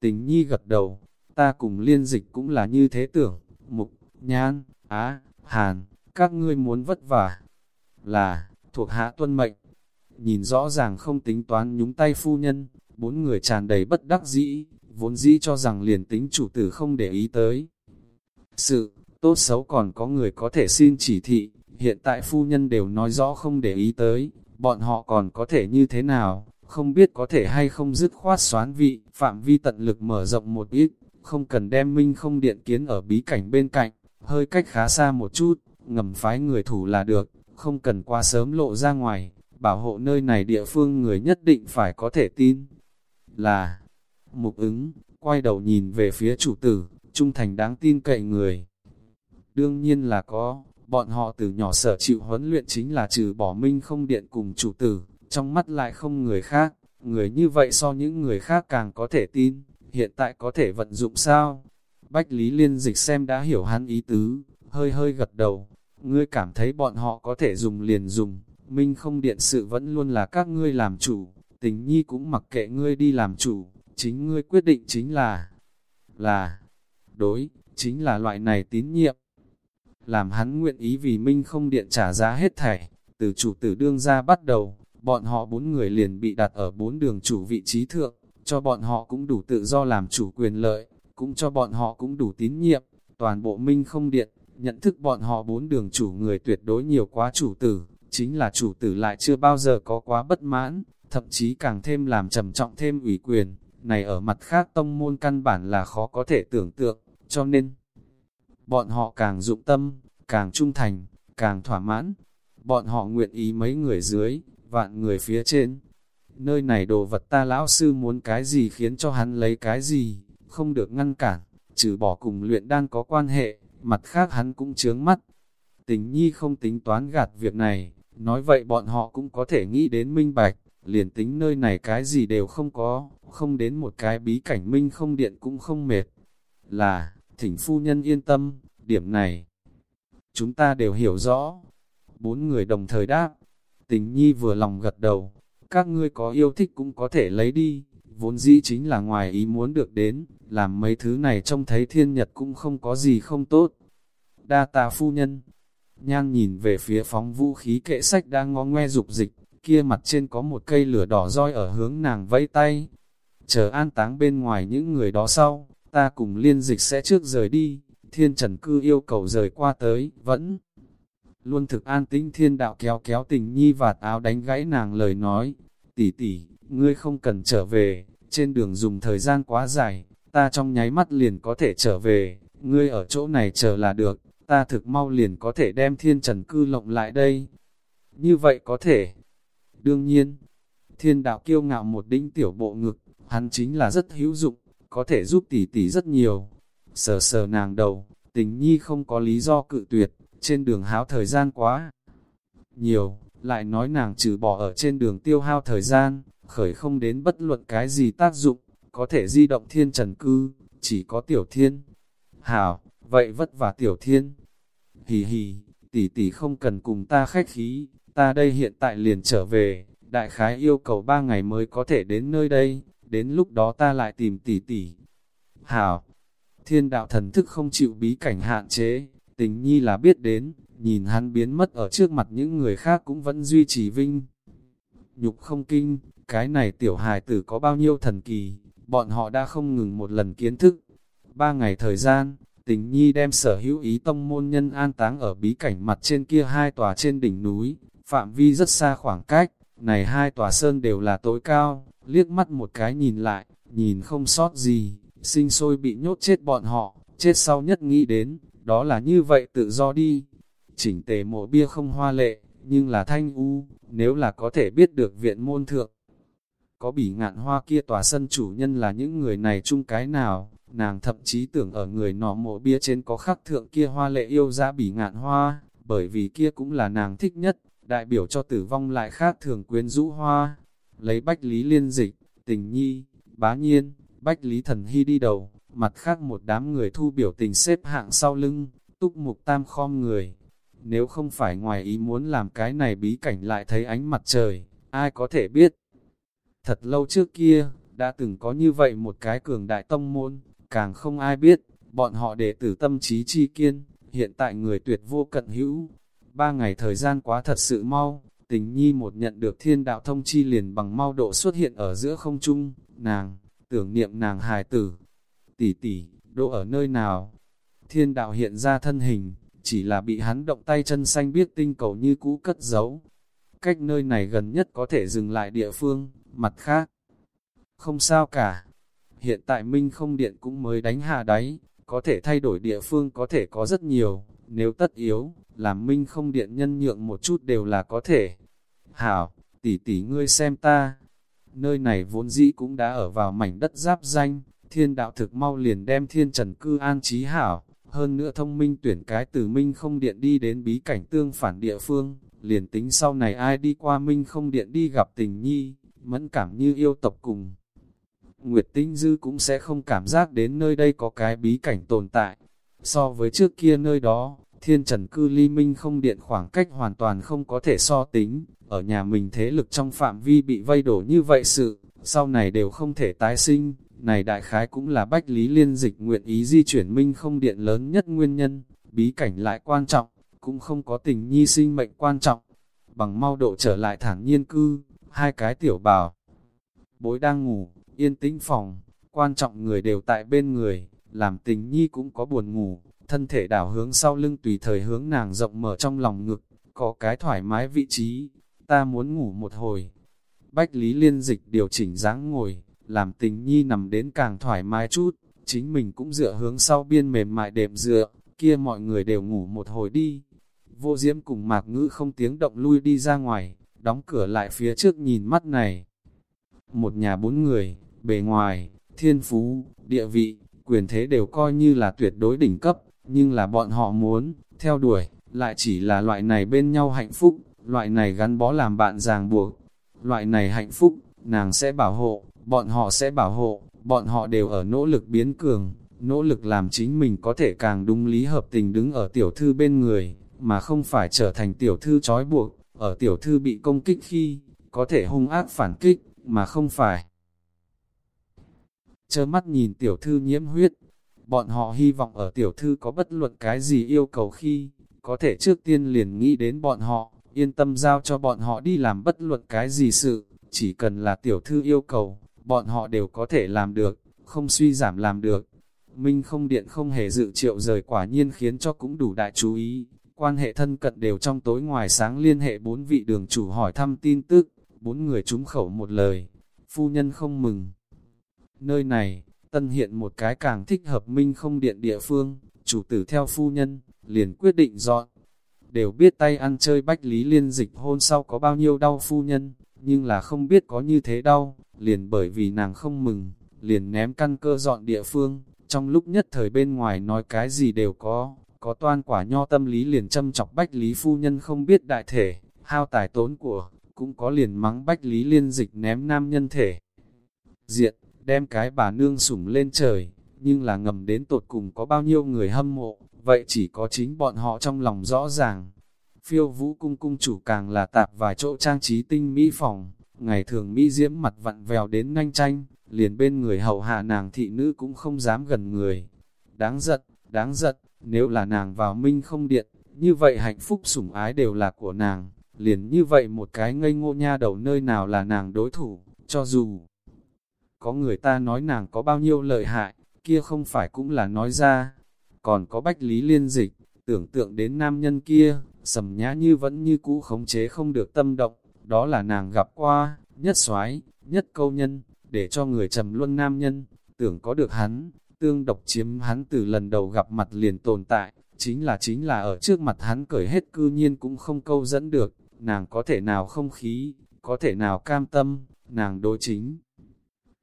Tình nhi gật đầu, ta cùng liên dịch cũng là như thế tưởng, mục, nhan, á, hàn, các ngươi muốn vất vả, là, thuộc hạ tuân mệnh. Nhìn rõ ràng không tính toán nhúng tay phu nhân, bốn người tràn đầy bất đắc dĩ, vốn dĩ cho rằng liền tính chủ tử không để ý tới. Sự, tốt xấu còn có người có thể xin chỉ thị, hiện tại phu nhân đều nói rõ không để ý tới, bọn họ còn có thể như thế nào, không biết có thể hay không dứt khoát xoán vị, phạm vi tận lực mở rộng một ít, không cần đem minh không điện kiến ở bí cảnh bên cạnh, hơi cách khá xa một chút, ngầm phái người thủ là được, không cần quá sớm lộ ra ngoài, bảo hộ nơi này địa phương người nhất định phải có thể tin. Là, mục ứng, quay đầu nhìn về phía chủ tử, trung thành đáng tin cậy người. Đương nhiên là có, bọn họ từ nhỏ sở chịu huấn luyện chính là trừ bỏ minh không điện cùng chủ tử, trong mắt lại không người khác, người như vậy so những người khác càng có thể tin, hiện tại có thể vận dụng sao? Bách Lý Liên dịch xem đã hiểu hắn ý tứ, hơi hơi gật đầu, ngươi cảm thấy bọn họ có thể dùng liền dùng, minh không điện sự vẫn luôn là các ngươi làm chủ, tình nhi cũng mặc kệ ngươi đi làm chủ, chính ngươi quyết định chính là, là, đối, chính là loại này tín nhiệm. Làm hắn nguyện ý vì minh không điện trả giá hết thảy, từ chủ tử đương ra bắt đầu, bọn họ bốn người liền bị đặt ở bốn đường chủ vị trí thượng, cho bọn họ cũng đủ tự do làm chủ quyền lợi, cũng cho bọn họ cũng đủ tín nhiệm, toàn bộ minh không điện, nhận thức bọn họ bốn đường chủ người tuyệt đối nhiều quá chủ tử, chính là chủ tử lại chưa bao giờ có quá bất mãn, thậm chí càng thêm làm trầm trọng thêm ủy quyền, này ở mặt khác tông môn căn bản là khó có thể tưởng tượng, cho nên bọn họ càng dụng tâm, càng trung thành, càng thỏa mãn, bọn họ nguyện ý mấy người dưới, vạn người phía trên. Nơi này đồ vật ta lão sư muốn cái gì khiến cho hắn lấy cái gì, không được ngăn cản, trừ bỏ cùng luyện đan có quan hệ, mặt khác hắn cũng chướng mắt. Tình nhi không tính toán gạt việc này, nói vậy bọn họ cũng có thể nghĩ đến minh bạch, liền tính nơi này cái gì đều không có, không đến một cái bí cảnh minh không điện cũng không mệt. Là, thỉnh phu nhân yên tâm, điểm này, chúng ta đều hiểu rõ. Bốn người đồng thời đáp, tình nhi vừa lòng gật đầu, các ngươi có yêu thích cũng có thể lấy đi, vốn dĩ chính là ngoài ý muốn được đến, làm mấy thứ này trông thấy thiên nhật cũng không có gì không tốt. Đa tà phu nhân, nhan nhìn về phía phóng vũ khí kệ sách đang ngó ngoe dục dịch, kia mặt trên có một cây lửa đỏ roi ở hướng nàng vẫy tay. Chờ an táng bên ngoài những người đó sau, ta cùng liên dịch sẽ trước rời đi, thiên trần cư yêu cầu rời qua tới, vẫn luôn thực an tĩnh thiên đạo kéo kéo tình nhi vạt áo đánh gãy nàng lời nói, tỷ tỷ, ngươi không cần trở về, trên đường dùng thời gian quá dài, ta trong nháy mắt liền có thể trở về, ngươi ở chỗ này chờ là được, ta thực mau liền có thể đem thiên trần cư lộng lại đây. Như vậy có thể. Đương nhiên, thiên đạo kiêu ngạo một đinh tiểu bộ ngực, hắn chính là rất hữu dụng, có thể giúp tỷ tỷ rất nhiều. Sờ sờ nàng đầu, tình nhi không có lý do cự tuyệt, trên đường háo thời gian quá nhiều, lại nói nàng trừ bỏ ở trên đường tiêu hao thời gian, khởi không đến bất luận cái gì tác dụng, có thể di động thiên trần cư, chỉ có tiểu thiên. Hảo, vậy vất vả tiểu thiên. Hì hì, tỷ tỷ không cần cùng ta khách khí, ta đây hiện tại liền trở về, đại khái yêu cầu ba ngày mới có thể đến nơi đây, đến lúc đó ta lại tìm tỷ tỷ. Hảo, thiên đạo thần thức không chịu bí cảnh hạn chế, tình nhi là biết đến, nhìn hắn biến mất ở trước mặt những người khác cũng vẫn duy trì vinh. Nhục không kinh, cái này tiểu hài tử có bao nhiêu thần kỳ, bọn họ đã không ngừng một lần kiến thức. Ba ngày thời gian, tình nhi đem sở hữu ý tông môn nhân an táng ở bí cảnh mặt trên kia hai tòa trên đỉnh núi, phạm vi rất xa khoảng cách, này hai tòa sơn đều là tối cao, liếc mắt một cái nhìn lại, nhìn không sót gì, sinh sôi bị nhốt chết bọn họ, chết sau nhất nghĩ đến, đó là như vậy tự do đi. Chỉnh tề mộ bia không hoa lệ, nhưng là thanh u, nếu là có thể biết được viện môn thượng. Có bỉ ngạn hoa kia tòa sân chủ nhân là những người này chung cái nào, nàng thậm chí tưởng ở người nọ mộ bia trên có khắc thượng kia hoa lệ yêu ra bỉ ngạn hoa, bởi vì kia cũng là nàng thích nhất, đại biểu cho tử vong lại khác thường quyến rũ hoa. Lấy bách lý liên dịch, tình nhi, bá nhiên, bách lý thần hy đi đầu, mặt khác một đám người thu biểu tình xếp hạng sau lưng, túc mục tam khom người. Nếu không phải ngoài ý muốn làm cái này bí cảnh lại thấy ánh mặt trời, ai có thể biết. Thật lâu trước kia, đã từng có như vậy một cái cường đại tông môn, càng không ai biết, bọn họ đệ tử tâm trí chi kiên, hiện tại người tuyệt vô cận hữu. Ba ngày thời gian quá thật sự mau, Tình nhi một nhận được thiên đạo thông chi liền bằng mau độ xuất hiện ở giữa không trung, nàng, tưởng niệm nàng hài tử. Tỷ tỷ, độ ở nơi nào? Thiên đạo hiện ra thân hình, chỉ là bị hắn động tay chân xanh biết tinh cầu như cũ cất giấu. Cách nơi này gần nhất có thể dừng lại địa phương, mặt khác. Không sao cả. Hiện tại Minh không điện cũng mới đánh hạ đáy, có thể thay đổi địa phương có thể có rất nhiều, nếu tất yếu, làm Minh không điện nhân nhượng một chút đều là có thể. Hảo, tỷ tỷ ngươi xem ta. Nơi này vốn dĩ cũng đã ở vào mảnh đất giáp danh, thiên đạo thực mau liền đem thiên trần cư an trí hảo, hơn nữa thông minh tuyển cái từ Minh không điện đi đến bí cảnh tương phản địa phương, liền tính sau này ai đi qua Minh không điện đi gặp tình nhi, mẫn cảm như yêu tộc cùng. Nguyệt Tinh Dư cũng sẽ không cảm giác đến nơi đây có cái bí cảnh tồn tại. So với trước kia nơi đó, thiên trần cư ly minh không điện khoảng cách hoàn toàn không có thể so tính, ở nhà mình thế lực trong phạm vi bị vây đổ như vậy sự, sau này đều không thể tái sinh, này đại khái cũng là bách lý liên dịch nguyện ý di chuyển minh không điện lớn nhất nguyên nhân, bí cảnh lại quan trọng, cũng không có tình nhi sinh mệnh quan trọng, bằng mau độ trở lại thản nhiên cư, hai cái tiểu bào. Bối đang ngủ, yên tĩnh phòng, quan trọng người đều tại bên người, làm tình nhi cũng có buồn ngủ, thân thể đảo hướng sau lưng tùy thời hướng nàng rộng mở trong lòng ngực, có cái thoải mái vị trí, ta muốn ngủ một hồi. Bách Lý Liên Dịch điều chỉnh dáng ngồi, làm tình nhi nằm đến càng thoải mái chút, chính mình cũng dựa hướng sau biên mềm mại đệm dựa, kia mọi người đều ngủ một hồi đi. Vô Diễm cùng Mạc Ngữ không tiếng động lui đi ra ngoài, đóng cửa lại phía trước nhìn mắt này. Một nhà bốn người, bề ngoài, thiên phú, địa vị, quyền thế đều coi như là tuyệt đối đỉnh cấp, nhưng là bọn họ muốn, theo đuổi, lại chỉ là loại này bên nhau hạnh phúc, loại này gắn bó làm bạn ràng buộc. Loại này hạnh phúc, nàng sẽ bảo hộ, bọn họ sẽ bảo hộ, bọn họ đều ở nỗ lực biến cường, nỗ lực làm chính mình có thể càng đúng lý hợp tình đứng ở tiểu thư bên người, mà không phải trở thành tiểu thư trói buộc, ở tiểu thư bị công kích khi, có thể hung ác phản kích, mà không phải. Chơ mắt nhìn tiểu thư nhiễm huyết, bọn họ hy vọng ở tiểu thư có bất luận cái gì yêu cầu khi, có thể trước tiên liền nghĩ đến bọn họ, yên tâm giao cho bọn họ đi làm bất luận cái gì sự, chỉ cần là tiểu thư yêu cầu, bọn họ đều có thể làm được, không suy giảm làm được. Minh không điện không hề dự triệu rời quả nhiên khiến cho cũng đủ đại chú ý, quan hệ thân cận đều trong tối ngoài sáng liên hệ bốn vị đường chủ hỏi thăm tin tức, bốn người trúng khẩu một lời, phu nhân không mừng. Nơi này, tân hiện một cái càng thích hợp minh không điện địa phương, chủ tử theo phu nhân, liền quyết định dọn. Đều biết tay ăn chơi bách lý liên dịch hôn sau có bao nhiêu đau phu nhân, nhưng là không biết có như thế đau, liền bởi vì nàng không mừng, liền ném căn cơ dọn địa phương, trong lúc nhất thời bên ngoài nói cái gì đều có, có toan quả nho tâm lý liền châm chọc bách lý phu nhân không biết đại thể, hao tài tốn của, cũng có liền mắng bách lý liên dịch ném nam nhân thể. Diện, đem cái bà nương sủng lên trời, nhưng là ngầm đến tột cùng có bao nhiêu người hâm mộ, vậy chỉ có chính bọn họ trong lòng rõ ràng. Phiêu vũ cung cung chủ càng là tạp vài chỗ trang trí tinh mỹ phòng, ngày thường mỹ diễm mặt vặn vèo đến nhanh tranh, liền bên người hậu hạ nàng thị nữ cũng không dám gần người. Đáng giận, đáng giận, nếu là nàng vào minh không điện, như vậy hạnh phúc sủng ái đều là của nàng, liền như vậy một cái ngây ngô nha đầu nơi nào là nàng đối thủ, cho dù có người ta nói nàng có bao nhiêu lợi hại, kia không phải cũng là nói ra. Còn có bách lý liên dịch, tưởng tượng đến nam nhân kia, sầm nhã như vẫn như cũ khống chế không được tâm động, đó là nàng gặp qua, nhất soái nhất câu nhân, để cho người trầm luân nam nhân, tưởng có được hắn, tương độc chiếm hắn từ lần đầu gặp mặt liền tồn tại, chính là chính là ở trước mặt hắn cởi hết cư nhiên cũng không câu dẫn được, nàng có thể nào không khí, có thể nào cam tâm, nàng đối chính.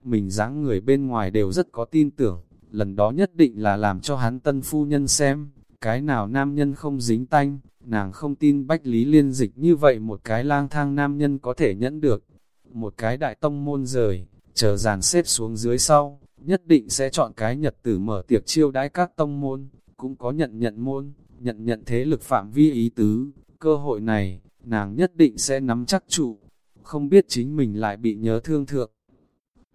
Mình dáng người bên ngoài đều rất có tin tưởng, lần đó nhất định là làm cho hắn tân phu nhân xem, cái nào nam nhân không dính tanh, nàng không tin Bách Lý Liên Dịch như vậy một cái lang thang nam nhân có thể nhẫn được. Một cái đại tông môn rời, chờ dàn xếp xuống dưới sau, nhất định sẽ chọn cái nhật tử mở tiệc chiêu đãi các tông môn, cũng có nhận nhận môn, nhận nhận thế lực phạm vi ý tứ, cơ hội này, nàng nhất định sẽ nắm chắc trụ, không biết chính mình lại bị nhớ thương thượng.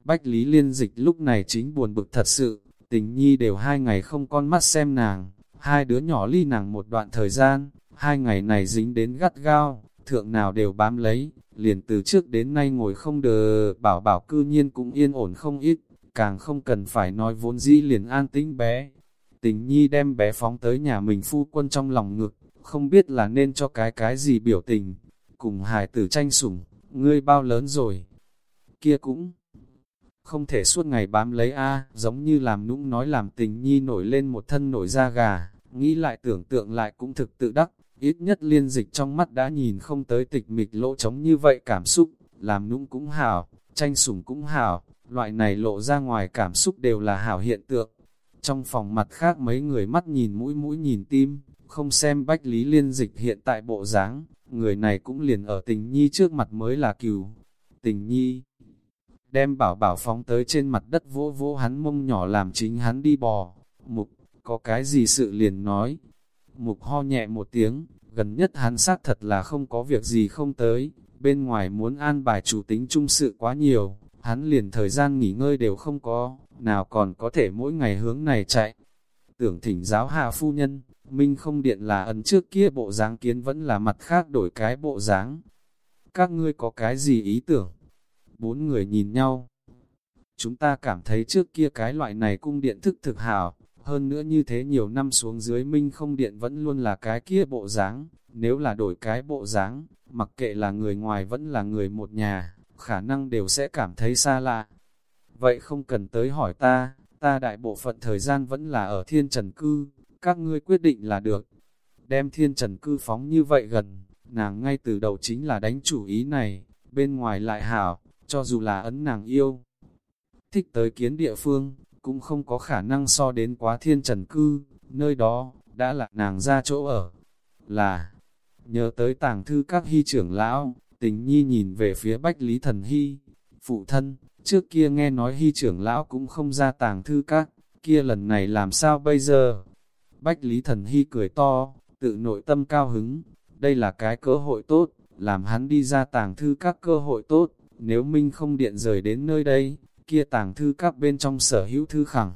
Bách Lý Liên Dịch lúc này chính buồn bực thật sự, tình nhi đều hai ngày không con mắt xem nàng, hai đứa nhỏ ly nàng một đoạn thời gian, hai ngày này dính đến gắt gao, thượng nào đều bám lấy, liền từ trước đến nay ngồi không đờ, bảo bảo cư nhiên cũng yên ổn không ít, càng không cần phải nói vốn dĩ liền an tĩnh bé. Tình nhi đem bé phóng tới nhà mình phu quân trong lòng ngực, không biết là nên cho cái cái gì biểu tình, cùng hài tử tranh sủng, ngươi bao lớn rồi, kia cũng không thể suốt ngày bám lấy a giống như làm nũng nói làm tình nhi nổi lên một thân nổi da gà, nghĩ lại tưởng tượng lại cũng thực tự đắc, ít nhất liên dịch trong mắt đã nhìn không tới tịch mịch lỗ trống như vậy cảm xúc, làm nũng cũng hảo, tranh sủng cũng hảo, loại này lộ ra ngoài cảm xúc đều là hảo hiện tượng. Trong phòng mặt khác mấy người mắt nhìn mũi mũi nhìn tim, không xem bách lý liên dịch hiện tại bộ dáng, người này cũng liền ở tình nhi trước mặt mới là cừu. Tình nhi đem bảo bảo phóng tới trên mặt đất vỗ vỗ hắn mông nhỏ làm chính hắn đi bò. Mục, có cái gì sự liền nói. Mục ho nhẹ một tiếng, gần nhất hắn xác thật là không có việc gì không tới, bên ngoài muốn an bài chủ tính trung sự quá nhiều, hắn liền thời gian nghỉ ngơi đều không có, nào còn có thể mỗi ngày hướng này chạy. Tưởng thỉnh giáo hạ phu nhân, Minh không điện là ấn trước kia bộ dáng kiến vẫn là mặt khác đổi cái bộ dáng. Các ngươi có cái gì ý tưởng? Bốn người nhìn nhau. Chúng ta cảm thấy trước kia cái loại này cung điện thức thực hảo, hơn nữa như thế nhiều năm xuống dưới Minh không điện vẫn luôn là cái kia bộ dáng nếu là đổi cái bộ dáng mặc kệ là người ngoài vẫn là người một nhà, khả năng đều sẽ cảm thấy xa lạ. Vậy không cần tới hỏi ta, ta đại bộ phận thời gian vẫn là ở thiên trần cư, các ngươi quyết định là được. Đem thiên trần cư phóng như vậy gần, nàng ngay từ đầu chính là đánh chủ ý này, bên ngoài lại hảo, cho dù là ấn nàng yêu. Thích tới kiến địa phương, cũng không có khả năng so đến quá thiên trần cư, nơi đó, đã là nàng ra chỗ ở. Là, nhớ tới tàng thư các hy trưởng lão, tình nhi nhìn về phía bách lý thần hy, phụ thân, trước kia nghe nói hy trưởng lão cũng không ra tàng thư các, kia lần này làm sao bây giờ? Bách lý thần hy cười to, tự nội tâm cao hứng, đây là cái cơ hội tốt, làm hắn đi ra tàng thư các cơ hội tốt, nếu Minh không điện rời đến nơi đây, kia tàng thư các bên trong sở hữu thư khẳng.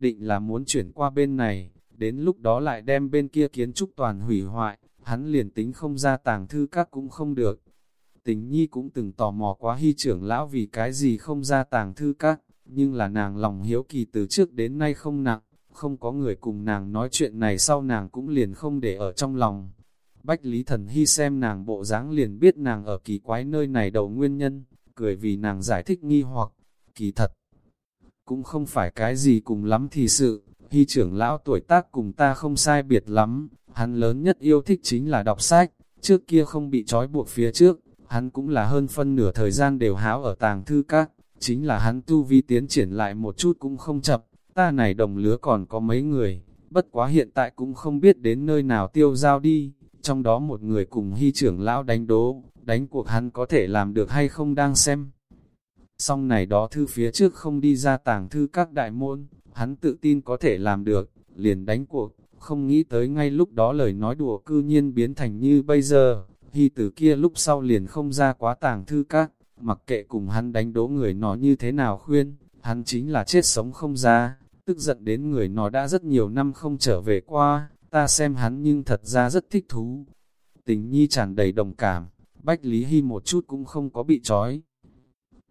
Định là muốn chuyển qua bên này, đến lúc đó lại đem bên kia kiến trúc toàn hủy hoại, hắn liền tính không ra tàng thư các cũng không được. Tình nhi cũng từng tò mò quá hy trưởng lão vì cái gì không ra tàng thư các, nhưng là nàng lòng hiếu kỳ từ trước đến nay không nặng, không có người cùng nàng nói chuyện này sau nàng cũng liền không để ở trong lòng. Bách Lý Thần Hy xem nàng bộ dáng liền biết nàng ở kỳ quái nơi này đầu nguyên nhân, cười vì nàng giải thích nghi hoặc, kỳ thật. Cũng không phải cái gì cùng lắm thì sự, hy trưởng lão tuổi tác cùng ta không sai biệt lắm, hắn lớn nhất yêu thích chính là đọc sách, trước kia không bị trói buộc phía trước, hắn cũng là hơn phân nửa thời gian đều háo ở tàng thư các, chính là hắn tu vi tiến triển lại một chút cũng không chậm, ta này đồng lứa còn có mấy người, bất quá hiện tại cũng không biết đến nơi nào tiêu giao đi, trong đó một người cùng hy trưởng lão đánh đố, đánh cuộc hắn có thể làm được hay không đang xem. Xong này đó thư phía trước không đi ra tàng thư các đại môn, hắn tự tin có thể làm được, liền đánh cuộc, không nghĩ tới ngay lúc đó lời nói đùa cư nhiên biến thành như bây giờ, hy từ kia lúc sau liền không ra quá tàng thư các, mặc kệ cùng hắn đánh đố người nó như thế nào khuyên, hắn chính là chết sống không ra, tức giận đến người nó đã rất nhiều năm không trở về qua, ta xem hắn nhưng thật ra rất thích thú. Tình nhi tràn đầy đồng cảm, Bách Lý Hy một chút cũng không có bị trói.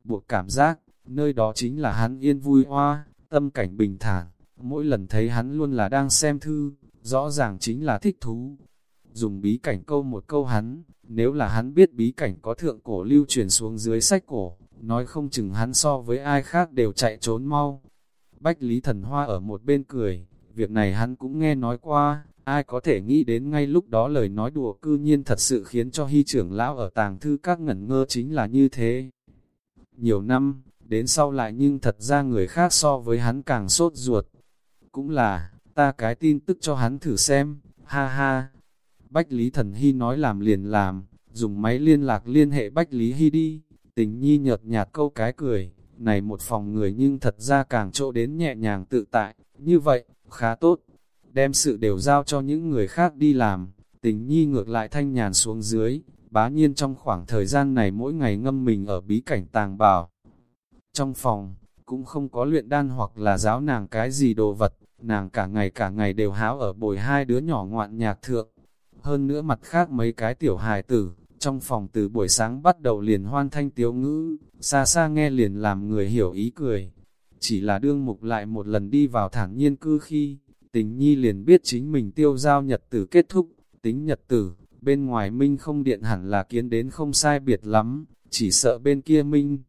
Buộc cảm giác, nơi đó chính là hắn yên vui hoa, tâm cảnh bình thản, mỗi lần thấy hắn luôn là đang xem thư, rõ ràng chính là thích thú. Dùng bí cảnh câu một câu hắn, nếu là hắn biết bí cảnh có thượng cổ lưu truyền xuống dưới sách cổ, nói không chừng hắn so với ai khác đều chạy trốn mau. Bách Lý Thần Hoa ở một bên cười, việc này hắn cũng nghe nói qua, ai có thể nghĩ đến ngay lúc đó lời nói đùa cư nhiên thật sự khiến cho hy trưởng lão ở tàng thư các ngẩn ngơ chính là như thế. Nhiều năm, đến sau lại nhưng thật ra người khác so với hắn càng sốt ruột. Cũng là, ta cái tin tức cho hắn thử xem, ha ha. Bách Lý Thần Hy nói làm liền làm, dùng máy liên lạc liên hệ Bách Lý Hy đi, tình nhi nhợt nhạt câu cái cười, này một phòng người nhưng thật ra càng chỗ đến nhẹ nhàng tự tại, như vậy, khá tốt. Đem sự đều giao cho những người khác đi làm, tình nhi ngược lại thanh nhàn xuống dưới, bá nhiên trong khoảng thời gian này mỗi ngày ngâm mình ở bí cảnh tàng bảo. Trong phòng, cũng không có luyện đan hoặc là giáo nàng cái gì đồ vật, nàng cả ngày cả ngày đều háo ở bồi hai đứa nhỏ ngoạn nhạc thượng. hơn nữa mặt khác mấy cái tiểu hài tử, trong phòng từ buổi sáng bắt đầu liền hoan thanh tiếu ngữ, xa xa nghe liền làm người hiểu ý cười. Chỉ là đương mục lại một lần đi vào thẳng nhiên cư khi, tình nhi liền biết chính mình tiêu giao nhật tử kết thúc, tính nhật tử, bên ngoài minh không điện hẳn là kiến đến không sai biệt lắm, chỉ sợ bên kia minh.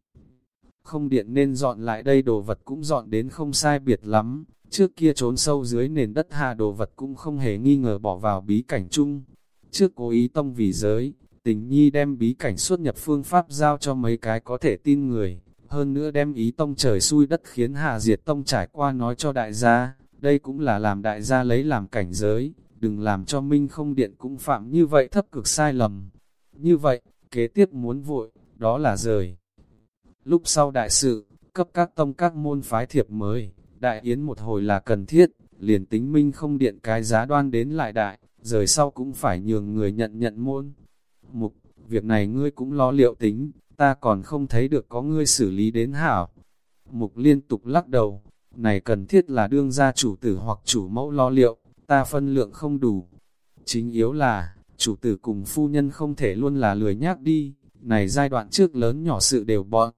Không điện nên dọn lại đây đồ vật cũng dọn đến không sai biệt lắm, trước kia trốn sâu dưới nền đất hà đồ vật cũng không hề nghi ngờ bỏ vào bí cảnh chung. Trước cố ý tông vì giới, tình nhi đem bí cảnh xuất nhập phương pháp giao cho mấy cái có thể tin người, hơn nữa đem ý tông trời xui đất khiến hà diệt tông trải qua nói cho đại gia, đây cũng là làm đại gia lấy làm cảnh giới, đừng làm cho minh không điện cũng phạm như vậy thấp cực sai lầm. Như vậy, kế tiếp muốn vội, đó là rời. Lúc sau đại sự, cấp các tông các môn phái thiệp mới, đại yến một hồi là cần thiết, liền tính minh không điện cái giá đoan đến lại đại, rời sau cũng phải nhường người nhận nhận môn. Mục, việc này ngươi cũng lo liệu tính, ta còn không thấy được có ngươi xử lý đến hảo. Mục liên tục lắc đầu, này cần thiết là đương gia chủ tử hoặc chủ mẫu lo liệu, ta phân lượng không đủ. Chính yếu là, chủ tử cùng phu nhân không thể luôn là lười nhác đi, này giai đoạn trước lớn nhỏ sự đều bọn.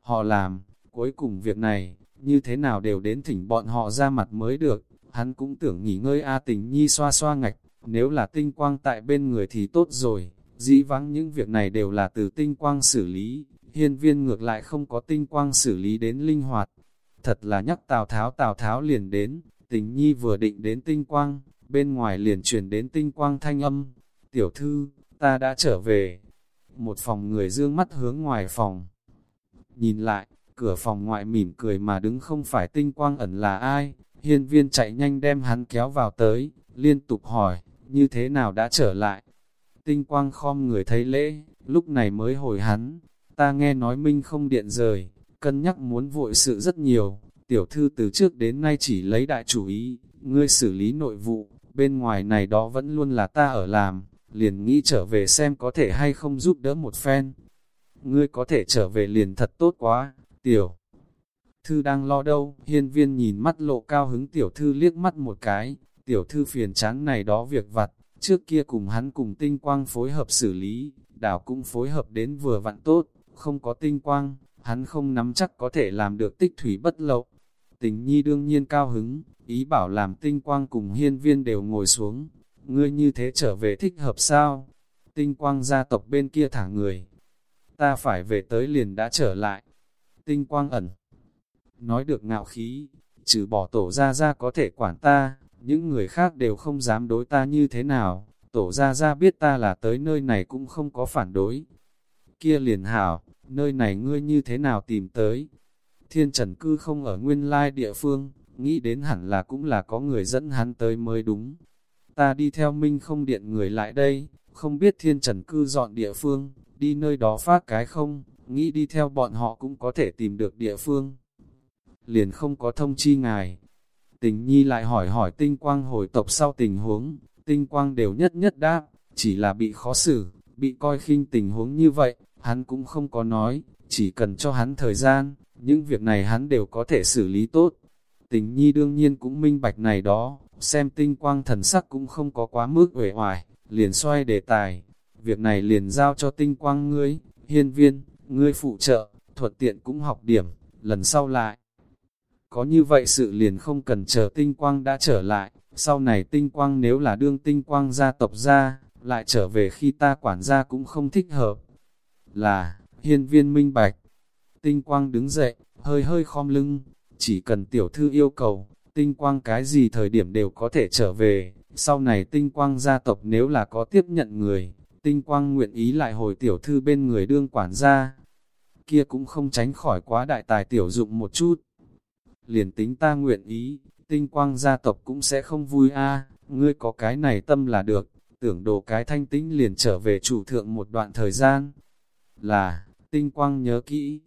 Họ làm, cuối cùng việc này, như thế nào đều đến thỉnh bọn họ ra mặt mới được, hắn cũng tưởng nghỉ ngơi A tình nhi xoa xoa ngạch, nếu là tinh quang tại bên người thì tốt rồi, dĩ vắng những việc này đều là từ tinh quang xử lý, hiên viên ngược lại không có tinh quang xử lý đến linh hoạt. Thật là nhắc Tào Tháo Tào Tháo liền đến, tình nhi vừa định đến tinh quang, bên ngoài liền chuyển đến tinh quang thanh âm. Tiểu thư, ta đã trở về. Một phòng người dương mắt hướng ngoài phòng. Nhìn lại, cửa phòng ngoại mỉm cười mà đứng không phải tinh quang ẩn là ai. Hiên viên chạy nhanh đem hắn kéo vào tới, liên tục hỏi, như thế nào đã trở lại. Tinh quang khom người thấy lễ, lúc này mới hồi hắn, ta nghe nói minh không điện rời, cân nhắc muốn vội sự rất nhiều, tiểu thư từ trước đến nay chỉ lấy đại chủ ý, ngươi xử lý nội vụ, bên ngoài này đó vẫn luôn là ta ở làm, liền nghĩ trở về xem có thể hay không giúp đỡ một phen. Ngươi có thể trở về liền thật tốt quá, tiểu. Thư đang lo đâu, hiên viên nhìn mắt lộ cao hứng tiểu thư liếc mắt một cái, tiểu thư phiền chán này đó việc vặt, trước kia cùng hắn cùng tinh quang phối hợp xử lý, đảo cũng phối hợp đến vừa vặn tốt, không có tinh quang, hắn không nắm chắc có thể làm được tích thủy bất lậu. Tình nhi đương nhiên cao hứng, ý bảo làm tinh quang cùng hiên viên đều ngồi xuống. Ngươi như thế trở về thích hợp sao? Tinh quang gia tộc bên kia thả người. Ta phải về tới liền đã trở lại. Tinh quang ẩn. Nói được ngạo khí, trừ bỏ tổ ra ra có thể quản ta, những người khác đều không dám đối ta như thế nào. Tổ ra ra biết ta là tới nơi này cũng không có phản đối. Kia liền hảo, nơi này ngươi như thế nào tìm tới? Thiên trần cư không ở nguyên lai địa phương, nghĩ đến hẳn là cũng là có người dẫn hắn tới mới đúng. Ta đi theo minh không điện người lại đây, không biết thiên trần cư dọn địa phương, đi nơi đó phát cái không, nghĩ đi theo bọn họ cũng có thể tìm được địa phương. Liền không có thông chi ngài. Tình nhi lại hỏi hỏi tinh quang hồi tộc sau tình huống, tinh quang đều nhất nhất đáp, chỉ là bị khó xử, bị coi khinh tình huống như vậy, hắn cũng không có nói, chỉ cần cho hắn thời gian, những việc này hắn đều có thể xử lý tốt. Tình nhi đương nhiên cũng minh bạch này đó, xem tinh quang thần sắc cũng không có quá mức uể oải, liền xoay đề tài. Việc này liền giao cho tinh quang ngươi, hiên viên, ngươi phụ trợ, thuật tiện cũng học điểm, lần sau lại. Có như vậy sự liền không cần chờ tinh quang đã trở lại, sau này tinh quang nếu là đương tinh quang gia tộc ra, lại trở về khi ta quản gia cũng không thích hợp. Là, hiên viên minh bạch, Tinh quang đứng dậy, hơi hơi khom lưng, chỉ cần tiểu thư yêu cầu, tinh quang cái gì thời điểm đều có thể trở về. Sau này tinh quang gia tộc nếu là có tiếp nhận người, tinh quang nguyện ý lại hồi tiểu thư bên người đương quản gia. Kia cũng không tránh khỏi quá đại tài tiểu dụng một chút. Liền tính ta nguyện ý, tinh quang gia tộc cũng sẽ không vui a ngươi có cái này tâm là được, tưởng đồ cái thanh tĩnh liền trở về chủ thượng một đoạn thời gian. Là, tinh quang nhớ kỹ,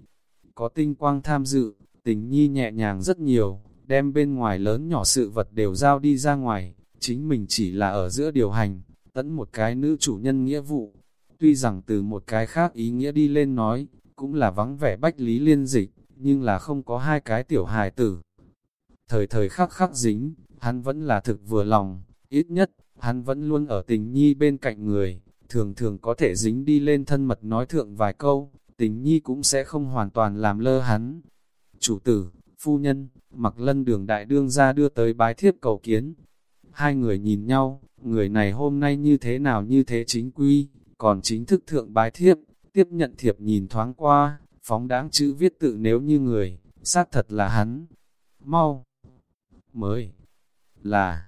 có tinh quang tham dự, tình nhi nhẹ nhàng rất nhiều, đem bên ngoài lớn nhỏ sự vật đều giao đi ra ngoài, chính mình chỉ là ở giữa điều hành, tẫn một cái nữ chủ nhân nghĩa vụ. Tuy rằng từ một cái khác ý nghĩa đi lên nói, cũng là vắng vẻ bách lý liên dịch, nhưng là không có hai cái tiểu hài tử. Thời thời khắc khắc dính, hắn vẫn là thực vừa lòng, ít nhất, hắn vẫn luôn ở tình nhi bên cạnh người, thường thường có thể dính đi lên thân mật nói thượng vài câu, tình nhi cũng sẽ không hoàn toàn làm lơ hắn. Chủ tử, phu nhân, mặc lân đường đại đương ra đưa tới bái thiếp cầu kiến. Hai người nhìn nhau, người này hôm nay như thế nào như thế chính quy, còn chính thức thượng bái thiếp, tiếp nhận thiệp nhìn thoáng qua, phóng đáng chữ viết tự nếu như người, xác thật là hắn. Mau! Mới! Là!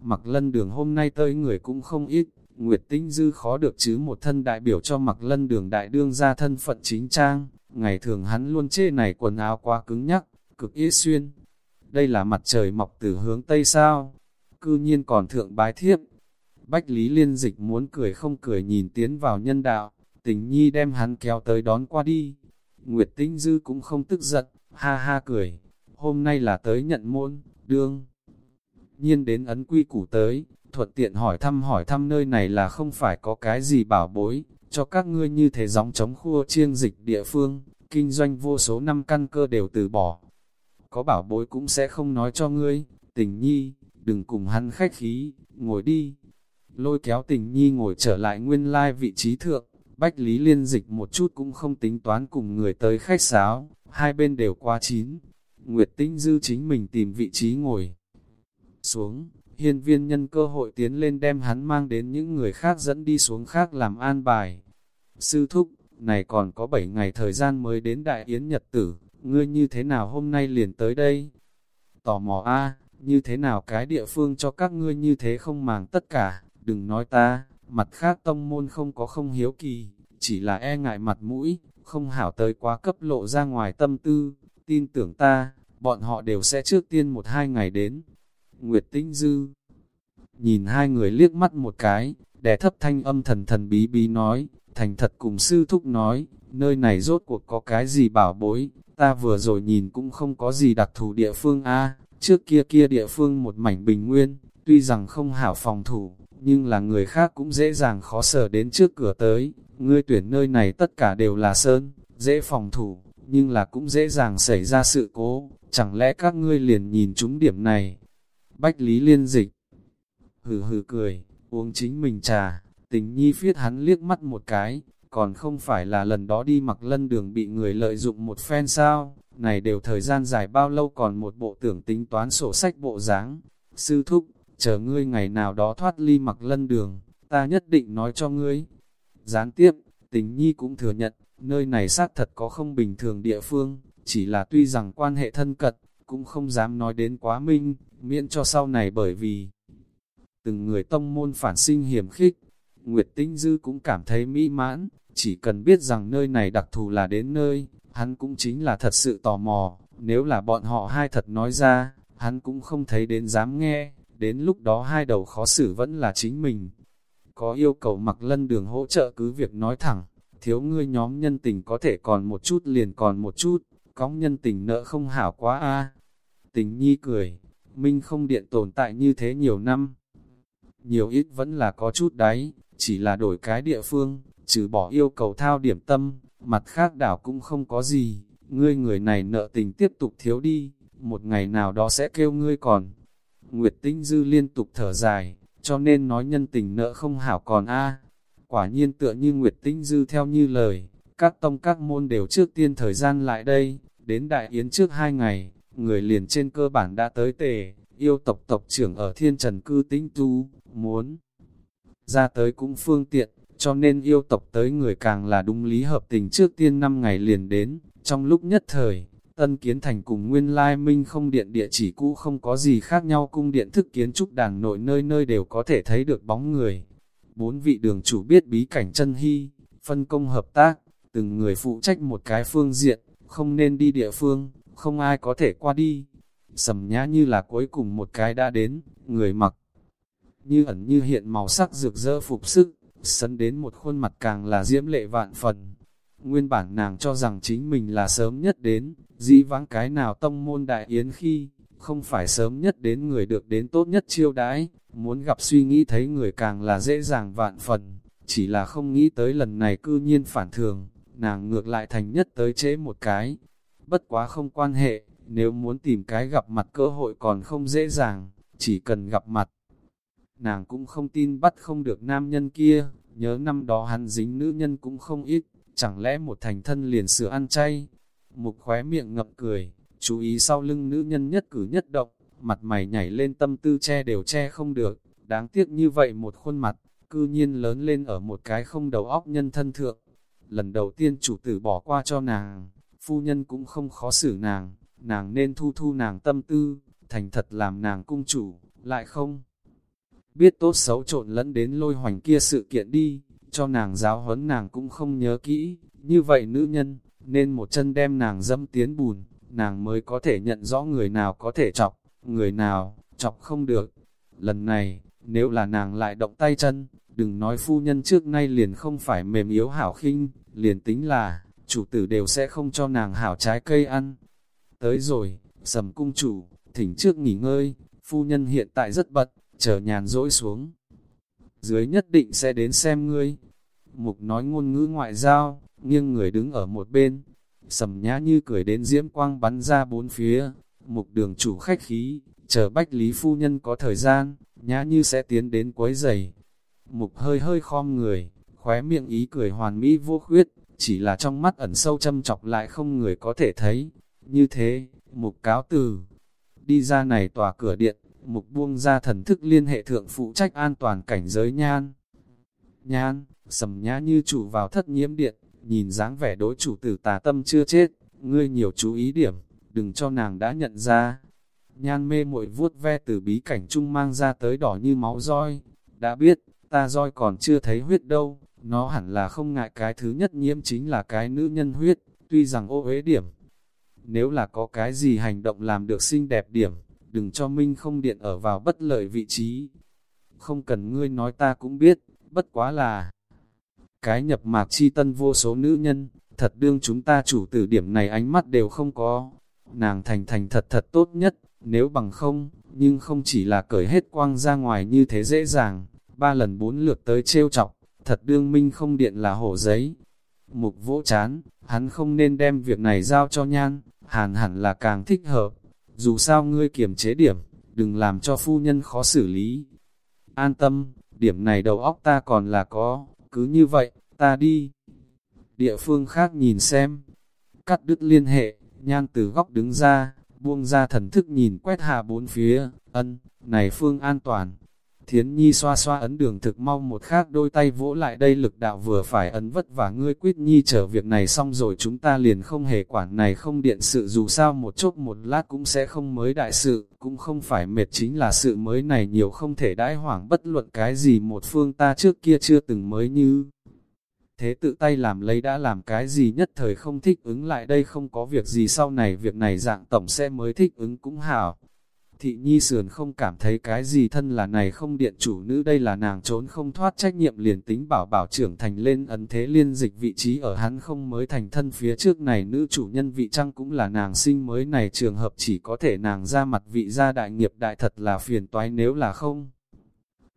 Mặc lân đường hôm nay tới người cũng không ít, Nguyệt Tinh Dư khó được chứ một thân đại biểu cho mặc lân đường đại đương ra thân phận chính trang, ngày thường hắn luôn chê này quần áo quá cứng nhắc, cực ít xuyên. Đây là mặt trời mọc từ hướng Tây sao, cư nhiên còn thượng bái thiếp. Bách Lý Liên Dịch muốn cười không cười nhìn tiến vào nhân đạo, tình nhi đem hắn kéo tới đón qua đi. Nguyệt Tinh Dư cũng không tức giận, ha ha cười, hôm nay là tới nhận môn, đương. Nhiên đến ấn quy củ tới, thuận tiện hỏi thăm hỏi thăm nơi này là không phải có cái gì bảo bối, cho các ngươi như thế gióng chống khua chiêng dịch địa phương, kinh doanh vô số năm căn cơ đều từ bỏ. Có bảo bối cũng sẽ không nói cho ngươi, tình nhi, đừng cùng hắn khách khí, ngồi đi. Lôi kéo tình nhi ngồi trở lại nguyên lai vị trí thượng, Bách Lý Liên dịch một chút cũng không tính toán cùng người tới khách sáo, hai bên đều qua chín. Nguyệt Tinh Dư chính mình tìm vị trí ngồi xuống, hiên viên nhân cơ hội tiến lên đem hắn mang đến những người khác dẫn đi xuống khác làm an bài. Sư thúc, này còn có 7 ngày thời gian mới đến đại yến nhật tử, ngươi như thế nào hôm nay liền tới đây? Tò mò a như thế nào cái địa phương cho các ngươi như thế không màng tất cả, đừng nói ta, mặt khác tông môn không có không hiếu kỳ, chỉ là e ngại mặt mũi, không hảo tới quá cấp lộ ra ngoài tâm tư, tin tưởng ta, bọn họ đều sẽ trước tiên một hai ngày đến, Nguyệt Tinh Dư. Nhìn hai người liếc mắt một cái, đè thấp thanh âm thần thần bí bí nói, thành thật cùng sư thúc nói, nơi này rốt cuộc có cái gì bảo bối, ta vừa rồi nhìn cũng không có gì đặc thù địa phương a trước kia kia địa phương một mảnh bình nguyên, tuy rằng không hảo phòng thủ, nhưng là người khác cũng dễ dàng khó sở đến trước cửa tới, ngươi tuyển nơi này tất cả đều là sơn, dễ phòng thủ, nhưng là cũng dễ dàng xảy ra sự cố, chẳng lẽ các ngươi liền nhìn chúng điểm này, Bách Lý Liên Dịch. Hừ hừ cười, uống chính mình trà, tình nhi phiết hắn liếc mắt một cái, còn không phải là lần đó đi mặc lân đường bị người lợi dụng một phen sao, này đều thời gian dài bao lâu còn một bộ tưởng tính toán sổ sách bộ dáng Sư thúc, chờ ngươi ngày nào đó thoát ly mặc lân đường, ta nhất định nói cho ngươi. Gián tiếp, tình nhi cũng thừa nhận, nơi này xác thật có không bình thường địa phương, chỉ là tuy rằng quan hệ thân cận, cũng không dám nói đến quá minh, miễn cho sau này bởi vì từng người tông môn phản sinh hiểm khích. Nguyệt Tinh Dư cũng cảm thấy mỹ mãn, chỉ cần biết rằng nơi này đặc thù là đến nơi, hắn cũng chính là thật sự tò mò, nếu là bọn họ hai thật nói ra, hắn cũng không thấy đến dám nghe, đến lúc đó hai đầu khó xử vẫn là chính mình. Có yêu cầu mặc lân đường hỗ trợ cứ việc nói thẳng, thiếu ngươi nhóm nhân tình có thể còn một chút liền còn một chút, cóng nhân tình nợ không hảo quá a. Tình nhi cười, Minh không điện tồn tại như thế nhiều năm. Nhiều ít vẫn là có chút đáy, chỉ là đổi cái địa phương, trừ bỏ yêu cầu thao điểm tâm, mặt khác đảo cũng không có gì. Ngươi người này nợ tình tiếp tục thiếu đi, một ngày nào đó sẽ kêu ngươi còn. Nguyệt Tinh Dư liên tục thở dài, cho nên nói nhân tình nợ không hảo còn a. Quả nhiên tựa như Nguyệt Tinh Dư theo như lời, các tông các môn đều trước tiên thời gian lại đây, đến Đại Yến trước hai ngày, người liền trên cơ bản đã tới tề, yêu tộc tộc trưởng ở thiên trần cư tĩnh tu, muốn ra tới cũng phương tiện, cho nên yêu tộc tới người càng là đúng lý hợp tình trước tiên 5 ngày liền đến, trong lúc nhất thời, tân kiến thành cùng nguyên lai minh không điện địa chỉ cũ không có gì khác nhau cung điện thức kiến trúc đàn nội nơi nơi đều có thể thấy được bóng người. Bốn vị đường chủ biết bí cảnh chân hy, phân công hợp tác, từng người phụ trách một cái phương diện, không nên đi địa phương, không ai có thể qua đi. Sầm nhã như là cuối cùng một cái đã đến, người mặc như ẩn như hiện màu sắc rực rỡ phục sức, sân đến một khuôn mặt càng là diễm lệ vạn phần. Nguyên bản nàng cho rằng chính mình là sớm nhất đến, dĩ vãng cái nào tông môn đại yến khi, không phải sớm nhất đến người được đến tốt nhất chiêu đãi, muốn gặp suy nghĩ thấy người càng là dễ dàng vạn phần, chỉ là không nghĩ tới lần này cư nhiên phản thường, nàng ngược lại thành nhất tới chế một cái, bất quá không quan hệ, nếu muốn tìm cái gặp mặt cơ hội còn không dễ dàng, chỉ cần gặp mặt nàng cũng không tin bắt không được nam nhân kia, nhớ năm đó hắn dính nữ nhân cũng không ít, chẳng lẽ một thành thân liền sửa ăn chay. Mục khóe miệng ngậm cười, chú ý sau lưng nữ nhân nhất cử nhất động, mặt mày nhảy lên tâm tư che đều che không được, đáng tiếc như vậy một khuôn mặt, cư nhiên lớn lên ở một cái không đầu óc nhân thân thượng. Lần đầu tiên chủ tử bỏ qua cho nàng, phu nhân cũng không khó xử nàng, nàng nên thu thu nàng tâm tư, thành thật làm nàng cung chủ, lại không. Biết tốt xấu trộn lẫn đến lôi hoành kia sự kiện đi, cho nàng giáo huấn nàng cũng không nhớ kỹ, như vậy nữ nhân, nên một chân đem nàng dâm tiến bùn, nàng mới có thể nhận rõ người nào có thể chọc, người nào, chọc không được. Lần này, nếu là nàng lại động tay chân, đừng nói phu nhân trước nay liền không phải mềm yếu hảo khinh, liền tính là, chủ tử đều sẽ không cho nàng hảo trái cây ăn. Tới rồi, sầm cung chủ, thỉnh trước nghỉ ngơi, phu nhân hiện tại rất bật, chờ nhàn rỗi xuống. Dưới nhất định sẽ đến xem ngươi. Mục nói ngôn ngữ ngoại giao, nghiêng người đứng ở một bên. Sầm nhã như cười đến diễm quang bắn ra bốn phía. Mục đường chủ khách khí, chờ bách lý phu nhân có thời gian, nhã như sẽ tiến đến quấy giày. Mục hơi hơi khom người, khóe miệng ý cười hoàn mỹ vô khuyết, chỉ là trong mắt ẩn sâu châm chọc lại không người có thể thấy. Như thế, mục cáo từ, đi ra này tòa cửa điện, mục buông ra thần thức liên hệ thượng phụ trách an toàn cảnh giới nhan. Nhan, sầm nhã như chủ vào thất nhiễm điện, nhìn dáng vẻ đối chủ tử tà tâm chưa chết, ngươi nhiều chú ý điểm, đừng cho nàng đã nhận ra. Nhan mê muội vuốt ve từ bí cảnh trung mang ra tới đỏ như máu roi, đã biết, ta roi còn chưa thấy huyết đâu, nó hẳn là không ngại cái thứ nhất nhiễm chính là cái nữ nhân huyết, tuy rằng ô uế điểm. Nếu là có cái gì hành động làm được xinh đẹp điểm, đừng cho Minh không điện ở vào bất lợi vị trí. Không cần ngươi nói ta cũng biết, bất quá là cái nhập mạc chi tân vô số nữ nhân, thật đương chúng ta chủ tử điểm này ánh mắt đều không có. Nàng thành thành thật thật tốt nhất, nếu bằng không, nhưng không chỉ là cởi hết quang ra ngoài như thế dễ dàng, ba lần bốn lượt tới trêu chọc, thật đương minh không điện là hổ giấy. Mục vỗ chán, hắn không nên đem việc này giao cho nhan, hàn hẳn là càng thích hợp. Dù sao ngươi kiềm chế điểm, đừng làm cho phu nhân khó xử lý. An tâm, điểm này đầu óc ta còn là có, cứ như vậy, ta đi. Địa phương khác nhìn xem, cắt đứt liên hệ, nhan từ góc đứng ra, buông ra thần thức nhìn quét hạ bốn phía, ân, này phương an toàn. Thiến Nhi xoa xoa ấn đường thực mau một khác đôi tay vỗ lại đây lực đạo vừa phải ấn vất và ngươi quyết Nhi chờ việc này xong rồi chúng ta liền không hề quản này không điện sự dù sao một chốc một lát cũng sẽ không mới đại sự, cũng không phải mệt chính là sự mới này nhiều không thể đãi hoảng bất luận cái gì một phương ta trước kia chưa từng mới như. Thế tự tay làm lấy đã làm cái gì nhất thời không thích ứng lại đây không có việc gì sau này việc này dạng tổng sẽ mới thích ứng cũng hảo thị nhi sườn không cảm thấy cái gì thân là này không điện chủ nữ, đây là nàng trốn không thoát trách nhiệm liền tính bảo bảo trưởng thành lên ấn thế liên dịch vị trí ở hắn không mới thành thân phía trước này nữ chủ nhân vị trăng cũng là nàng sinh mới này trường hợp chỉ có thể nàng ra mặt vị gia đại nghiệp đại thật là phiền toái nếu là không.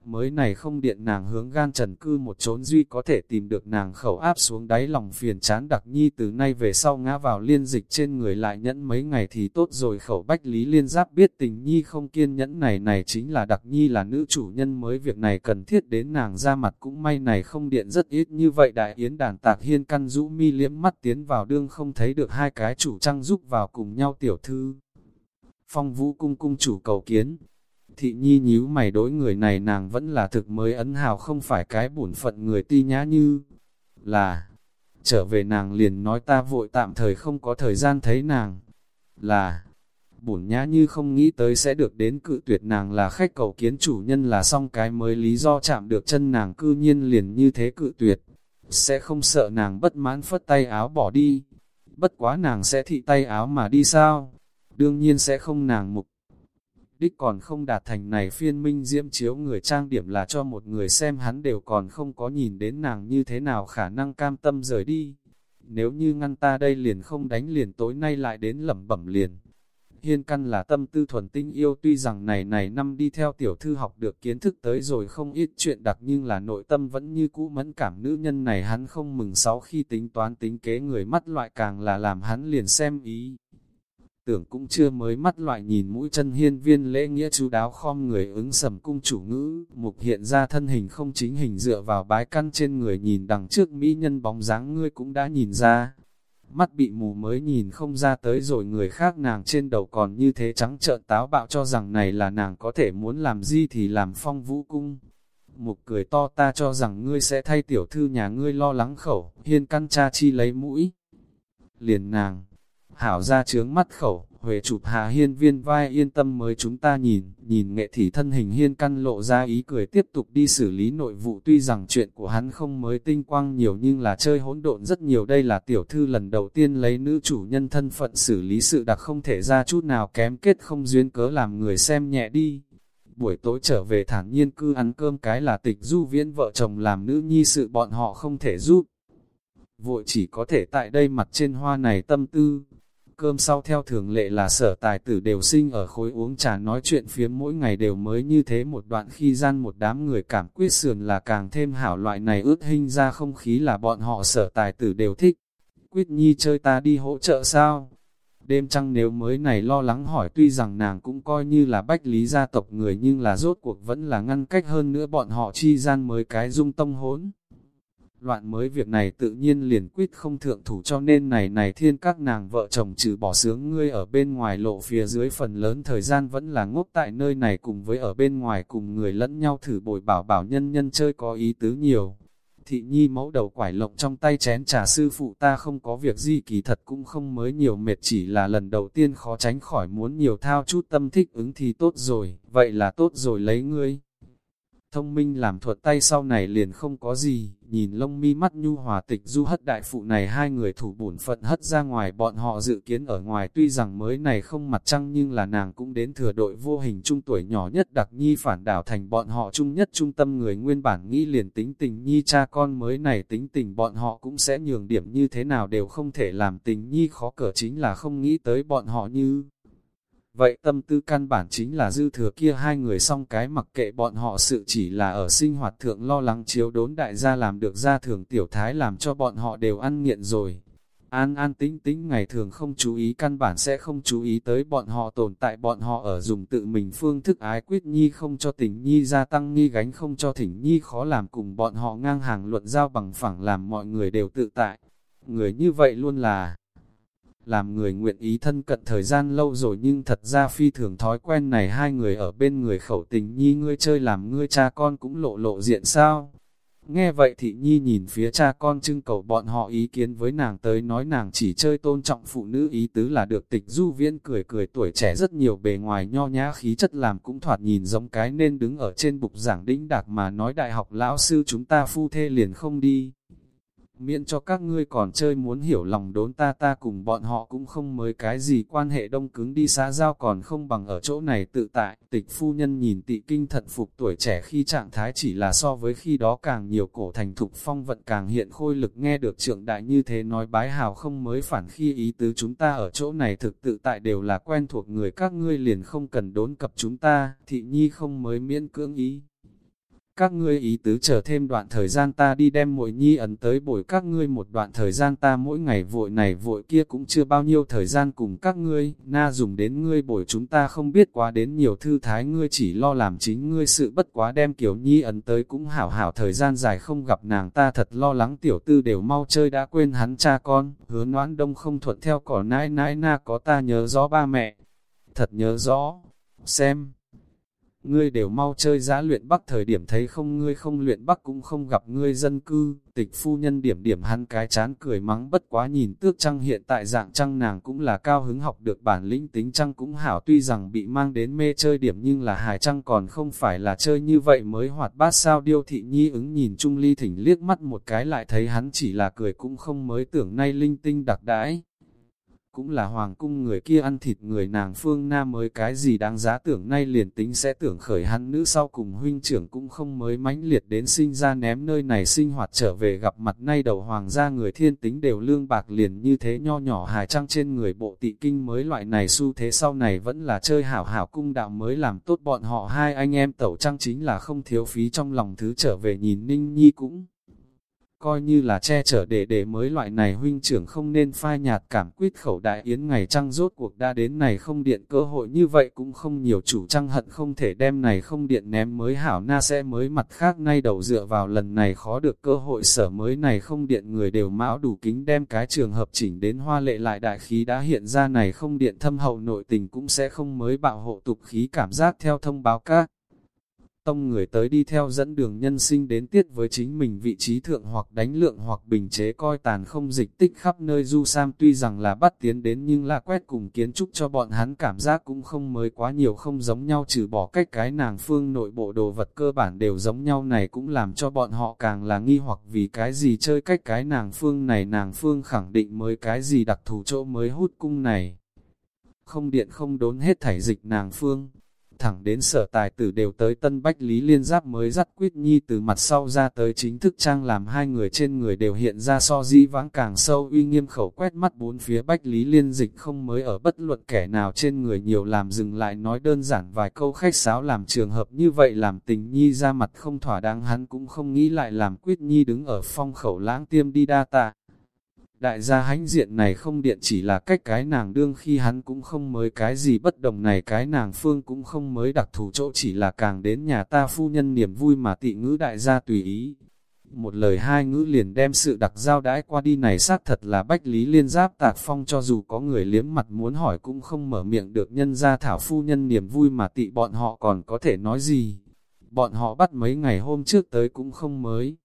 Mới này không điện nàng hướng gan trần cư một chốn duy có thể tìm được nàng khẩu áp xuống đáy lòng phiền chán đặc nhi từ nay về sau ngã vào liên dịch trên người lại nhẫn mấy ngày thì tốt rồi khẩu bách lý liên giáp biết tình nhi không kiên nhẫn này này chính là đặc nhi là nữ chủ nhân mới việc này cần thiết đến nàng ra mặt cũng may này không điện rất ít như vậy đại yến đàn tạc hiên căn rũ mi liễm mắt tiến vào đương không thấy được hai cái chủ trăng giúp vào cùng nhau tiểu thư. Phong vũ cung cung chủ cầu kiến, Thị nhi nhíu mày đối người này nàng vẫn là thực mới ấn hào không phải cái bổn phận người ti nhã như là. Trở về nàng liền nói ta vội tạm thời không có thời gian thấy nàng. Là, bổn nhã như không nghĩ tới sẽ được đến cự tuyệt nàng là khách cầu kiến chủ nhân là xong cái mới lý do chạm được chân nàng cư nhiên liền như thế cự tuyệt. Sẽ không sợ nàng bất mãn phất tay áo bỏ đi. Bất quá nàng sẽ thị tay áo mà đi sao? Đương nhiên sẽ không nàng mục đích còn không đạt thành này phiên minh diễm chiếu người trang điểm là cho một người xem hắn đều còn không có nhìn đến nàng như thế nào khả năng cam tâm rời đi. Nếu như ngăn ta đây liền không đánh liền tối nay lại đến lẩm bẩm liền. Hiên căn là tâm tư thuần tinh yêu tuy rằng này này năm đi theo tiểu thư học được kiến thức tới rồi không ít chuyện đặc nhưng là nội tâm vẫn như cũ mẫn cảm nữ nhân này hắn không mừng sáu khi tính toán tính kế người mắt loại càng là làm hắn liền xem ý tưởng cũng chưa mới mắt loại nhìn mũi chân hiên viên lễ nghĩa chú đáo khom người ứng sầm cung chủ ngữ, mục hiện ra thân hình không chính hình dựa vào bái căn trên người nhìn đằng trước mỹ nhân bóng dáng ngươi cũng đã nhìn ra. Mắt bị mù mới nhìn không ra tới rồi người khác nàng trên đầu còn như thế trắng trợn táo bạo cho rằng này là nàng có thể muốn làm gì thì làm phong vũ cung. Mục cười to ta cho rằng ngươi sẽ thay tiểu thư nhà ngươi lo lắng khẩu, hiên căn cha chi lấy mũi. Liền nàng, hảo ra trướng mắt khẩu, Huệ chụp hạ hiên viên vai yên tâm mới chúng ta nhìn, nhìn nghệ thị thân hình hiên căn lộ ra ý cười tiếp tục đi xử lý nội vụ tuy rằng chuyện của hắn không mới tinh quang nhiều nhưng là chơi hỗn độn rất nhiều đây là tiểu thư lần đầu tiên lấy nữ chủ nhân thân phận xử lý sự đặc không thể ra chút nào kém kết không duyên cớ làm người xem nhẹ đi. Buổi tối trở về thản nhiên cư ăn cơm cái là tịch du viễn vợ chồng làm nữ nhi sự bọn họ không thể giúp. Vội chỉ có thể tại đây mặt trên hoa này tâm tư, Cơm sau theo thường lệ là sở tài tử đều sinh ở khối uống trà nói chuyện phía mỗi ngày đều mới như thế một đoạn khi gian một đám người cảm quyết sườn là càng thêm hảo loại này ướt hình ra không khí là bọn họ sở tài tử đều thích. Quyết nhi chơi ta đi hỗ trợ sao? Đêm trăng nếu mới này lo lắng hỏi tuy rằng nàng cũng coi như là bách lý gia tộc người nhưng là rốt cuộc vẫn là ngăn cách hơn nữa bọn họ chi gian mới cái dung tông hốn loạn mới việc này tự nhiên liền quyết không thượng thủ cho nên này này thiên các nàng vợ chồng trừ bỏ sướng ngươi ở bên ngoài lộ phía dưới phần lớn thời gian vẫn là ngốc tại nơi này cùng với ở bên ngoài cùng người lẫn nhau thử bồi bảo bảo nhân nhân chơi có ý tứ nhiều. Thị nhi mẫu đầu quải lộng trong tay chén trà sư phụ ta không có việc gì kỳ thật cũng không mới nhiều mệt chỉ là lần đầu tiên khó tránh khỏi muốn nhiều thao chút tâm thích ứng thì tốt rồi, vậy là tốt rồi lấy ngươi thông minh làm thuật tay sau này liền không có gì, nhìn lông mi mắt nhu hòa tịch du hất đại phụ này hai người thủ bổn phận hất ra ngoài bọn họ dự kiến ở ngoài tuy rằng mới này không mặt trăng nhưng là nàng cũng đến thừa đội vô hình trung tuổi nhỏ nhất đặc nhi phản đảo thành bọn họ trung nhất trung tâm người nguyên bản nghĩ liền tính tình nhi cha con mới này tính tình bọn họ cũng sẽ nhường điểm như thế nào đều không thể làm tình nhi khó cỡ chính là không nghĩ tới bọn họ như Vậy tâm tư căn bản chính là dư thừa kia hai người xong cái mặc kệ bọn họ sự chỉ là ở sinh hoạt thượng lo lắng chiếu đốn đại gia làm được gia thường tiểu thái làm cho bọn họ đều ăn nghiện rồi. An an tính tính ngày thường không chú ý căn bản sẽ không chú ý tới bọn họ tồn tại bọn họ ở dùng tự mình phương thức ái quyết nhi không cho tình nhi gia tăng nghi gánh không cho thỉnh nhi khó làm cùng bọn họ ngang hàng luận giao bằng phẳng làm mọi người đều tự tại. Người như vậy luôn là làm người nguyện ý thân cận thời gian lâu rồi nhưng thật ra phi thường thói quen này hai người ở bên người khẩu tình nhi, ngươi chơi làm ngươi cha con cũng lộ lộ diện sao. Nghe vậy thị nhi nhìn phía cha con trưng cầu bọn họ ý kiến với nàng tới nói nàng chỉ chơi tôn trọng phụ nữ ý tứ là được tịch du viễn cười cười tuổi trẻ rất nhiều bề ngoài nho nhã khí chất làm cũng thoạt nhìn giống cái nên đứng ở trên bục giảng đĩnh đạc mà nói đại học lão sư chúng ta phu thê liền không đi miễn cho các ngươi còn chơi muốn hiểu lòng đốn ta ta cùng bọn họ cũng không mới cái gì quan hệ đông cứng đi xã giao còn không bằng ở chỗ này tự tại. Tịch phu nhân nhìn tị kinh thật phục tuổi trẻ khi trạng thái chỉ là so với khi đó càng nhiều cổ thành thục phong vận càng hiện khôi lực nghe được trượng đại như thế nói bái hào không mới phản khi ý tứ chúng ta ở chỗ này thực tự tại đều là quen thuộc người các ngươi liền không cần đốn cập chúng ta, thị nhi không mới miễn cưỡng ý. Các ngươi ý tứ chờ thêm đoạn thời gian ta đi đem muội nhi ấn tới bồi các ngươi một đoạn thời gian ta mỗi ngày vội này vội kia cũng chưa bao nhiêu thời gian cùng các ngươi, na dùng đến ngươi bồi chúng ta không biết quá đến nhiều thư thái ngươi chỉ lo làm chính ngươi sự bất quá đem kiểu nhi ấn tới cũng hảo hảo thời gian dài không gặp nàng ta thật lo lắng tiểu tư đều mau chơi đã quên hắn cha con, hứa noãn đông không thuận theo cỏ nãi nãi na có ta nhớ rõ ba mẹ, thật nhớ rõ, xem ngươi đều mau chơi giã luyện bắc thời điểm thấy không ngươi không luyện bắc cũng không gặp ngươi dân cư, tịch phu nhân điểm điểm hắn cái chán cười mắng bất quá nhìn tước trăng hiện tại dạng trăng nàng cũng là cao hứng học được bản lĩnh tính trăng cũng hảo tuy rằng bị mang đến mê chơi điểm nhưng là hài trăng còn không phải là chơi như vậy mới hoạt bát sao. Điêu thị nhi ứng nhìn Trung Ly thỉnh liếc mắt một cái lại thấy hắn chỉ là cười cũng không mới tưởng nay linh tinh đặc đãi cũng là hoàng cung người kia ăn thịt người nàng phương nam mới cái gì đáng giá tưởng nay liền tính sẽ tưởng khởi hắn nữ sau cùng huynh trưởng cũng không mới mãnh liệt đến sinh ra ném nơi này sinh hoạt trở về gặp mặt nay đầu hoàng gia người thiên tính đều lương bạc liền như thế nho nhỏ hài trăng trên người bộ tị kinh mới loại này xu thế sau này vẫn là chơi hảo hảo cung đạo mới làm tốt bọn họ hai anh em tẩu trăng chính là không thiếu phí trong lòng thứ trở về nhìn ninh nhi cũng coi như là che chở để để mới loại này huynh trưởng không nên phai nhạt cảm quyết khẩu đại yến ngày trăng rốt cuộc đã đến này không điện cơ hội như vậy cũng không nhiều chủ trăng hận không thể đem này không điện ném mới hảo na sẽ mới mặt khác nay đầu dựa vào lần này khó được cơ hội sở mới này không điện người đều mão đủ kính đem cái trường hợp chỉnh đến hoa lệ lại đại khí đã hiện ra này không điện thâm hậu nội tình cũng sẽ không mới bạo hộ tục khí cảm giác theo thông báo các tông người tới đi theo dẫn đường nhân sinh đến tiết với chính mình vị trí thượng hoặc đánh lượng hoặc bình chế coi tàn không dịch tích khắp nơi. Du sam tuy rằng là bắt tiến đến nhưng là quét cùng kiến trúc cho bọn hắn cảm giác cũng không mới quá nhiều không giống nhau trừ bỏ cách cái nàng phương nội bộ đồ vật cơ bản đều giống nhau. Này cũng làm cho bọn họ càng là nghi hoặc vì cái gì chơi cách cái nàng phương này nàng phương khẳng định mới cái gì đặc thù chỗ mới hút cung này. Không điện không đốn hết thảy dịch nàng phương, thẳng đến sở tài tử đều tới tân bách lý liên giáp mới dắt quyết nhi từ mặt sau ra tới chính thức trang làm hai người trên người đều hiện ra so di vãng càng sâu uy nghiêm khẩu quét mắt bốn phía bách lý liên dịch không mới ở bất luận kẻ nào trên người nhiều làm dừng lại nói đơn giản vài câu khách sáo làm trường hợp như vậy làm tình nhi ra mặt không thỏa đáng hắn cũng không nghĩ lại làm quyết nhi đứng ở phong khẩu lãng tiêm đi đa tạ. Đại gia hãnh diện này không điện chỉ là cách cái nàng đương khi hắn cũng không mới cái gì bất đồng này, cái nàng phương cũng không mới đặc thù chỗ chỉ là càng đến nhà ta phu nhân niềm vui mà tị ngữ đại gia tùy ý. Một lời hai ngữ liền đem sự đặc giao đãi qua đi này xác thật là bách lý liên giáp tạc phong cho dù có người liếm mặt muốn hỏi cũng không mở miệng được nhân ra thảo phu nhân niềm vui mà tị bọn họ còn có thể nói gì. Bọn họ bắt mấy ngày hôm trước tới cũng không mới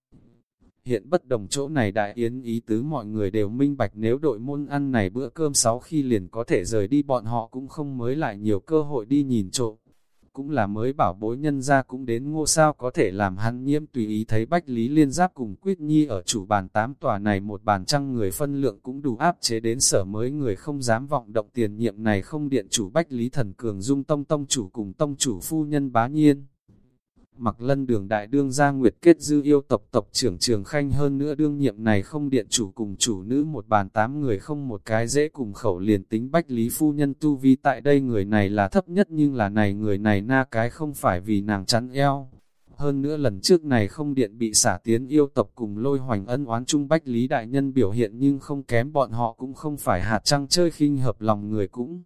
Hiện bất đồng chỗ này đại yến ý tứ mọi người đều minh bạch nếu đội môn ăn này bữa cơm sáu khi liền có thể rời đi bọn họ cũng không mới lại nhiều cơ hội đi nhìn trộm. Cũng là mới bảo bối nhân ra cũng đến ngô sao có thể làm hắn nhiễm tùy ý thấy Bách Lý Liên Giáp cùng Quyết Nhi ở chủ bàn tám tòa này một bàn trăng người phân lượng cũng đủ áp chế đến sở mới người không dám vọng động tiền nhiệm này không điện chủ Bách Lý Thần Cường Dung Tông Tông chủ cùng Tông chủ phu nhân bá nhiên mặc lân đường đại đương gia nguyệt kết dư yêu tộc tộc trưởng trường khanh hơn nữa đương nhiệm này không điện chủ cùng chủ nữ một bàn tám người không một cái dễ cùng khẩu liền tính bách lý phu nhân tu vi tại đây người này là thấp nhất nhưng là này người này na cái không phải vì nàng chắn eo. Hơn nữa lần trước này không điện bị xả tiến yêu tộc cùng lôi hoành ân oán chung bách lý đại nhân biểu hiện nhưng không kém bọn họ cũng không phải hạt trăng chơi khinh hợp lòng người cũng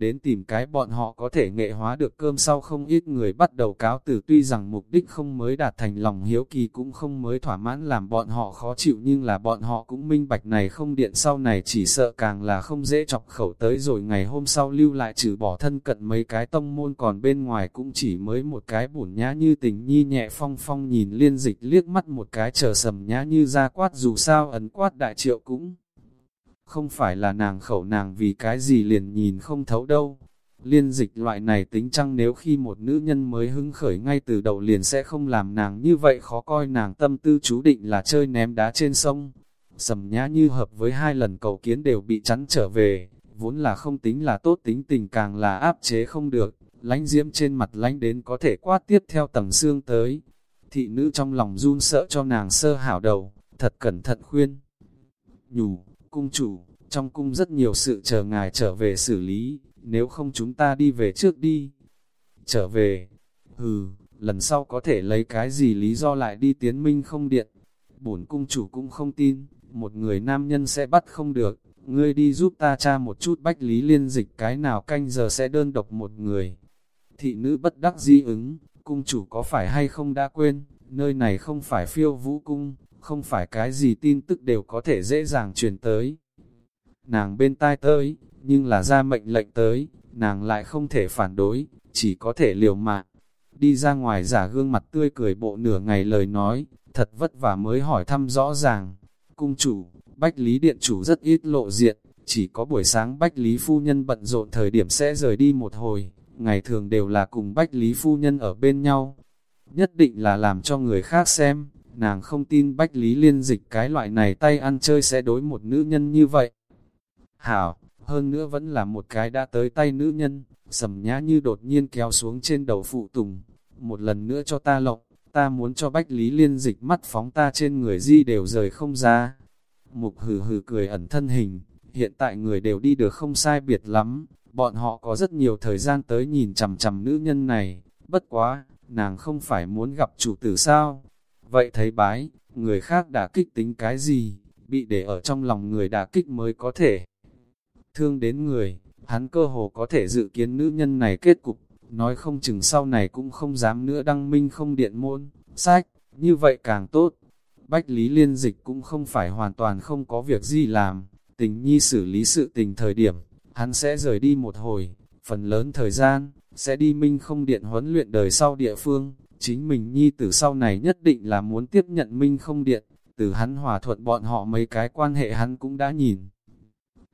đến tìm cái bọn họ có thể nghệ hóa được cơm sau không ít người bắt đầu cáo từ. Tuy rằng mục đích không mới đạt thành, lòng hiếu kỳ cũng không mới thỏa mãn làm bọn họ khó chịu, nhưng là bọn họ cũng minh bạch này không điện sau này chỉ sợ càng là không dễ chọc khẩu tới rồi ngày hôm sau lưu lại trừ bỏ thân cận mấy cái tông môn, còn bên ngoài cũng chỉ mới một cái bổn nhã như tình nhi nhẹ phong phong nhìn liên dịch liếc mắt một cái chờ sầm nhã như ra quát dù sao ấn quát đại triệu cũng không phải là nàng khẩu nàng vì cái gì liền nhìn không thấu đâu. Liên dịch loại này tính chăng nếu khi một nữ nhân mới hứng khởi ngay từ đầu liền sẽ không làm nàng như vậy khó coi nàng tâm tư chú định là chơi ném đá trên sông. Sầm nhã như hợp với hai lần cầu kiến đều bị chắn trở về, vốn là không tính là tốt tính tình càng là áp chế không được, lánh diễm trên mặt lánh đến có thể quát tiếp theo tầng xương tới. Thị nữ trong lòng run sợ cho nàng sơ hảo đầu, thật cẩn thận khuyên. Nhủ, cung chủ, trong cung rất nhiều sự chờ ngài trở về xử lý, nếu không chúng ta đi về trước đi. Trở về, hừ, lần sau có thể lấy cái gì lý do lại đi tiến minh không điện. Bổn cung chủ cũng không tin, một người nam nhân sẽ bắt không được, ngươi đi giúp ta tra một chút bách lý liên dịch cái nào canh giờ sẽ đơn độc một người. Thị nữ bất đắc di ứng, cung chủ có phải hay không đã quên, nơi này không phải phiêu vũ cung, không phải cái gì tin tức đều có thể dễ dàng truyền tới. Nàng bên tai tới, nhưng là ra mệnh lệnh tới, nàng lại không thể phản đối, chỉ có thể liều mạng. Đi ra ngoài giả gương mặt tươi cười bộ nửa ngày lời nói, thật vất vả mới hỏi thăm rõ ràng. Cung chủ, Bách Lý Điện Chủ rất ít lộ diện, chỉ có buổi sáng Bách Lý Phu Nhân bận rộn thời điểm sẽ rời đi một hồi, ngày thường đều là cùng Bách Lý Phu Nhân ở bên nhau. Nhất định là làm cho người khác xem, nàng không tin Bách Lý liên dịch cái loại này tay ăn chơi sẽ đối một nữ nhân như vậy. Hảo, hơn nữa vẫn là một cái đã tới tay nữ nhân, sầm nhã như đột nhiên kéo xuống trên đầu phụ tùng. Một lần nữa cho ta lộng, ta muốn cho Bách Lý liên dịch mắt phóng ta trên người di đều rời không ra. Mục hừ hừ cười ẩn thân hình, hiện tại người đều đi được không sai biệt lắm, bọn họ có rất nhiều thời gian tới nhìn chằm chằm nữ nhân này, bất quá, nàng không phải muốn gặp chủ tử sao, Vậy thấy bái, người khác đã kích tính cái gì, bị để ở trong lòng người đã kích mới có thể. Thương đến người, hắn cơ hồ có thể dự kiến nữ nhân này kết cục, nói không chừng sau này cũng không dám nữa đăng minh không điện môn, sách, như vậy càng tốt. Bách Lý Liên Dịch cũng không phải hoàn toàn không có việc gì làm, tình nhi xử lý sự tình thời điểm, hắn sẽ rời đi một hồi, phần lớn thời gian, sẽ đi minh không điện huấn luyện đời sau địa phương, chính mình nhi tử sau này nhất định là muốn tiếp nhận minh không điện, từ hắn hòa thuận bọn họ mấy cái quan hệ hắn cũng đã nhìn.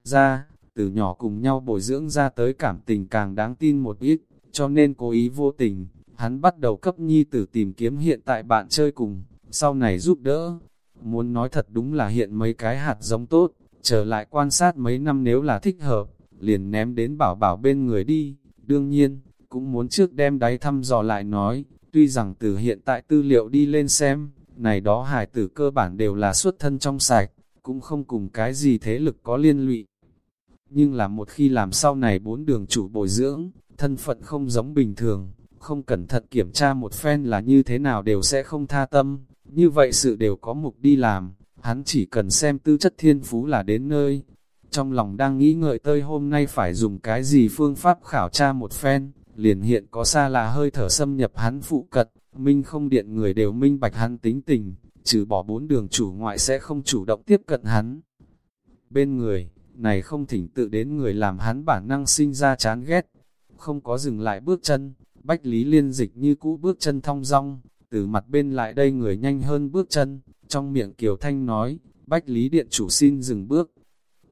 Ra, từ nhỏ cùng nhau bồi dưỡng ra tới cảm tình càng đáng tin một ít, cho nên cố ý vô tình, hắn bắt đầu cấp nhi tử tìm kiếm hiện tại bạn chơi cùng, sau này giúp đỡ. Muốn nói thật đúng là hiện mấy cái hạt giống tốt, trở lại quan sát mấy năm nếu là thích hợp, liền ném đến bảo bảo bên người đi. Đương nhiên, cũng muốn trước đem đáy thăm dò lại nói, tuy rằng từ hiện tại tư liệu đi lên xem, này đó hải tử cơ bản đều là xuất thân trong sạch, cũng không cùng cái gì thế lực có liên lụy. Nhưng là một khi làm sau này bốn đường chủ bồi dưỡng, thân phận không giống bình thường, không cẩn thận kiểm tra một phen là như thế nào đều sẽ không tha tâm, như vậy sự đều có mục đi làm, hắn chỉ cần xem tư chất thiên phú là đến nơi. Trong lòng đang nghĩ ngợi tơi hôm nay phải dùng cái gì phương pháp khảo tra một phen, liền hiện có xa là hơi thở xâm nhập hắn phụ cận, minh không điện người đều minh bạch hắn tính tình, trừ bỏ bốn đường chủ ngoại sẽ không chủ động tiếp cận hắn. Bên người, này không thỉnh tự đến người làm hắn bản năng sinh ra chán ghét, không có dừng lại bước chân, Bách Lý liên dịch như cũ bước chân thong dong, từ mặt bên lại đây người nhanh hơn bước chân, trong miệng Kiều Thanh nói, Bách Lý điện chủ xin dừng bước.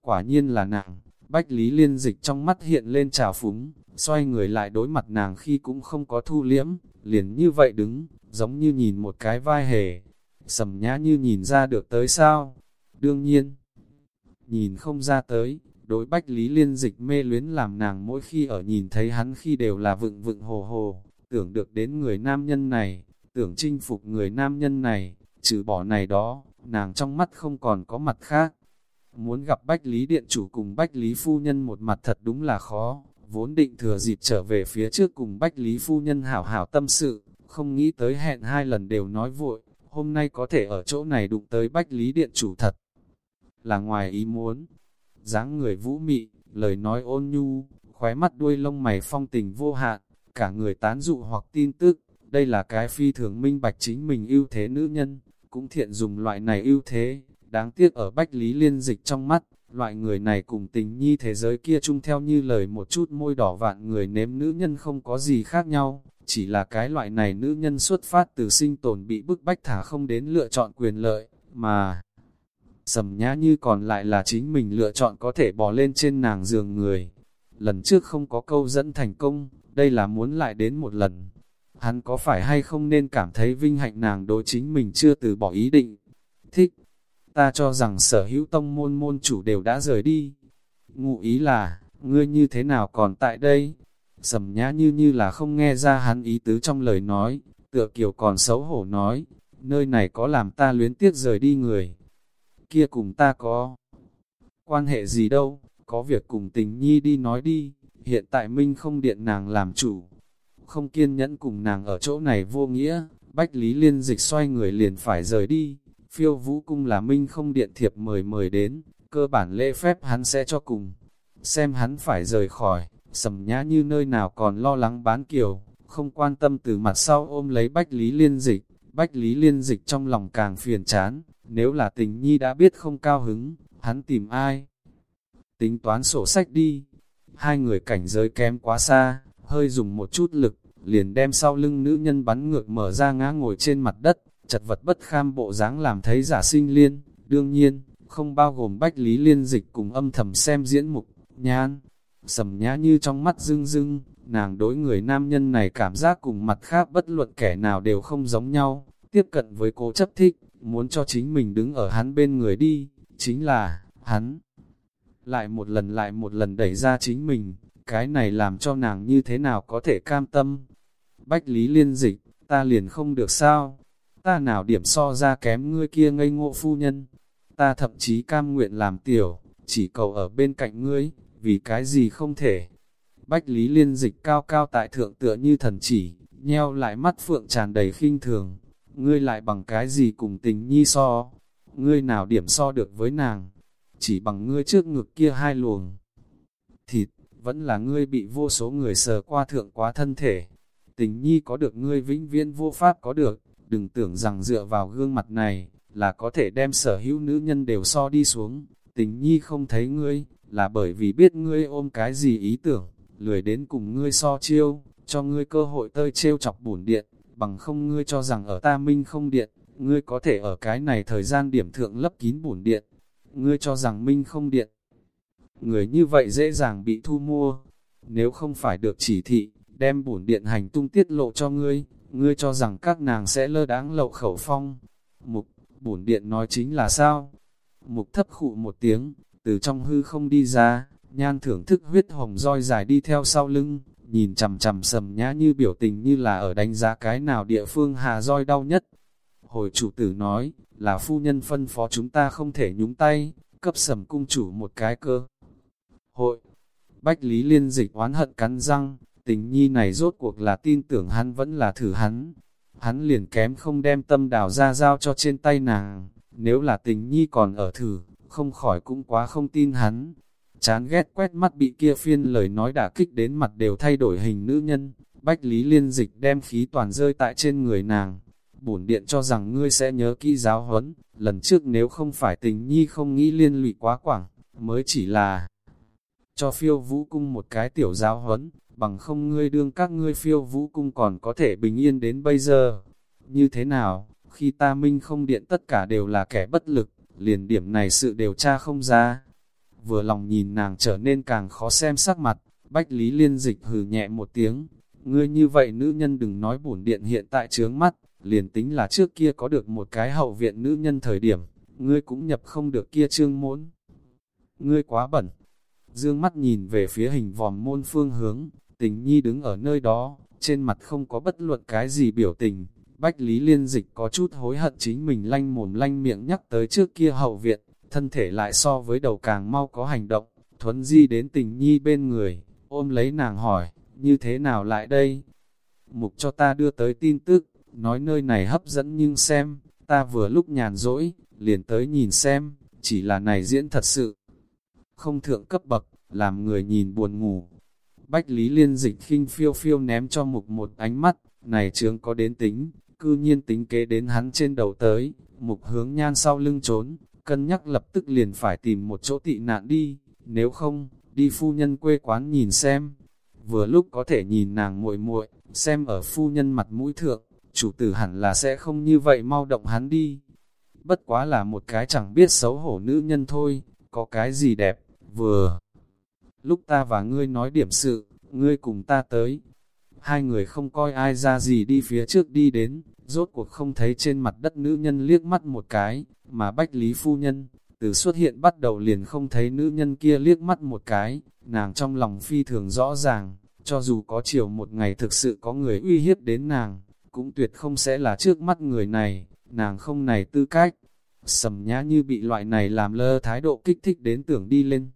Quả nhiên là nàng, Bách Lý liên dịch trong mắt hiện lên trào phúng, xoay người lại đối mặt nàng khi cũng không có thu liễm, liền như vậy đứng, giống như nhìn một cái vai hề. Sầm nhã như nhìn ra được tới sao? Đương nhiên, nhìn không ra tới, đối Bách Lý Liên dịch mê luyến làm nàng mỗi khi ở nhìn thấy hắn khi đều là vựng vựng hồ hồ, tưởng được đến người nam nhân này, tưởng chinh phục người nam nhân này, trừ bỏ này đó, nàng trong mắt không còn có mặt khác. Muốn gặp Bách Lý Điện Chủ cùng Bách Lý Phu Nhân một mặt thật đúng là khó, vốn định thừa dịp trở về phía trước cùng Bách Lý Phu Nhân hảo hảo tâm sự, không nghĩ tới hẹn hai lần đều nói vội, hôm nay có thể ở chỗ này đụng tới Bách Lý Điện Chủ thật. Là ngoài ý muốn, dáng người vũ mị, lời nói ôn nhu, khóe mắt đuôi lông mày phong tình vô hạn, cả người tán dụ hoặc tin tức, đây là cái phi thường minh bạch chính mình ưu thế nữ nhân, cũng thiện dùng loại này ưu thế, đáng tiếc ở Bách Lý Liên Dịch trong mắt, loại người này cùng tình nhi thế giới kia chung theo như lời một chút môi đỏ vạn người nếm nữ nhân không có gì khác nhau, chỉ là cái loại này nữ nhân xuất phát từ sinh tồn bị bức bách thả không đến lựa chọn quyền lợi, mà sầm nhã như còn lại là chính mình lựa chọn có thể bò lên trên nàng giường người. Lần trước không có câu dẫn thành công, đây là muốn lại đến một lần. Hắn có phải hay không nên cảm thấy vinh hạnh nàng đối chính mình chưa từ bỏ ý định. Thích, ta cho rằng sở hữu tông môn môn chủ đều đã rời đi. Ngụ ý là, ngươi như thế nào còn tại đây? Sầm nhã như như là không nghe ra hắn ý tứ trong lời nói, tựa kiểu còn xấu hổ nói, nơi này có làm ta luyến tiếc rời đi người kia cùng ta có quan hệ gì đâu, có việc cùng tình nhi đi nói đi, hiện tại Minh không điện nàng làm chủ, không kiên nhẫn cùng nàng ở chỗ này vô nghĩa, Bách Lý Liên dịch xoay người liền phải rời đi, phiêu vũ cung là Minh không điện thiệp mời mời đến, cơ bản lễ phép hắn sẽ cho cùng, xem hắn phải rời khỏi, sầm nhã như nơi nào còn lo lắng bán kiều, không quan tâm từ mặt sau ôm lấy Bách Lý Liên dịch, Bách Lý Liên dịch trong lòng càng phiền chán, nếu là tình nhi đã biết không cao hứng, hắn tìm ai? Tính toán sổ sách đi. Hai người cảnh giới kém quá xa, hơi dùng một chút lực, liền đem sau lưng nữ nhân bắn ngược mở ra ngã ngồi trên mặt đất, chật vật bất kham bộ dáng làm thấy giả sinh liên. Đương nhiên, không bao gồm bách lý liên dịch cùng âm thầm xem diễn mục, nhan. Sầm nhã như trong mắt rưng rưng, nàng đối người nam nhân này cảm giác cùng mặt khác bất luận kẻ nào đều không giống nhau, tiếp cận với cố chấp thích, muốn cho chính mình đứng ở hắn bên người đi, chính là, hắn lại một lần lại một lần đẩy ra chính mình, cái này làm cho nàng như thế nào có thể cam tâm. Bách Lý liên dịch, ta liền không được sao, ta nào điểm so ra kém ngươi kia ngây ngộ phu nhân, ta thậm chí cam nguyện làm tiểu, chỉ cầu ở bên cạnh ngươi, vì cái gì không thể. Bách Lý liên dịch cao cao tại thượng tựa như thần chỉ, nheo lại mắt phượng tràn đầy khinh thường, ngươi lại bằng cái gì cùng tình nhi so, ngươi nào điểm so được với nàng, chỉ bằng ngươi trước ngực kia hai luồng. Thịt, vẫn là ngươi bị vô số người sờ qua thượng quá thân thể. Tình nhi có được ngươi vĩnh viễn vô pháp có được, đừng tưởng rằng dựa vào gương mặt này, là có thể đem sở hữu nữ nhân đều so đi xuống. Tình nhi không thấy ngươi, là bởi vì biết ngươi ôm cái gì ý tưởng, lười đến cùng ngươi so chiêu, cho ngươi cơ hội tơi trêu chọc bổn điện, bằng không ngươi cho rằng ở ta minh không điện, ngươi có thể ở cái này thời gian điểm thượng lấp kín bổn điện, ngươi cho rằng minh không điện. Người như vậy dễ dàng bị thu mua, nếu không phải được chỉ thị, đem bổn điện hành tung tiết lộ cho ngươi, ngươi cho rằng các nàng sẽ lơ đáng lậu khẩu phong. Mục, bổn điện nói chính là sao? Mục thấp khụ một tiếng, từ trong hư không đi ra, nhan thưởng thức huyết hồng roi dài đi theo sau lưng, nhìn chầm chầm sầm nhã như biểu tình như là ở đánh giá cái nào địa phương hà roi đau nhất. Hồi chủ tử nói, là phu nhân phân phó chúng ta không thể nhúng tay, cấp sầm cung chủ một cái cơ. Hội, Bách Lý Liên dịch oán hận cắn răng, tình nhi này rốt cuộc là tin tưởng hắn vẫn là thử hắn. Hắn liền kém không đem tâm đào ra giao cho trên tay nàng, nếu là tình nhi còn ở thử, không khỏi cũng quá không tin hắn. Chán ghét quét mắt bị kia phiên lời nói đả kích đến mặt đều thay đổi hình nữ nhân, Bách Lý Liên dịch đem khí toàn rơi tại trên người nàng. Bổn điện cho rằng ngươi sẽ nhớ kỹ giáo huấn, lần trước nếu không phải tình nhi không nghĩ liên lụy quá quảng, mới chỉ là cho phiêu vũ cung một cái tiểu giáo huấn, bằng không ngươi đương các ngươi phiêu vũ cung còn có thể bình yên đến bây giờ. Như thế nào, khi ta minh không điện tất cả đều là kẻ bất lực, liền điểm này sự điều tra không ra. Vừa lòng nhìn nàng trở nên càng khó xem sắc mặt, Bách Lý Liên dịch hừ nhẹ một tiếng. Ngươi như vậy nữ nhân đừng nói bổn điện hiện tại trướng mắt, liền tính là trước kia có được một cái hậu viện nữ nhân thời điểm, ngươi cũng nhập không được kia trương mốn. Ngươi quá bẩn. Dương mắt nhìn về phía hình vòm môn phương hướng, tình nhi đứng ở nơi đó, trên mặt không có bất luận cái gì biểu tình. Bách Lý Liên Dịch có chút hối hận chính mình lanh mồm lanh miệng nhắc tới trước kia hậu viện, thân thể lại so với đầu càng mau có hành động, thuấn di đến tình nhi bên người, ôm lấy nàng hỏi, như thế nào lại đây? Mục cho ta đưa tới tin tức, nói nơi này hấp dẫn nhưng xem, ta vừa lúc nhàn rỗi, liền tới nhìn xem, chỉ là này diễn thật sự. Không thượng cấp bậc, làm người nhìn buồn ngủ. Bách Lý Liên dịch khinh phiêu phiêu ném cho mục một ánh mắt, này trướng có đến tính, cư nhiên tính kế đến hắn trên đầu tới, mục hướng nhan sau lưng trốn, cân nhắc lập tức liền phải tìm một chỗ tị nạn đi, nếu không, đi phu nhân quê quán nhìn xem. Vừa lúc có thể nhìn nàng muội muội xem ở phu nhân mặt mũi thượng, chủ tử hẳn là sẽ không như vậy mau động hắn đi. Bất quá là một cái chẳng biết xấu hổ nữ nhân thôi, có cái gì đẹp, vừa. Lúc ta và ngươi nói điểm sự, ngươi cùng ta tới. Hai người không coi ai ra gì đi phía trước đi đến, rốt cuộc không thấy trên mặt đất nữ nhân liếc mắt một cái, mà bách lý phu nhân, từ xuất hiện bắt đầu liền không thấy nữ nhân kia liếc mắt một cái, nàng trong lòng phi thường rõ ràng, cho dù có chiều một ngày thực sự có người uy hiếp đến nàng, cũng tuyệt không sẽ là trước mắt người này, nàng không này tư cách. Sầm nhã như bị loại này làm lơ thái độ kích thích đến tưởng đi lên.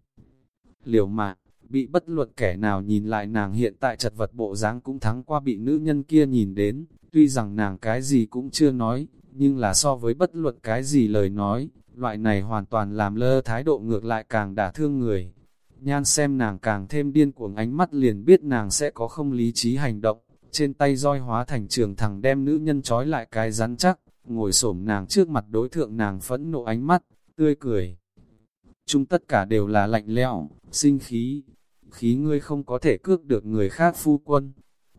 Liều mạng, bị bất luận kẻ nào nhìn lại nàng hiện tại chật vật bộ dáng cũng thắng qua bị nữ nhân kia nhìn đến, tuy rằng nàng cái gì cũng chưa nói, nhưng là so với bất luận cái gì lời nói, loại này hoàn toàn làm lơ thái độ ngược lại càng đả thương người. Nhan xem nàng càng thêm điên cuồng ánh mắt liền biết nàng sẽ có không lý trí hành động, trên tay roi hóa thành trường thẳng đem nữ nhân trói lại cái rắn chắc, ngồi xổm nàng trước mặt đối thượng nàng phẫn nộ ánh mắt, tươi cười chung tất cả đều là lạnh lẽo, sinh khí, khí ngươi không có thể cướp được người khác phu quân,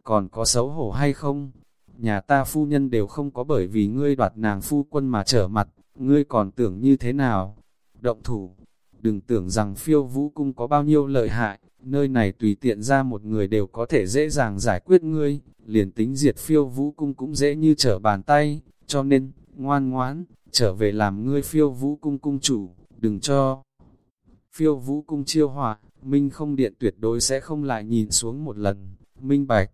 còn có xấu hổ hay không? Nhà ta phu nhân đều không có bởi vì ngươi đoạt nàng phu quân mà trở mặt, ngươi còn tưởng như thế nào? Động thủ, đừng tưởng rằng phiêu vũ cung có bao nhiêu lợi hại, nơi này tùy tiện ra một người đều có thể dễ dàng giải quyết ngươi, liền tính diệt phiêu vũ cung cũng dễ như trở bàn tay, cho nên, ngoan ngoãn, trở về làm ngươi phiêu vũ cung cung chủ, đừng cho. Phiêu vũ cung chiêu hỏa, Minh không điện tuyệt đối sẽ không lại nhìn xuống một lần, Minh bạch.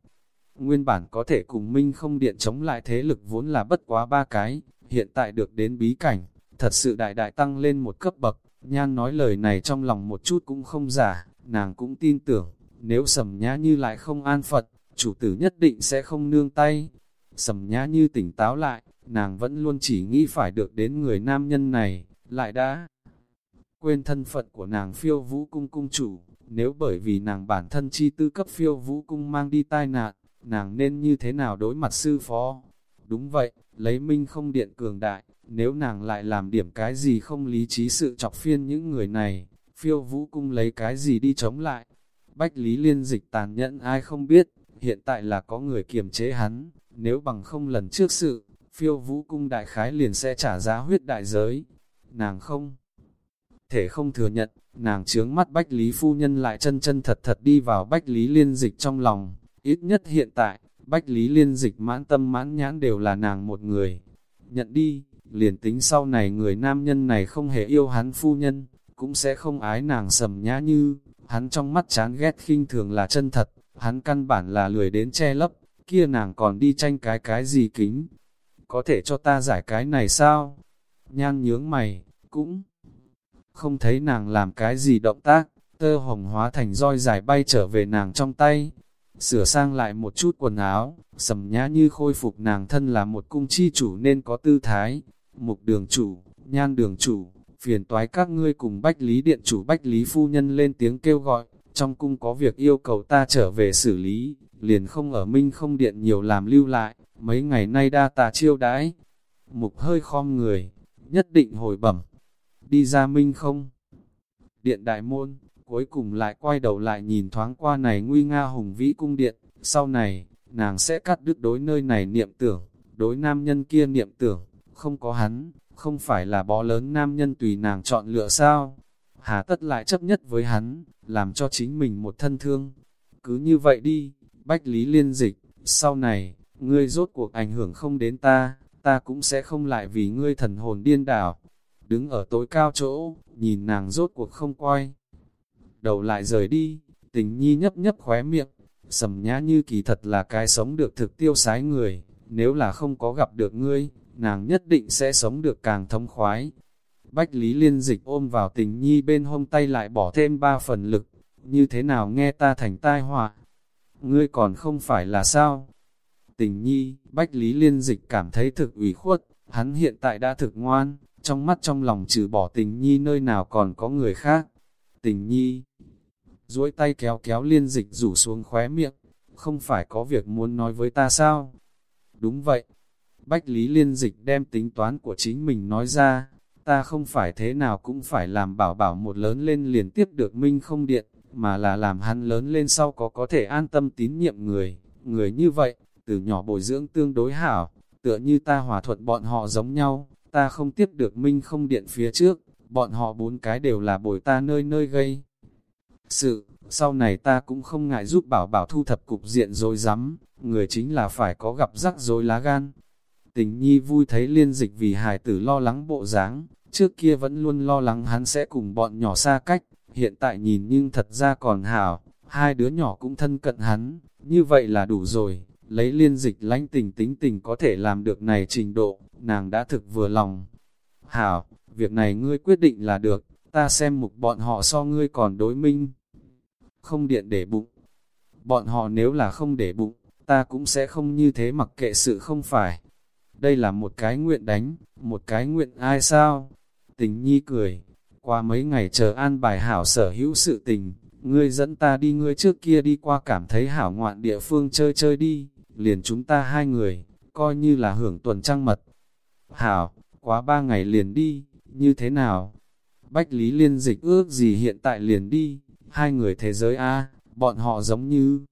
Nguyên bản có thể cùng Minh không điện chống lại thế lực vốn là bất quá ba cái, hiện tại được đến bí cảnh, thật sự đại đại tăng lên một cấp bậc, nhan nói lời này trong lòng một chút cũng không giả, nàng cũng tin tưởng, nếu sầm nhã như lại không an Phật, chủ tử nhất định sẽ không nương tay. Sầm nhã như tỉnh táo lại, nàng vẫn luôn chỉ nghĩ phải được đến người nam nhân này, lại đã quên thân phận của nàng phiêu vũ cung cung chủ, nếu bởi vì nàng bản thân chi tư cấp phiêu vũ cung mang đi tai nạn, nàng nên như thế nào đối mặt sư phó. Đúng vậy, lấy minh không điện cường đại, nếu nàng lại làm điểm cái gì không lý trí sự chọc phiên những người này, phiêu vũ cung lấy cái gì đi chống lại. Bách Lý Liên dịch tàn nhẫn ai không biết, hiện tại là có người kiềm chế hắn, nếu bằng không lần trước sự, phiêu vũ cung đại khái liền sẽ trả giá huyết đại giới. Nàng không thể không thừa nhận, nàng chướng mắt Bách Lý Phu Nhân lại chân chân thật thật đi vào Bách Lý Liên Dịch trong lòng, ít nhất hiện tại, Bách Lý Liên Dịch mãn tâm mãn nhãn đều là nàng một người. Nhận đi, liền tính sau này người nam nhân này không hề yêu hắn phu nhân, cũng sẽ không ái nàng sầm nhã như, hắn trong mắt chán ghét khinh thường là chân thật, hắn căn bản là lười đến che lấp, kia nàng còn đi tranh cái cái gì kính. Có thể cho ta giải cái này sao? Nhan nhướng mày, cũng không thấy nàng làm cái gì động tác, tơ hồng hóa thành roi dài bay trở về nàng trong tay. Sửa sang lại một chút quần áo, sầm nhã như khôi phục nàng thân là một cung chi chủ nên có tư thái. Mục đường chủ, nhan đường chủ, phiền toái các ngươi cùng Bách Lý Điện chủ Bách Lý Phu Nhân lên tiếng kêu gọi, trong cung có việc yêu cầu ta trở về xử lý, liền không ở minh không điện nhiều làm lưu lại, mấy ngày nay đa tà chiêu đãi. Mục hơi khom người, nhất định hồi bẩm, đi ra minh không? Điện đại môn, cuối cùng lại quay đầu lại nhìn thoáng qua này nguy nga hùng vĩ cung điện, sau này, nàng sẽ cắt đứt đối nơi này niệm tưởng, đối nam nhân kia niệm tưởng, không có hắn, không phải là bó lớn nam nhân tùy nàng chọn lựa sao? Hà tất lại chấp nhất với hắn, làm cho chính mình một thân thương. Cứ như vậy đi, Bách Lý liên dịch, sau này, ngươi rốt cuộc ảnh hưởng không đến ta, ta cũng sẽ không lại vì ngươi thần hồn điên đảo. Đứng ở tối cao chỗ, nhìn nàng rốt cuộc không quay. Đầu lại rời đi, tình nhi nhấp nhấp khóe miệng, sầm nhã như kỳ thật là cái sống được thực tiêu sái người, nếu là không có gặp được ngươi, nàng nhất định sẽ sống được càng thông khoái. Bách Lý Liên Dịch ôm vào tình nhi bên hông tay lại bỏ thêm ba phần lực, như thế nào nghe ta thành tai họa? Ngươi còn không phải là sao? Tình nhi, Bách Lý Liên Dịch cảm thấy thực ủy khuất, hắn hiện tại đã thực ngoan, trong mắt trong lòng trừ bỏ tình nhi nơi nào còn có người khác. Tình nhi, duỗi tay kéo kéo Liên Dịch rủ xuống khóe miệng, không phải có việc muốn nói với ta sao? Đúng vậy, Bách Lý Liên Dịch đem tính toán của chính mình nói ra, ta không phải thế nào cũng phải làm bảo bảo một lớn lên liền tiếp được minh không điện, mà là làm hắn lớn lên sau có có thể an tâm tín nhiệm người, người như vậy, từ nhỏ bồi dưỡng tương đối hảo, tựa như ta hòa thuận bọn họ giống nhau, ta không tiếp được minh không điện phía trước, bọn họ bốn cái đều là bồi ta nơi nơi gây. Sự, sau này ta cũng không ngại giúp bảo bảo thu thập cục diện rồi rắm người chính là phải có gặp rắc rối lá gan, Tình nhi vui thấy liên dịch vì hài tử lo lắng bộ dáng, trước kia vẫn luôn lo lắng hắn sẽ cùng bọn nhỏ xa cách, hiện tại nhìn nhưng thật ra còn hảo, hai đứa nhỏ cũng thân cận hắn, như vậy là đủ rồi, lấy liên dịch lãnh tình tính tình có thể làm được này trình độ, nàng đã thực vừa lòng. Hảo, việc này ngươi quyết định là được, ta xem mục bọn họ so ngươi còn đối minh. Không điện để bụng. Bọn họ nếu là không để bụng, ta cũng sẽ không như thế mặc kệ sự không phải đây là một cái nguyện đánh, một cái nguyện ai sao? Tình nhi cười, qua mấy ngày chờ an bài hảo sở hữu sự tình, ngươi dẫn ta đi ngươi trước kia đi qua cảm thấy hảo ngoạn địa phương chơi chơi đi, liền chúng ta hai người, coi như là hưởng tuần trăng mật. Hảo, quá ba ngày liền đi, như thế nào? Bách Lý Liên dịch ước gì hiện tại liền đi, hai người thế giới A, bọn họ giống như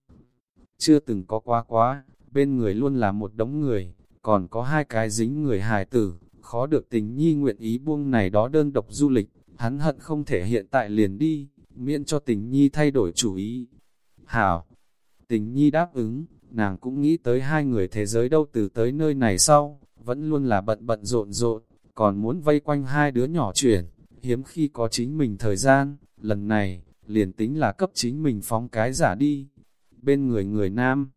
chưa từng có quá quá, bên người luôn là một đống người, còn có hai cái dính người hài tử, khó được tình nhi nguyện ý buông này đó đơn độc du lịch, hắn hận không thể hiện tại liền đi, miễn cho tình nhi thay đổi chủ ý. Hảo, tình nhi đáp ứng, nàng cũng nghĩ tới hai người thế giới đâu từ tới nơi này sau, vẫn luôn là bận bận rộn rộn, còn muốn vây quanh hai đứa nhỏ chuyển, hiếm khi có chính mình thời gian, lần này, liền tính là cấp chính mình phóng cái giả đi. Bên người người nam,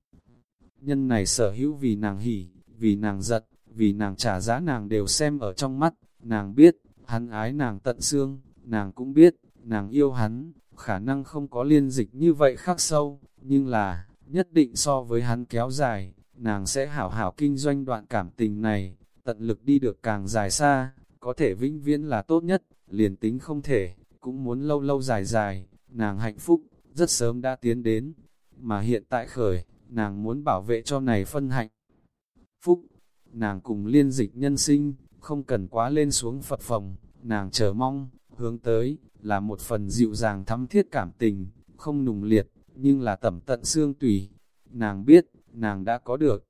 nhân này sở hữu vì nàng hỉ, vì nàng giật, vì nàng trả giá nàng đều xem ở trong mắt, nàng biết, hắn ái nàng tận xương, nàng cũng biết, nàng yêu hắn, khả năng không có liên dịch như vậy khắc sâu, nhưng là, nhất định so với hắn kéo dài, nàng sẽ hảo hảo kinh doanh đoạn cảm tình này, tận lực đi được càng dài xa, có thể vĩnh viễn là tốt nhất, liền tính không thể, cũng muốn lâu lâu dài dài, nàng hạnh phúc, rất sớm đã tiến đến, mà hiện tại khởi, nàng muốn bảo vệ cho này phân hạnh. Phúc, nàng cùng liên dịch nhân sinh, không cần quá lên xuống Phật phòng, nàng chờ mong, hướng tới, là một phần dịu dàng thắm thiết cảm tình, không nùng liệt, nhưng là tẩm tận xương tùy. Nàng biết, nàng đã có được,